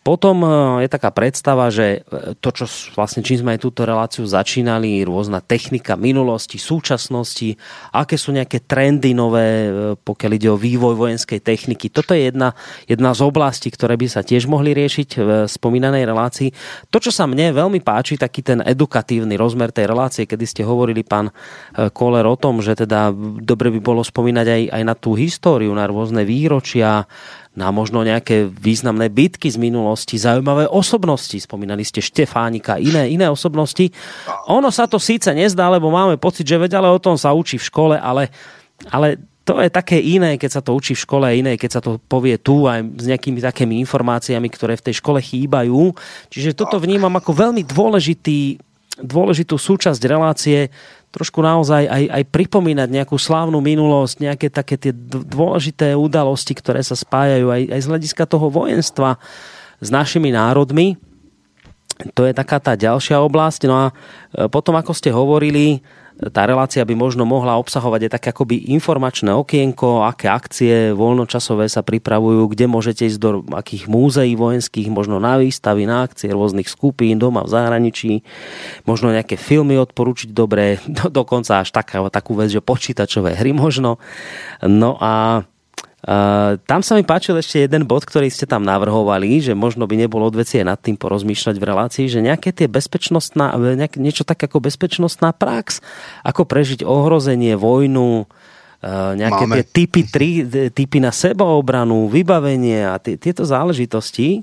Potom e, je taká predstava, že e, to, čo vlastne čím sme aj túto reláciu začínali, rôzna technika minulosti, súčasnosti, aké sú nejaké trendy nové, e, pokiaľ ide o vývoj vojenskej techniky. Toto je jedna, jedna z oblastí, ktoré by sa tiež mohli riešiť v spomínanej relácii. To, čo sa mne veľmi páči, taký ten edukatívny rozmer tej relácie, kedy ste hovorili pán Koler o tom, že teda dobre by bolo spomínať aj, aj na tú históriu, na rôzne výročia, na možno nejaké významné bitky z minulosti, zaujímavé osobnosti. Spomínali ste Štefánika, iné, iné osobnosti. Ono sa to síce nezdá, lebo máme pocit, že veď, ale o tom sa učí v škole, ale, ale to je také iné, keď sa to učí v škole, iné, keď sa to povie tu aj s nejakými takými informáciami, ktoré v tej škole chýbajú. Čiže toto vnímam ako veľmi dôležitý, dôležitú súčasť relácie trošku naozaj aj, aj pripomínať nejakú slávnu minulosť, nejaké také tie dôležité udalosti, ktoré sa spájajú aj, aj z hľadiska toho vojenstva s našimi národmi. To je taká tá ďalšia oblasť. No a e, potom, ako ste hovorili, tá relácia by možno mohla obsahovať aj také akoby informačné okienko, aké akcie voľnočasové sa pripravujú, kde môžete ísť do akých múzeí vojenských, možno na výstavy, na akcie rôznych skupín doma v zahraničí, možno nejaké filmy odporučiť dobré, do, dokonca až taká, takú vec, že počítačové hry možno. No a Uh, tam sa mi páčil ešte jeden bod, ktorý ste tam navrhovali, že možno by nebolo odvecie nad tým porozmýšľať v relácii, že nejaké tie bezpečnostná, nejak, niečo tak ako bezpečnostná prax, ako prežiť ohrozenie, vojnu, uh, nejaké Máme. tie typy, tri, typy na sebaobranu, vybavenie a tie, tieto záležitosti,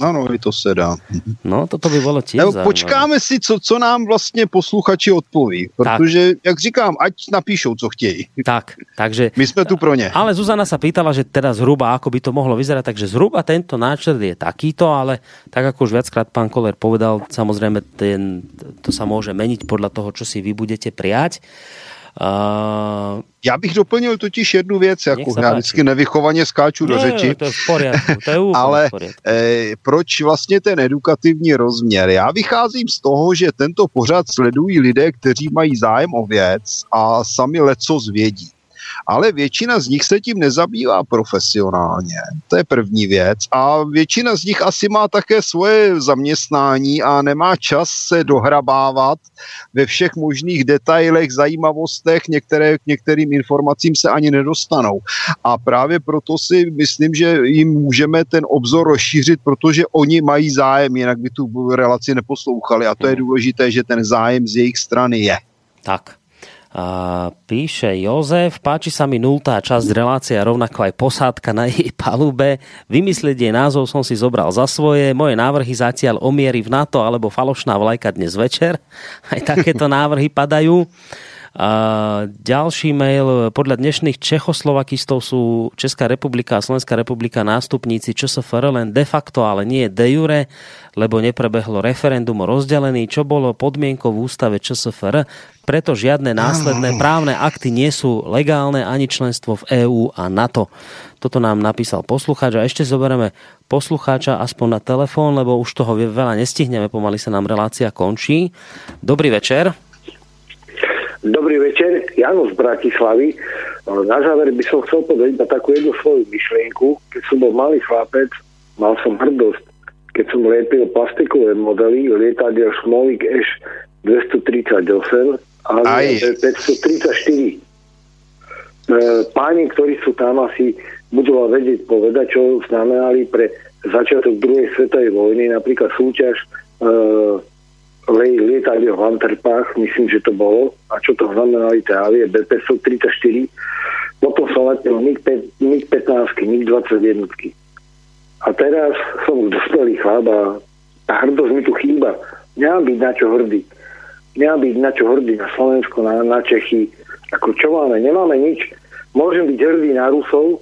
ano, i to se dá. No, toto by bylo Nebo Počkáme si, co, co nám vlastně posluchači odpoví, protože, tak. jak říkám, ať napíšou, co chtějí. Tak, takže... My jsme tu pro ně. Ale Zuzana sa pýtala, že teda zhruba, ako by to mohlo vyzerať, takže zhruba tento náčrt je takýto, ale tak ako už viackrát pán Koller povedal, samozrejme ten, to sa môže meniť podľa toho, čo si vy budete prijať. Uh, já bych doplnil totiž jednu věc, jako já vždycky nevychovaně skáču ne, do řeči, to je v poriadku, to je ale v poriadku. eh, proč vlastně ten edukativní rozměr? Já vycházím z toho, že tento pořad sledují lidé, kteří mají zájem o věc a sami leco zvědí ale většina z nich se tím nezabývá profesionálně. To je první věc. A většina z nich asi má také svoje zaměstnání a nemá čas se dohrabávat ve všech možných detailech, zajímavostech, některé, k některým informacím se ani nedostanou. A právě proto si myslím, že jim můžeme ten obzor rozšířit, protože oni mají zájem, jinak by tu relaci neposlouchali. A to je důležité, že ten zájem z jejich strany je. Tak, a píše Jozef, páči sa mi nultá časť relácia, rovnako aj posádka na jej palube. Vymyslieť jej názov som si zobral za svoje. Moje návrhy zatiaľ omiery v NATO alebo falošná vlajka dnes večer. Aj takéto návrhy padajú. A ďalší mail. Podľa dnešných Čechoslovakistov sú Česká republika a Slovenská republika nástupníci ČSFR len de facto, ale nie de jure, lebo neprebehlo referendum o rozdelení, čo bolo podmienkou v ústave ČSFR. Preto žiadne následné právne akty nie sú legálne ani členstvo v EÚ a NATO. Toto nám napísal poslucháč a ešte zoberieme poslucháča aspoň na telefón, lebo už toho veľa nestihneme, pomaly sa nám relácia končí. Dobrý večer. Dobrý večer, Jano z Bratislavy. Na záver by som chcel povedať na takú jednu svoju myšlienku. Keď som bol malý chlapec, mal som hrdosť, keď som lepil plastikové modely lietadiel Šmolík Eš 238 a Aj. 534. E, Páni, ktorí sú tam, asi budú vám vedieť povedať, čo znamenali pre začiatok druhej svetovej vojny, napríklad súťaž e, lej, lietadiel v Antwerpách, myslím, že to bolo, a čo to znamenali tie avie BP-134. Potom som letel MiG-15, MiG-21. A teraz som dospelý chlap a tá hrdosť mi tu chýba. Nemám byť na čo hrdý. Nemám byť na čo hrdý na Slovensko, na, na Čechy. Ako čo máme? Nemáme nič. Môžem byť hrdý na Rusov,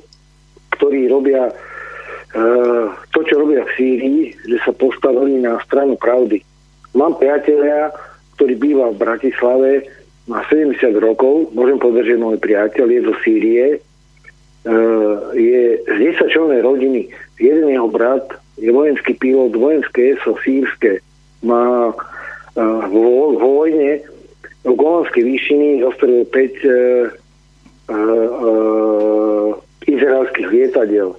ktorí robia e, to, čo robia v Sýrii, že sa postavili na stranu pravdy. Mám priateľa, ktorý býva v Bratislave, má 70 rokov, môžem povedať, že môj priateľ je zo Sýrie, e, je z 10 člennej rodiny. Jeden jeho brat je vojenský pilot, vojenské ESO sírske. Má e, vo, vo vojne v Golanskej výšiny zostrelil 5 e, e, e, izraelských lietadiel.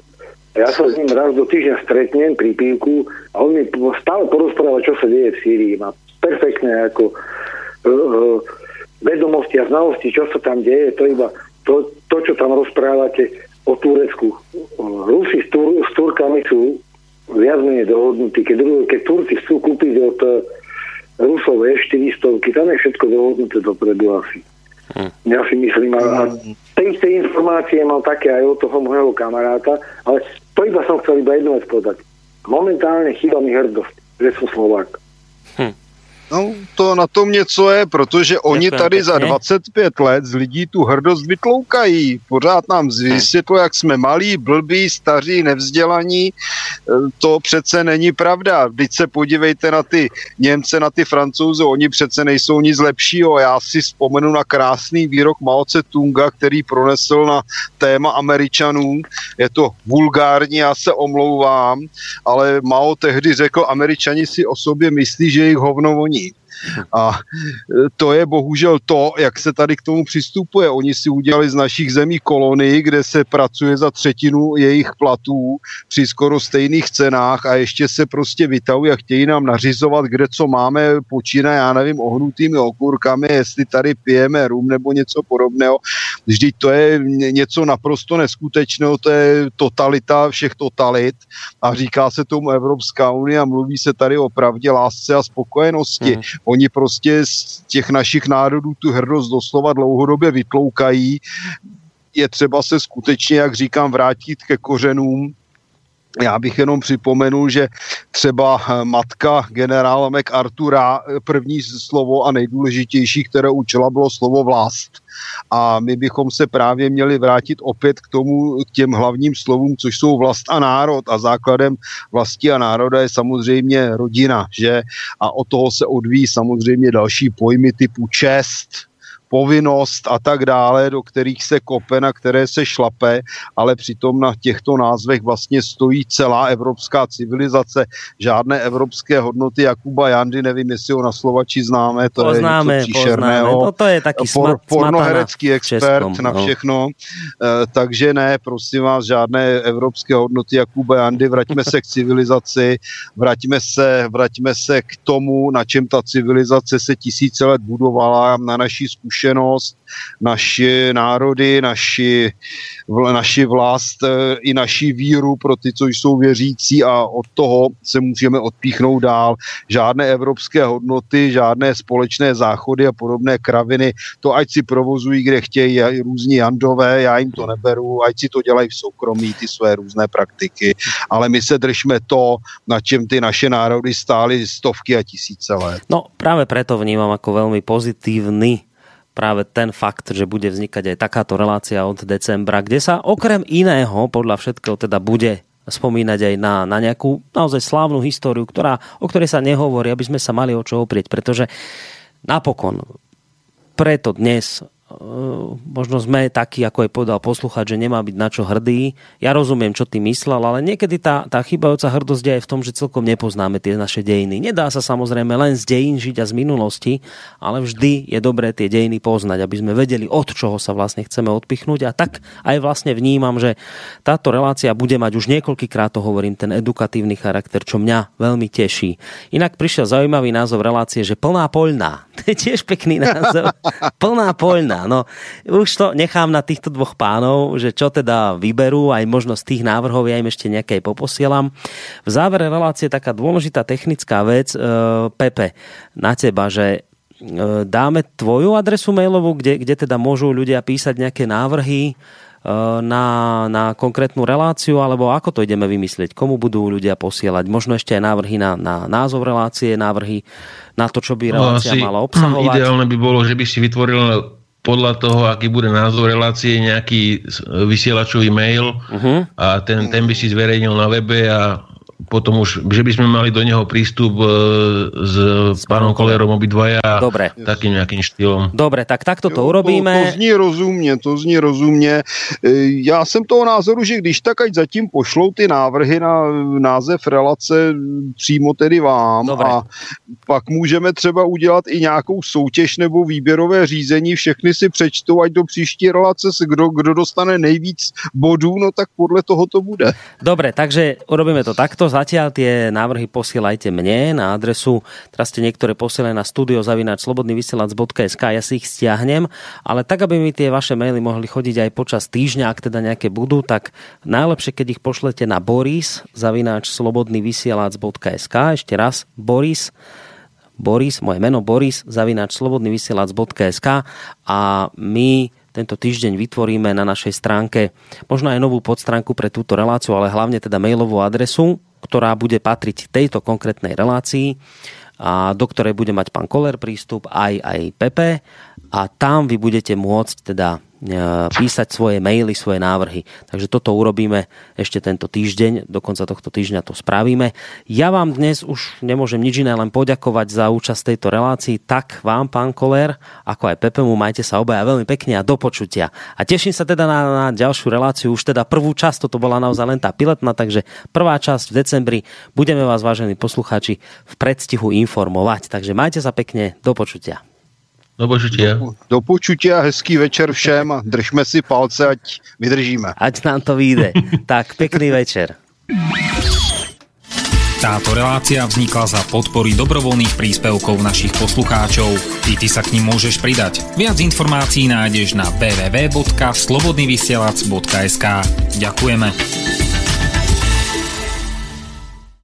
A ja sa s ním raz do týždňa stretnem pri pívku a on mi stále porozpráva, čo sa deje v Sýrii. Má perfektné ako uh, uh, vedomosti a znalosti, čo sa tam deje. To iba to, to čo tam rozprávate o Turecku. Rusi s, Tur- s Turkami sú viac menej dohodnutí. Keď, keď Turci chcú kúpiť od uh, Rusov E400, tam je všetko dohodnuté dopredu asi. Hm. Ja si myslím, a, a tej, tej informácie mal také aj od toho môjho kamaráta, ale to iba som chcel iba jednu vec povedať. Momentálne chýba mi hrdosť, že som Slovák. No, to na tom něco je, protože oni tady za 25 let z lidí tu hrdost vytloukají. Pořád nám vysvětlo, jak jsme malí, blbí, staří, nevzdělaní. E, To přece není pravda. Teď se podívejte na ty Němce, na ty Francouze, oni přece nejsou nic lepšího. Já si vzpomenu na krásný výrok Mao Tse Tunga, který pronesl na téma Američanů. Je to vulgární, já se omlouvám, ale Mao tehdy řekl, Američani si o sobě myslí, že jich hovno voní. A e, to je bohužel to, jak se tady k tomu přistupuje. Oni si udělali z našich zemí kolonii, kde se pracuje za třetinu jejich platů při skoro stejných cenách a ještě se prostě vytahují a chtějí nám nařizovat, kde co máme, počíná, já nevím, ohnutými okurkami, jestli tady pijeme rum nebo něco podobného. Vždyť to je ně- něco naprosto neskutečného, to je totalita všech totalit a říká se tomu Evropská unie a mluví se tady o pravdě, lásce a spokojenosti. Hmm. Oni prostě z těch našich národů tu hrdost doslova dlouhodobě vytloukají. Je třeba se skutečně, jak říkám, vrátit ke kořenům já bych jenom připomenul, že třeba eh, matka generála MacArthura eh, první slovo a nejdůležitější, které učila, bylo slovo vlast. A my bychom se právě měli vrátit opět k tomu, k těm hlavním slovům, což jsou vlast a národ. A základem vlasti a národa je samozřejmě rodina, že? A od toho se odvíjí samozřejmě další pojmy typu čest, povinnost a tak dále, do kterých se kope, na které se šlape, ale přitom na těchto názvech vlastně stojí celá evropská civilizace, žádné evropské hodnoty Jakuba Jandy, nevím, jestli ho na Slovači známe, to Poznáme, je něco příšerného. poznáme. Toto je taký smat- pornoherecký expert českom, na no. všechno, Eh, takže ne, prosím vás, žádné evropské hodnoty Jakuba Jandy, vraťme se k civilizaci, vraťme se, vraťme se k tomu, na čem ta civilizace se tisíce let budovala, na naší zkušenost, naši národy, naši, vl- naši vlast eh, i naši víru pro ty, co jsou věřící a od toho se můžeme odpíchnout dál. Žádné evropské hodnoty, žádné společné záchody a podobné kraviny, to ať si provozují, kde chtějí různí jandové, já jim to neberu, ať si to dělají v soukromí, ty své různé praktiky, ale my se držme to, na čem ty naše národy stály stovky a tisíce let. No práve preto vnímam ako veľmi pozitívny práve ten fakt, že bude vznikať aj takáto relácia od decembra, kde sa okrem iného podľa všetkého teda bude spomínať aj na, na nejakú naozaj slávnu históriu, ktorá, o ktorej sa nehovorí, aby sme sa mali o čo oprieť, pretože napokon preto dnes možno sme takí, ako je povedal poslúchať, že nemá byť na čo hrdý. Ja rozumiem, čo ty myslel, ale niekedy tá, tá chybajúca hrdosť je aj v tom, že celkom nepoznáme tie naše dejiny. Nedá sa samozrejme len z dejín žiť a z minulosti, ale vždy je dobré tie dejiny poznať, aby sme vedeli, od čoho sa vlastne chceme odpichnúť. A tak aj vlastne vnímam, že táto relácia bude mať už niekoľkýkrát to hovorím, ten edukatívny charakter, čo mňa veľmi teší. Inak prišiel zaujímavý názov relácie, že plná poľná. To je tiež pekný názov. plná poľná. No, už to nechám na týchto dvoch pánov, že čo teda vyberú, aj možno z tých návrhov ja im ešte nejaké poposielam. V závere relácie taká dôležitá technická vec, e, Pepe, na teba, že e, dáme tvoju adresu mailovú, kde, kde teda môžu ľudia písať nejaké návrhy, e, na, na konkrétnu reláciu, alebo ako to ideme vymyslieť? Komu budú ľudia posielať? Možno ešte aj návrhy na, na názov relácie, návrhy na to, čo by no, relácia no, mala obsahovať. Ideálne by bolo, že by si vytvoril podľa toho, aký bude názov relácie, nejaký vysielačový mail uh-huh. a ten, ten by si zverejnil na webe a potom už, že by sme mali do neho prístup e, s, s pánom Kolerom obidvaja Dobre. takým nejakým štýlom. Dobre, tak takto to jo, urobíme. To, to zní rozumně, to zní rozumně. E, já jsem toho názoru, že když tak ať zatím pošlou ty návrhy na název relace přímo tedy vám Dobre. a pak můžeme třeba udělat i nějakou soutěž nebo výběrové řízení, všechny si přečtou, ať do příští relace, kdo, kdo dostane nejvíc bodů, no tak podle toho to bude. Dobre, takže urobíme to takto takto zatiaľ tie návrhy posielajte mne na adresu, teraz ste niektoré posielajú na studiozavinač.slobodnyvysielac.sk, ja si ich stiahnem, ale tak, aby mi tie vaše maily mohli chodiť aj počas týždňa, ak teda nejaké budú, tak najlepšie, keď ich pošlete na boris zavináč ešte raz, boris Boris, moje meno Boris, zavináč slobodnyvysielac.sk a my tento týždeň vytvoríme na našej stránke možno aj novú podstránku pre túto reláciu, ale hlavne teda mailovú adresu, ktorá bude patriť tejto konkrétnej relácii a do ktorej bude mať pán Koller prístup aj, aj Pepe. A tam vy budete môcť teda písať svoje maily, svoje návrhy. Takže toto urobíme ešte tento týždeň, do konca tohto týždňa to spravíme. Ja vám dnes už nemôžem nič iné, len poďakovať za účasť tejto relácii. Tak vám, pán Koler, ako aj Pepemu, majte sa obaja veľmi pekne a do počutia. A teším sa teda na, na ďalšiu reláciu, už teda prvú časť, toto bola naozaj len tá piletná, takže prvá časť v decembri budeme vás, vážení poslucháči, v predstihu informovať. Takže majte sa pekne, do počutia. Do počutia. Do, do počutia, hezký večer všem a držme si palce, ať vydržíme. Ať nám to vyjde. tak, pekný večer. Táto relácia vznikla za podpory dobrovoľných príspevkov našich poslucháčov. I ty sa k ním môžeš pridať. Viac informácií nájdeš na www.slobodnyvysielac.sk Ďakujeme.